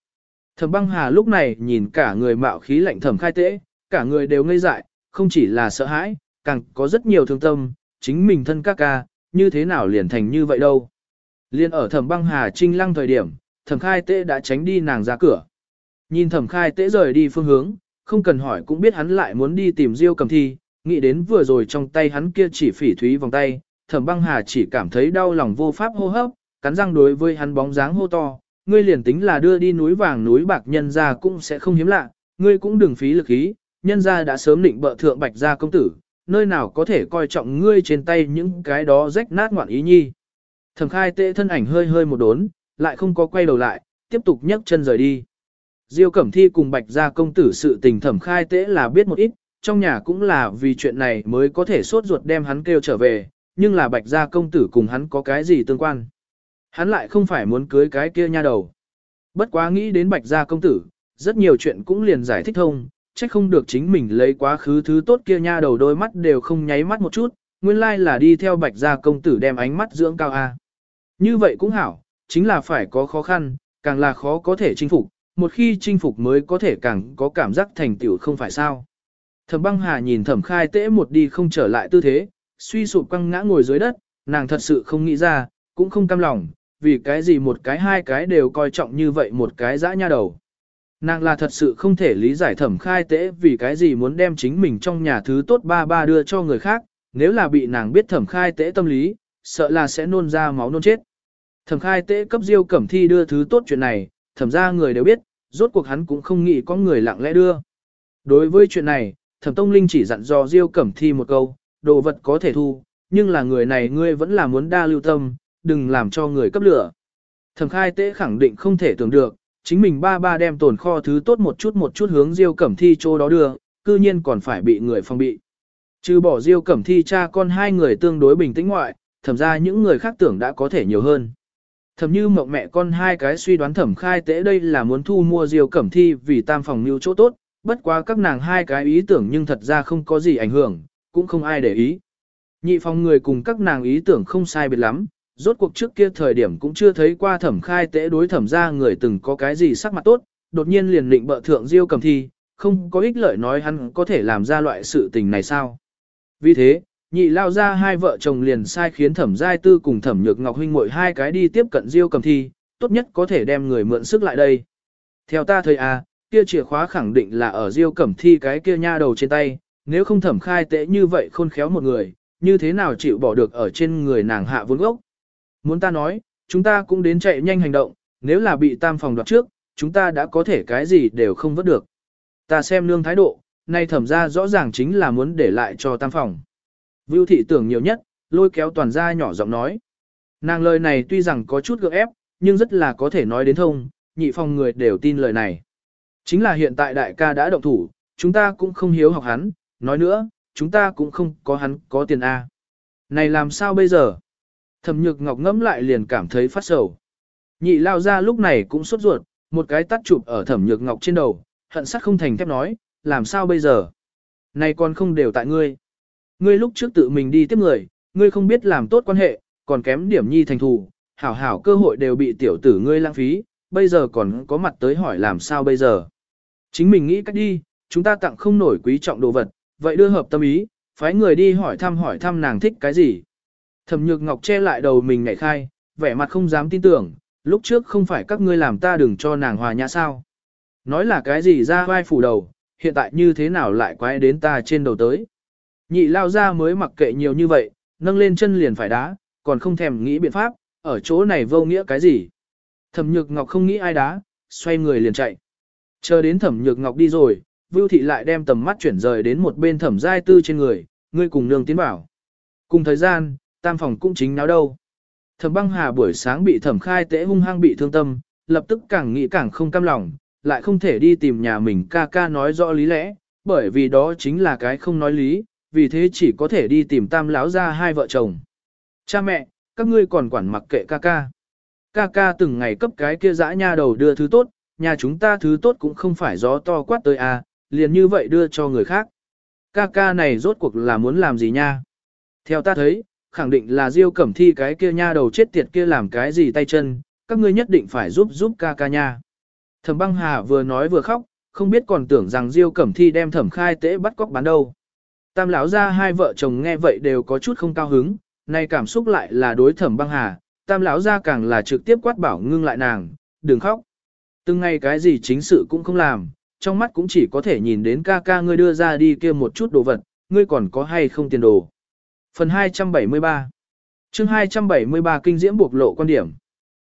Thẩm băng hà lúc này nhìn cả người mạo khí lạnh thẩm khai tế, cả người đều ngây dại, không chỉ là sợ hãi, càng có rất nhiều thương tâm, chính mình thân ca ca, như thế nào liền thành như vậy đâu. Liên ở thẩm băng hà trinh lăng thời điểm, thẩm khai tế đã tránh đi nàng ra cửa. Nhìn thẩm khai tế rời đi phương hướng, không cần hỏi cũng biết hắn lại muốn đi tìm Diêu cầm thi, nghĩ đến vừa rồi trong tay hắn kia chỉ phỉ thúy vòng tay, thẩm băng hà chỉ cảm thấy đau lòng vô pháp hô hấp, cắn răng đối với hắn bóng dáng hô to, ngươi liền tính là đưa đi núi vàng núi bạc nhân ra cũng sẽ không hiếm lạ, ngươi cũng đừng phí lực ý, nhân ra đã sớm định bợ thượng bạch gia công tử, nơi nào có thể coi trọng ngươi trên tay những cái đó rách nát ngoạn ý nhi. Thẩm khai tệ thân ảnh hơi hơi một đốn, lại không có quay đầu lại, tiếp tục nhấc chân rời đi. Diêu Cẩm Thi cùng Bạch Gia công tử sự tình thẩm khai tế là biết một ít, trong nhà cũng là vì chuyện này mới có thể sốt ruột đem hắn kêu trở về, nhưng là Bạch Gia công tử cùng hắn có cái gì tương quan. Hắn lại không phải muốn cưới cái kia nha đầu. Bất quá nghĩ đến Bạch Gia công tử, rất nhiều chuyện cũng liền giải thích thông, trách không được chính mình lấy quá khứ thứ tốt kia nha đầu đôi mắt đều không nháy mắt một chút, nguyên lai là đi theo Bạch Gia công tử đem ánh mắt dưỡng cao A. Như vậy cũng hảo, chính là phải có khó khăn, càng là khó có thể chinh phục, một khi chinh phục mới có thể càng có cảm giác thành tựu không phải sao. Thẩm băng hà nhìn thẩm khai tễ một đi không trở lại tư thế, suy sụp quăng ngã ngồi dưới đất, nàng thật sự không nghĩ ra, cũng không cam lòng, vì cái gì một cái hai cái đều coi trọng như vậy một cái dã nha đầu. Nàng là thật sự không thể lý giải thẩm khai tễ vì cái gì muốn đem chính mình trong nhà thứ tốt ba ba đưa cho người khác, nếu là bị nàng biết thẩm khai tễ tâm lý, sợ là sẽ nôn ra máu nôn chết. Thẩm khai Tế cấp diêu cẩm thi đưa thứ tốt chuyện này, thẩm ra người đều biết, rốt cuộc hắn cũng không nghĩ có người lặng lẽ đưa. Đối với chuyện này, thẩm tông linh chỉ dặn dò diêu cẩm thi một câu, đồ vật có thể thu, nhưng là người này ngươi vẫn là muốn đa lưu tâm, đừng làm cho người cấp lửa. Thẩm khai tế khẳng định không thể tưởng được, chính mình ba ba đem tồn kho thứ tốt một chút một chút hướng Diêu Cẩm Thi chỗ đó đưa, cư nhiên còn phải bị người phong bị. Trừ bỏ Diêu Cẩm Thi cha con hai người tương đối bình tĩnh ngoại, thẩm ra những người khác tưởng đã có thể nhiều hơn. Thẩm như mộng mẹ con hai cái suy đoán thẩm khai tế đây là muốn thu mua Diêu Cẩm Thi vì tam phòng mưu chỗ tốt, bất quá các nàng hai cái ý tưởng nhưng thật ra không có gì ảnh hưởng, cũng không ai để ý. Nhị phòng người cùng các nàng ý tưởng không sai biệt lắm, rốt cuộc trước kia thời điểm cũng chưa thấy qua thẩm khai tế đối thẩm ra người từng có cái gì sắc mặt tốt, đột nhiên liền định bợ thượng diêu cầm thi, không có ích lợi nói hắn có thể làm ra loại sự tình này sao. Vì thế, nhị lao ra hai vợ chồng liền sai khiến thẩm giai tư cùng thẩm nhược ngọc huynh muội hai cái đi tiếp cận diêu cầm thi, tốt nhất có thể đem người mượn sức lại đây. Theo ta thời à, kia chìa khóa khẳng định là ở diêu cẩm thi cái kia nha đầu trên tay, nếu không thẩm khai tế như vậy khôn khéo một người, như thế nào chịu bỏ được ở trên người nàng hạ vốn gốc. Muốn ta nói, chúng ta cũng đến chạy nhanh hành động, nếu là bị tam phòng đoạt trước, chúng ta đã có thể cái gì đều không vớt được. Ta xem nương thái độ, nay thẩm ra rõ ràng chính là muốn để lại cho tam phòng. Vưu thị tưởng nhiều nhất, lôi kéo toàn gia nhỏ giọng nói. Nàng lời này tuy rằng có chút gượng ép, nhưng rất là có thể nói đến thông, nhị phòng người đều tin lời này. Chính là hiện tại đại ca đã động thủ, chúng ta cũng không hiếu học hắn, nói nữa, chúng ta cũng không có hắn có tiền A. Này làm sao bây giờ? Thẩm nhược ngọc ngẫm lại liền cảm thấy phát sầu. Nhị lao ra lúc này cũng sốt ruột, một cái tắt chụp ở thẩm nhược ngọc trên đầu, hận sắc không thành thép nói, làm sao bây giờ? Này còn không đều tại ngươi. Ngươi lúc trước tự mình đi tiếp người, ngươi không biết làm tốt quan hệ, còn kém điểm nhi thành thù, hảo hảo cơ hội đều bị tiểu tử ngươi lãng phí, bây giờ còn có mặt tới hỏi làm sao bây giờ. Chính mình nghĩ cách đi, chúng ta tặng không nổi quý trọng đồ vật, vậy đưa hợp tâm ý, phái người đi hỏi thăm hỏi thăm nàng thích cái gì. Thẩm nhược ngọc che lại đầu mình ngại khai, vẻ mặt không dám tin tưởng, lúc trước không phải các ngươi làm ta đừng cho nàng hòa nhã sao. Nói là cái gì ra vai phủ đầu, hiện tại như thế nào lại quay đến ta trên đầu tới. Nhị lao ra mới mặc kệ nhiều như vậy, nâng lên chân liền phải đá, còn không thèm nghĩ biện pháp, ở chỗ này vô nghĩa cái gì. Thẩm nhược ngọc không nghĩ ai đá, xoay người liền chạy. Chờ đến thẩm nhược ngọc đi rồi, Vưu thị lại đem tầm mắt chuyển rời đến một bên thẩm giai tư trên người, ngươi cùng nương tiến bảo. Cùng thời gian, tam phòng cũng chính náo đâu. Thẩm băng hà buổi sáng bị thẩm khai tễ hung hăng bị thương tâm, lập tức càng nghĩ càng không cam lòng, lại không thể đi tìm nhà mình ca ca nói rõ lý lẽ, bởi vì đó chính là cái không nói lý, vì thế chỉ có thể đi tìm tam lão ra hai vợ chồng. Cha mẹ, các ngươi còn quản mặc kệ ca ca. Ca ca từng ngày cấp cái kia dã nha đầu đưa thứ tốt, nhà chúng ta thứ tốt cũng không phải gió to quát tới à, liền như vậy đưa cho người khác. Ca ca này rốt cuộc là muốn làm gì nha? Theo ta thấy, khẳng định là Diêu Cẩm Thi cái kia nha đầu chết tiệt kia làm cái gì tay chân, các ngươi nhất định phải giúp giúp ca ca nha. Thẩm băng hà vừa nói vừa khóc, không biết còn tưởng rằng Diêu Cẩm Thi đem thẩm khai tế bắt cóc bán đâu. Tam lão ra hai vợ chồng nghe vậy đều có chút không cao hứng, nay cảm xúc lại là đối thẩm băng hà, tam lão ra càng là trực tiếp quát bảo ngưng lại nàng, đừng khóc. Từng ngày cái gì chính sự cũng không làm, trong mắt cũng chỉ có thể nhìn đến ca ca ngươi đưa ra đi kia một chút đồ vật, ngươi còn có hay không tiền đồ. Phần 273 chương 273 kinh diễm buộc lộ quan điểm.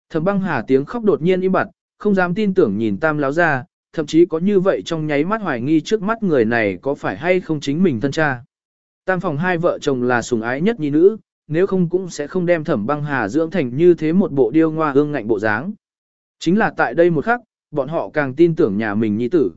Thẩm băng hà tiếng khóc đột nhiên im bặt, không dám tin tưởng nhìn tam láo ra, thậm chí có như vậy trong nháy mắt hoài nghi trước mắt người này có phải hay không chính mình thân cha. Tam phòng hai vợ chồng là sùng ái nhất nhi nữ, nếu không cũng sẽ không đem thẩm băng hà dưỡng thành như thế một bộ điêu ngoa hương ngạnh bộ dáng. Chính là tại đây một khắc, bọn họ càng tin tưởng nhà mình nhi tử.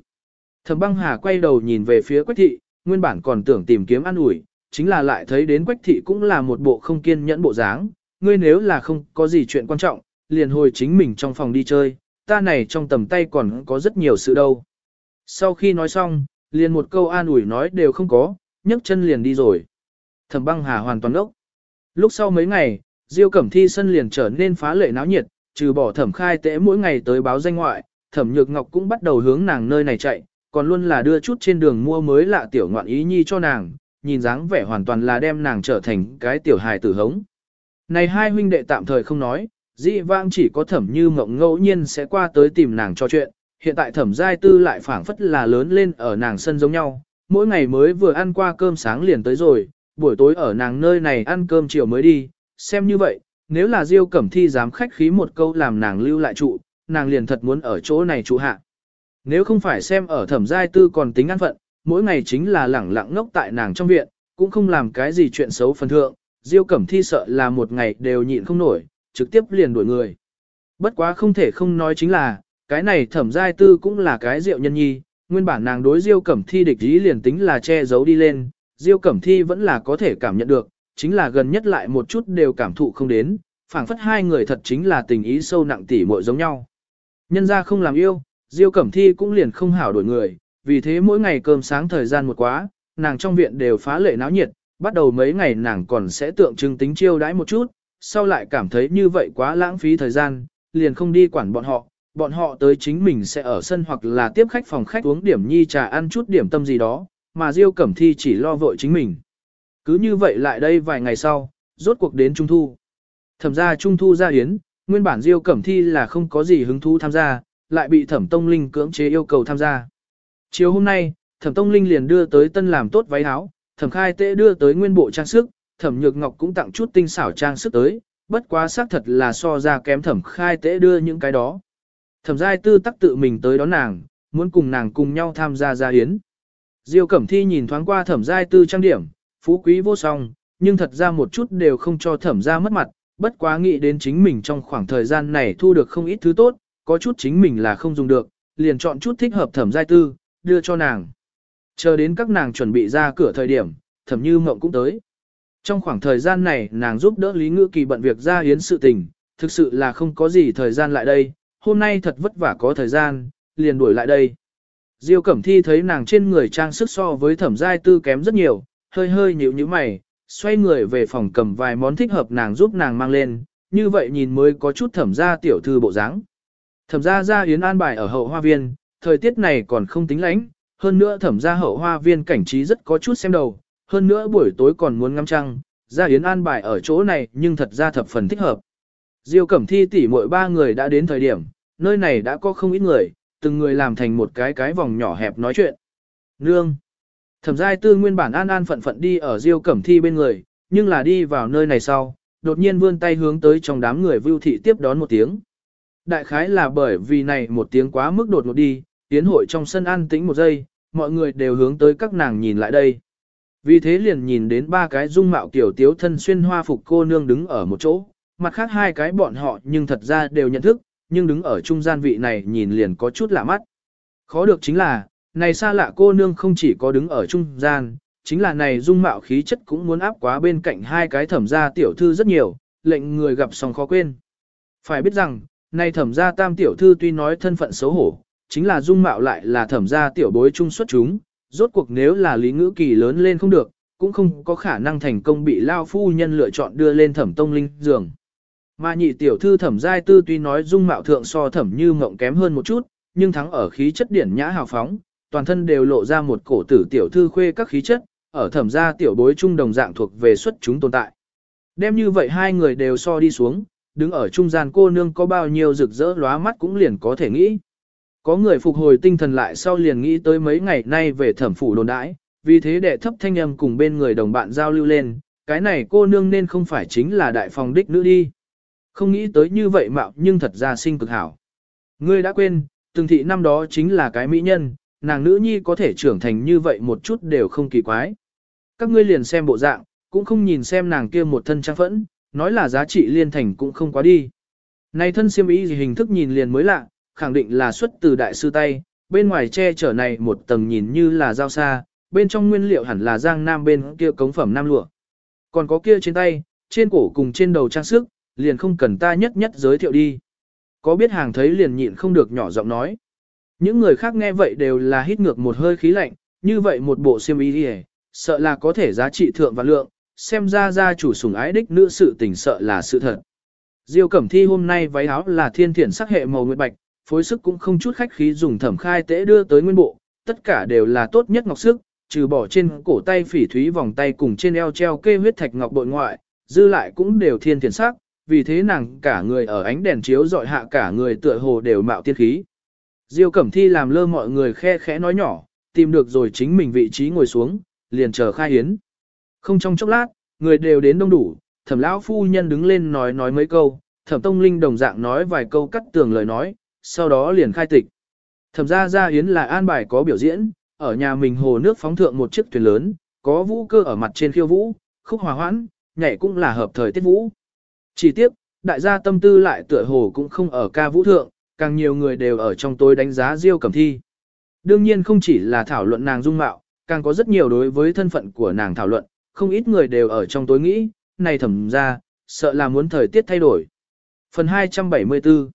Thẩm băng hà quay đầu nhìn về phía quách thị, nguyên bản còn tưởng tìm kiếm ăn ủi, chính là lại thấy đến quách thị cũng là một bộ không kiên nhẫn bộ dáng. Ngươi nếu là không có gì chuyện quan trọng, liền hồi chính mình trong phòng đi chơi, ta này trong tầm tay còn có rất nhiều sự đâu. Sau khi nói xong, liền một câu an ủi nói đều không có, nhấc chân liền đi rồi. Thẩm băng hà hoàn toàn ốc. Lúc sau mấy ngày, Diêu Cẩm Thi sân liền trở nên phá lệ náo nhiệt, trừ bỏ thẩm khai tễ mỗi ngày tới báo danh ngoại, thẩm nhược ngọc cũng bắt đầu hướng nàng nơi này chạy, còn luôn là đưa chút trên đường mua mới lạ tiểu ngoạn ý nhi cho nàng, nhìn dáng vẻ hoàn toàn là đem nàng trở thành cái tiểu hài tử hống. Này hai huynh đệ tạm thời không nói, Di vãng chỉ có thẩm như mộng ngẫu nhiên sẽ qua tới tìm nàng cho chuyện, hiện tại thẩm giai tư lại phảng phất là lớn lên ở nàng sân giống nhau, mỗi ngày mới vừa ăn qua cơm sáng liền tới rồi, buổi tối ở nàng nơi này ăn cơm chiều mới đi, xem như vậy, nếu là Diêu Cẩm Thi dám khách khí một câu làm nàng lưu lại trụ, nàng liền thật muốn ở chỗ này trụ hạ. Nếu không phải xem ở thẩm giai tư còn tính ăn phận, mỗi ngày chính là lẳng lặng ngốc tại nàng trong viện, cũng không làm cái gì chuyện xấu phần thượng, Diêu Cẩm Thi sợ là một ngày đều nhịn không nổi, trực tiếp liền đuổi người. Bất quá không thể không nói chính là, cái này thẩm giai tư cũng là cái rượu nhân nhi, nguyên bản nàng đối Diêu Cẩm Thi địch ý liền tính là che giấu đi lên, Diêu Cẩm Thi vẫn là có thể cảm nhận được, chính là gần nhất lại một chút đều cảm thụ không đến, phảng phất hai người thật chính là tình ý sâu nặng tỉ muội giống nhau. Nhân ra không làm yêu, Diêu Cẩm Thi cũng liền không hảo đổi người, vì thế mỗi ngày cơm sáng thời gian một quá, nàng trong viện đều phá lệ náo nhiệt, bắt đầu mấy ngày nàng còn sẽ tượng trưng tính chiêu đãi một chút, sau lại cảm thấy như vậy quá lãng phí thời gian, liền không đi quản bọn họ, bọn họ tới chính mình sẽ ở sân hoặc là tiếp khách phòng khách uống điểm nhi trà ăn chút điểm tâm gì đó, mà Diêu Cẩm Thi chỉ lo vội chính mình. Cứ như vậy lại đây vài ngày sau, rốt cuộc đến Trung Thu. Thẩm ra Trung Thu ra yến, nguyên bản Diêu Cẩm Thi là không có gì hứng thú tham gia, lại bị Thẩm Tông Linh cưỡng chế yêu cầu tham gia. Chiều hôm nay, Thẩm Tông Linh liền đưa tới tân làm tốt váy áo, Thẩm Khai Tế đưa tới nguyên bộ trang sức, Thẩm Nhược Ngọc cũng tặng chút tinh xảo trang sức tới, bất quá xác thật là so ra kém Thẩm Khai Tế đưa những cái đó. Thẩm Giai Tư tắc tự mình tới đón nàng, muốn cùng nàng cùng nhau tham gia gia yến. Diêu Cẩm Thi nhìn thoáng qua Thẩm Giai Tư trang điểm, phú quý vô song, nhưng thật ra một chút đều không cho Thẩm gia mất mặt, bất quá nghĩ đến chính mình trong khoảng thời gian này thu được không ít thứ tốt, có chút chính mình là không dùng được, liền chọn chút thích hợp Thẩm Giai Tư, đưa cho nàng. Chờ đến các nàng chuẩn bị ra cửa thời điểm, Thẩm Như Mộng cũng tới. Trong khoảng thời gian này nàng giúp đỡ Lý Ngữ Kỳ bận việc ra yến sự tình, thực sự là không có gì thời gian lại đây, hôm nay thật vất vả có thời gian, liền đuổi lại đây. Diêu Cẩm Thi thấy nàng trên người trang sức so với thẩm giai tư kém rất nhiều, hơi hơi nhíu nhíu mày, xoay người về phòng cầm vài món thích hợp nàng giúp nàng mang lên, như vậy nhìn mới có chút thẩm gia tiểu thư bộ dáng. Thẩm gia gia yến an bài ở hậu hoa viên, thời tiết này còn không tính lạnh, hơn nữa thẩm gia hậu hoa viên cảnh trí rất có chút xem đầu, hơn nữa buổi tối còn muốn ngắm trăng, gia yến an bài ở chỗ này nhưng thật ra thập phần thích hợp. Diêu Cẩm Thi tỷ muội ba người đã đến thời điểm, nơi này đã có không ít người, từng người làm thành một cái cái vòng nhỏ hẹp nói chuyện. Nương. Thẩm giai tư nguyên bản an an phận phận đi ở Diêu Cẩm Thi bên người, nhưng là đi vào nơi này sau, đột nhiên vươn tay hướng tới trong đám người vưu thị tiếp đón một tiếng. Đại khái là bởi vì này một tiếng quá mức đột ngột đi, tiến hội trong sân an tĩnh một giây, mọi người đều hướng tới các nàng nhìn lại đây. Vì thế liền nhìn đến ba cái dung mạo tiểu tiếu thân xuyên hoa phục cô nương đứng ở một chỗ, mặt khác hai cái bọn họ nhưng thật ra đều nhận thức, nhưng đứng ở trung gian vị này nhìn liền có chút lạ mắt. Khó được chính là, này xa lạ cô nương không chỉ có đứng ở trung gian, chính là này dung mạo khí chất cũng muốn áp quá bên cạnh hai cái thẩm gia tiểu thư rất nhiều, lệnh người gặp xong khó quên. Phải biết rằng, này thẩm gia tam tiểu thư tuy nói thân phận xấu hổ, chính là dung mạo lại là thẩm gia tiểu bối trung xuất chúng, rốt cuộc nếu là lý ngữ kỳ lớn lên không được, cũng không có khả năng thành công bị lao phu nhân lựa chọn đưa lên thẩm tông linh giường. Mà nhị tiểu thư thẩm giai tư tuy nói dung mạo thượng so thẩm như mộng kém hơn một chút, nhưng thắng ở khí chất điển nhã hào phóng, toàn thân đều lộ ra một cổ tử tiểu thư khuê các khí chất, ở thẩm gia tiểu bối trung đồng dạng thuộc về xuất chúng tồn tại. Đem như vậy hai người đều so đi xuống, đứng ở trung gian cô nương có bao nhiêu rực rỡ lóa mắt cũng liền có thể nghĩ. Có người phục hồi tinh thần lại sau liền nghĩ tới mấy ngày nay về thẩm phủ đồn đãi, vì thế đệ thấp thanh âm cùng bên người đồng bạn giao lưu lên, cái này cô nương nên không phải chính là đại phòng đích nữ đi. Không nghĩ tới như vậy mạo nhưng thật ra sinh cực hảo. Ngươi đã quên, từng thị năm đó chính là cái mỹ nhân, nàng nữ nhi có thể trưởng thành như vậy một chút đều không kỳ quái. Các ngươi liền xem bộ dạng, cũng không nhìn xem nàng kia một thân trang phẫn, nói là giá trị liên thành cũng không quá đi. Này thân siêm ý gì hình thức nhìn liền mới lạ, khẳng định là xuất từ đại sư tay, bên ngoài che chở này một tầng nhìn như là dao xa, bên trong nguyên liệu hẳn là giang nam bên kia cống phẩm nam lụa. Còn có kia trên tay, trên cổ cùng trên đầu trang sức, liền không cần ta nhất nhất giới thiệu đi. Có biết hàng thấy liền nhịn không được nhỏ giọng nói. Những người khác nghe vậy đều là hít ngược một hơi khí lạnh, như vậy một bộ xiêm y đi sợ là có thể giá trị thượng và lượng, xem ra gia chủ sủng ái đích nữ sự tình sợ là sự thật. Diêu Cẩm Thi hôm nay váy áo là thiên thiển sắc hệ màu nguyệt bạch, phối sức cũng không chút khách khí dùng thẩm khai tế đưa tới nguyên bộ, tất cả đều là tốt nhất ngọc sức, trừ bỏ trên cổ tay phỉ thúy vòng tay cùng trên eo treo kê huyết thạch ngọc bội ngoại, dư lại cũng đều thiên thiền sắc, vì thế nàng cả người ở ánh đèn chiếu dọi hạ cả người tựa hồ đều mạo tiên khí. Diêu Cẩm Thi làm lơ mọi người khe khẽ nói nhỏ, tìm được rồi chính mình vị trí ngồi xuống, liền chờ khai hiến. Không trong chốc lát, người đều đến đông đủ, thẩm lão phu nhân đứng lên nói nói mấy câu, thẩm tông linh đồng dạng nói vài câu cắt tường lời nói, sau đó liền khai tịch. Thẩm gia gia hiến là an bài có biểu diễn, ở nhà mình hồ nước phóng thượng một chiếc thuyền lớn, có vũ cơ ở mặt trên khiêu vũ, khúc hòa hoãn, nhảy cũng là hợp thời tiết vũ. Chỉ tiếc, đại gia tâm tư lại tựa hồ cũng không ở ca vũ thượng, càng nhiều người đều ở trong tối đánh giá Diêu Cẩm Thi. Đương nhiên không chỉ là thảo luận nàng dung mạo, càng có rất nhiều đối với thân phận của nàng thảo luận, không ít người đều ở trong tối nghĩ, này thẩm ra, sợ là muốn thời tiết thay đổi. Phần 274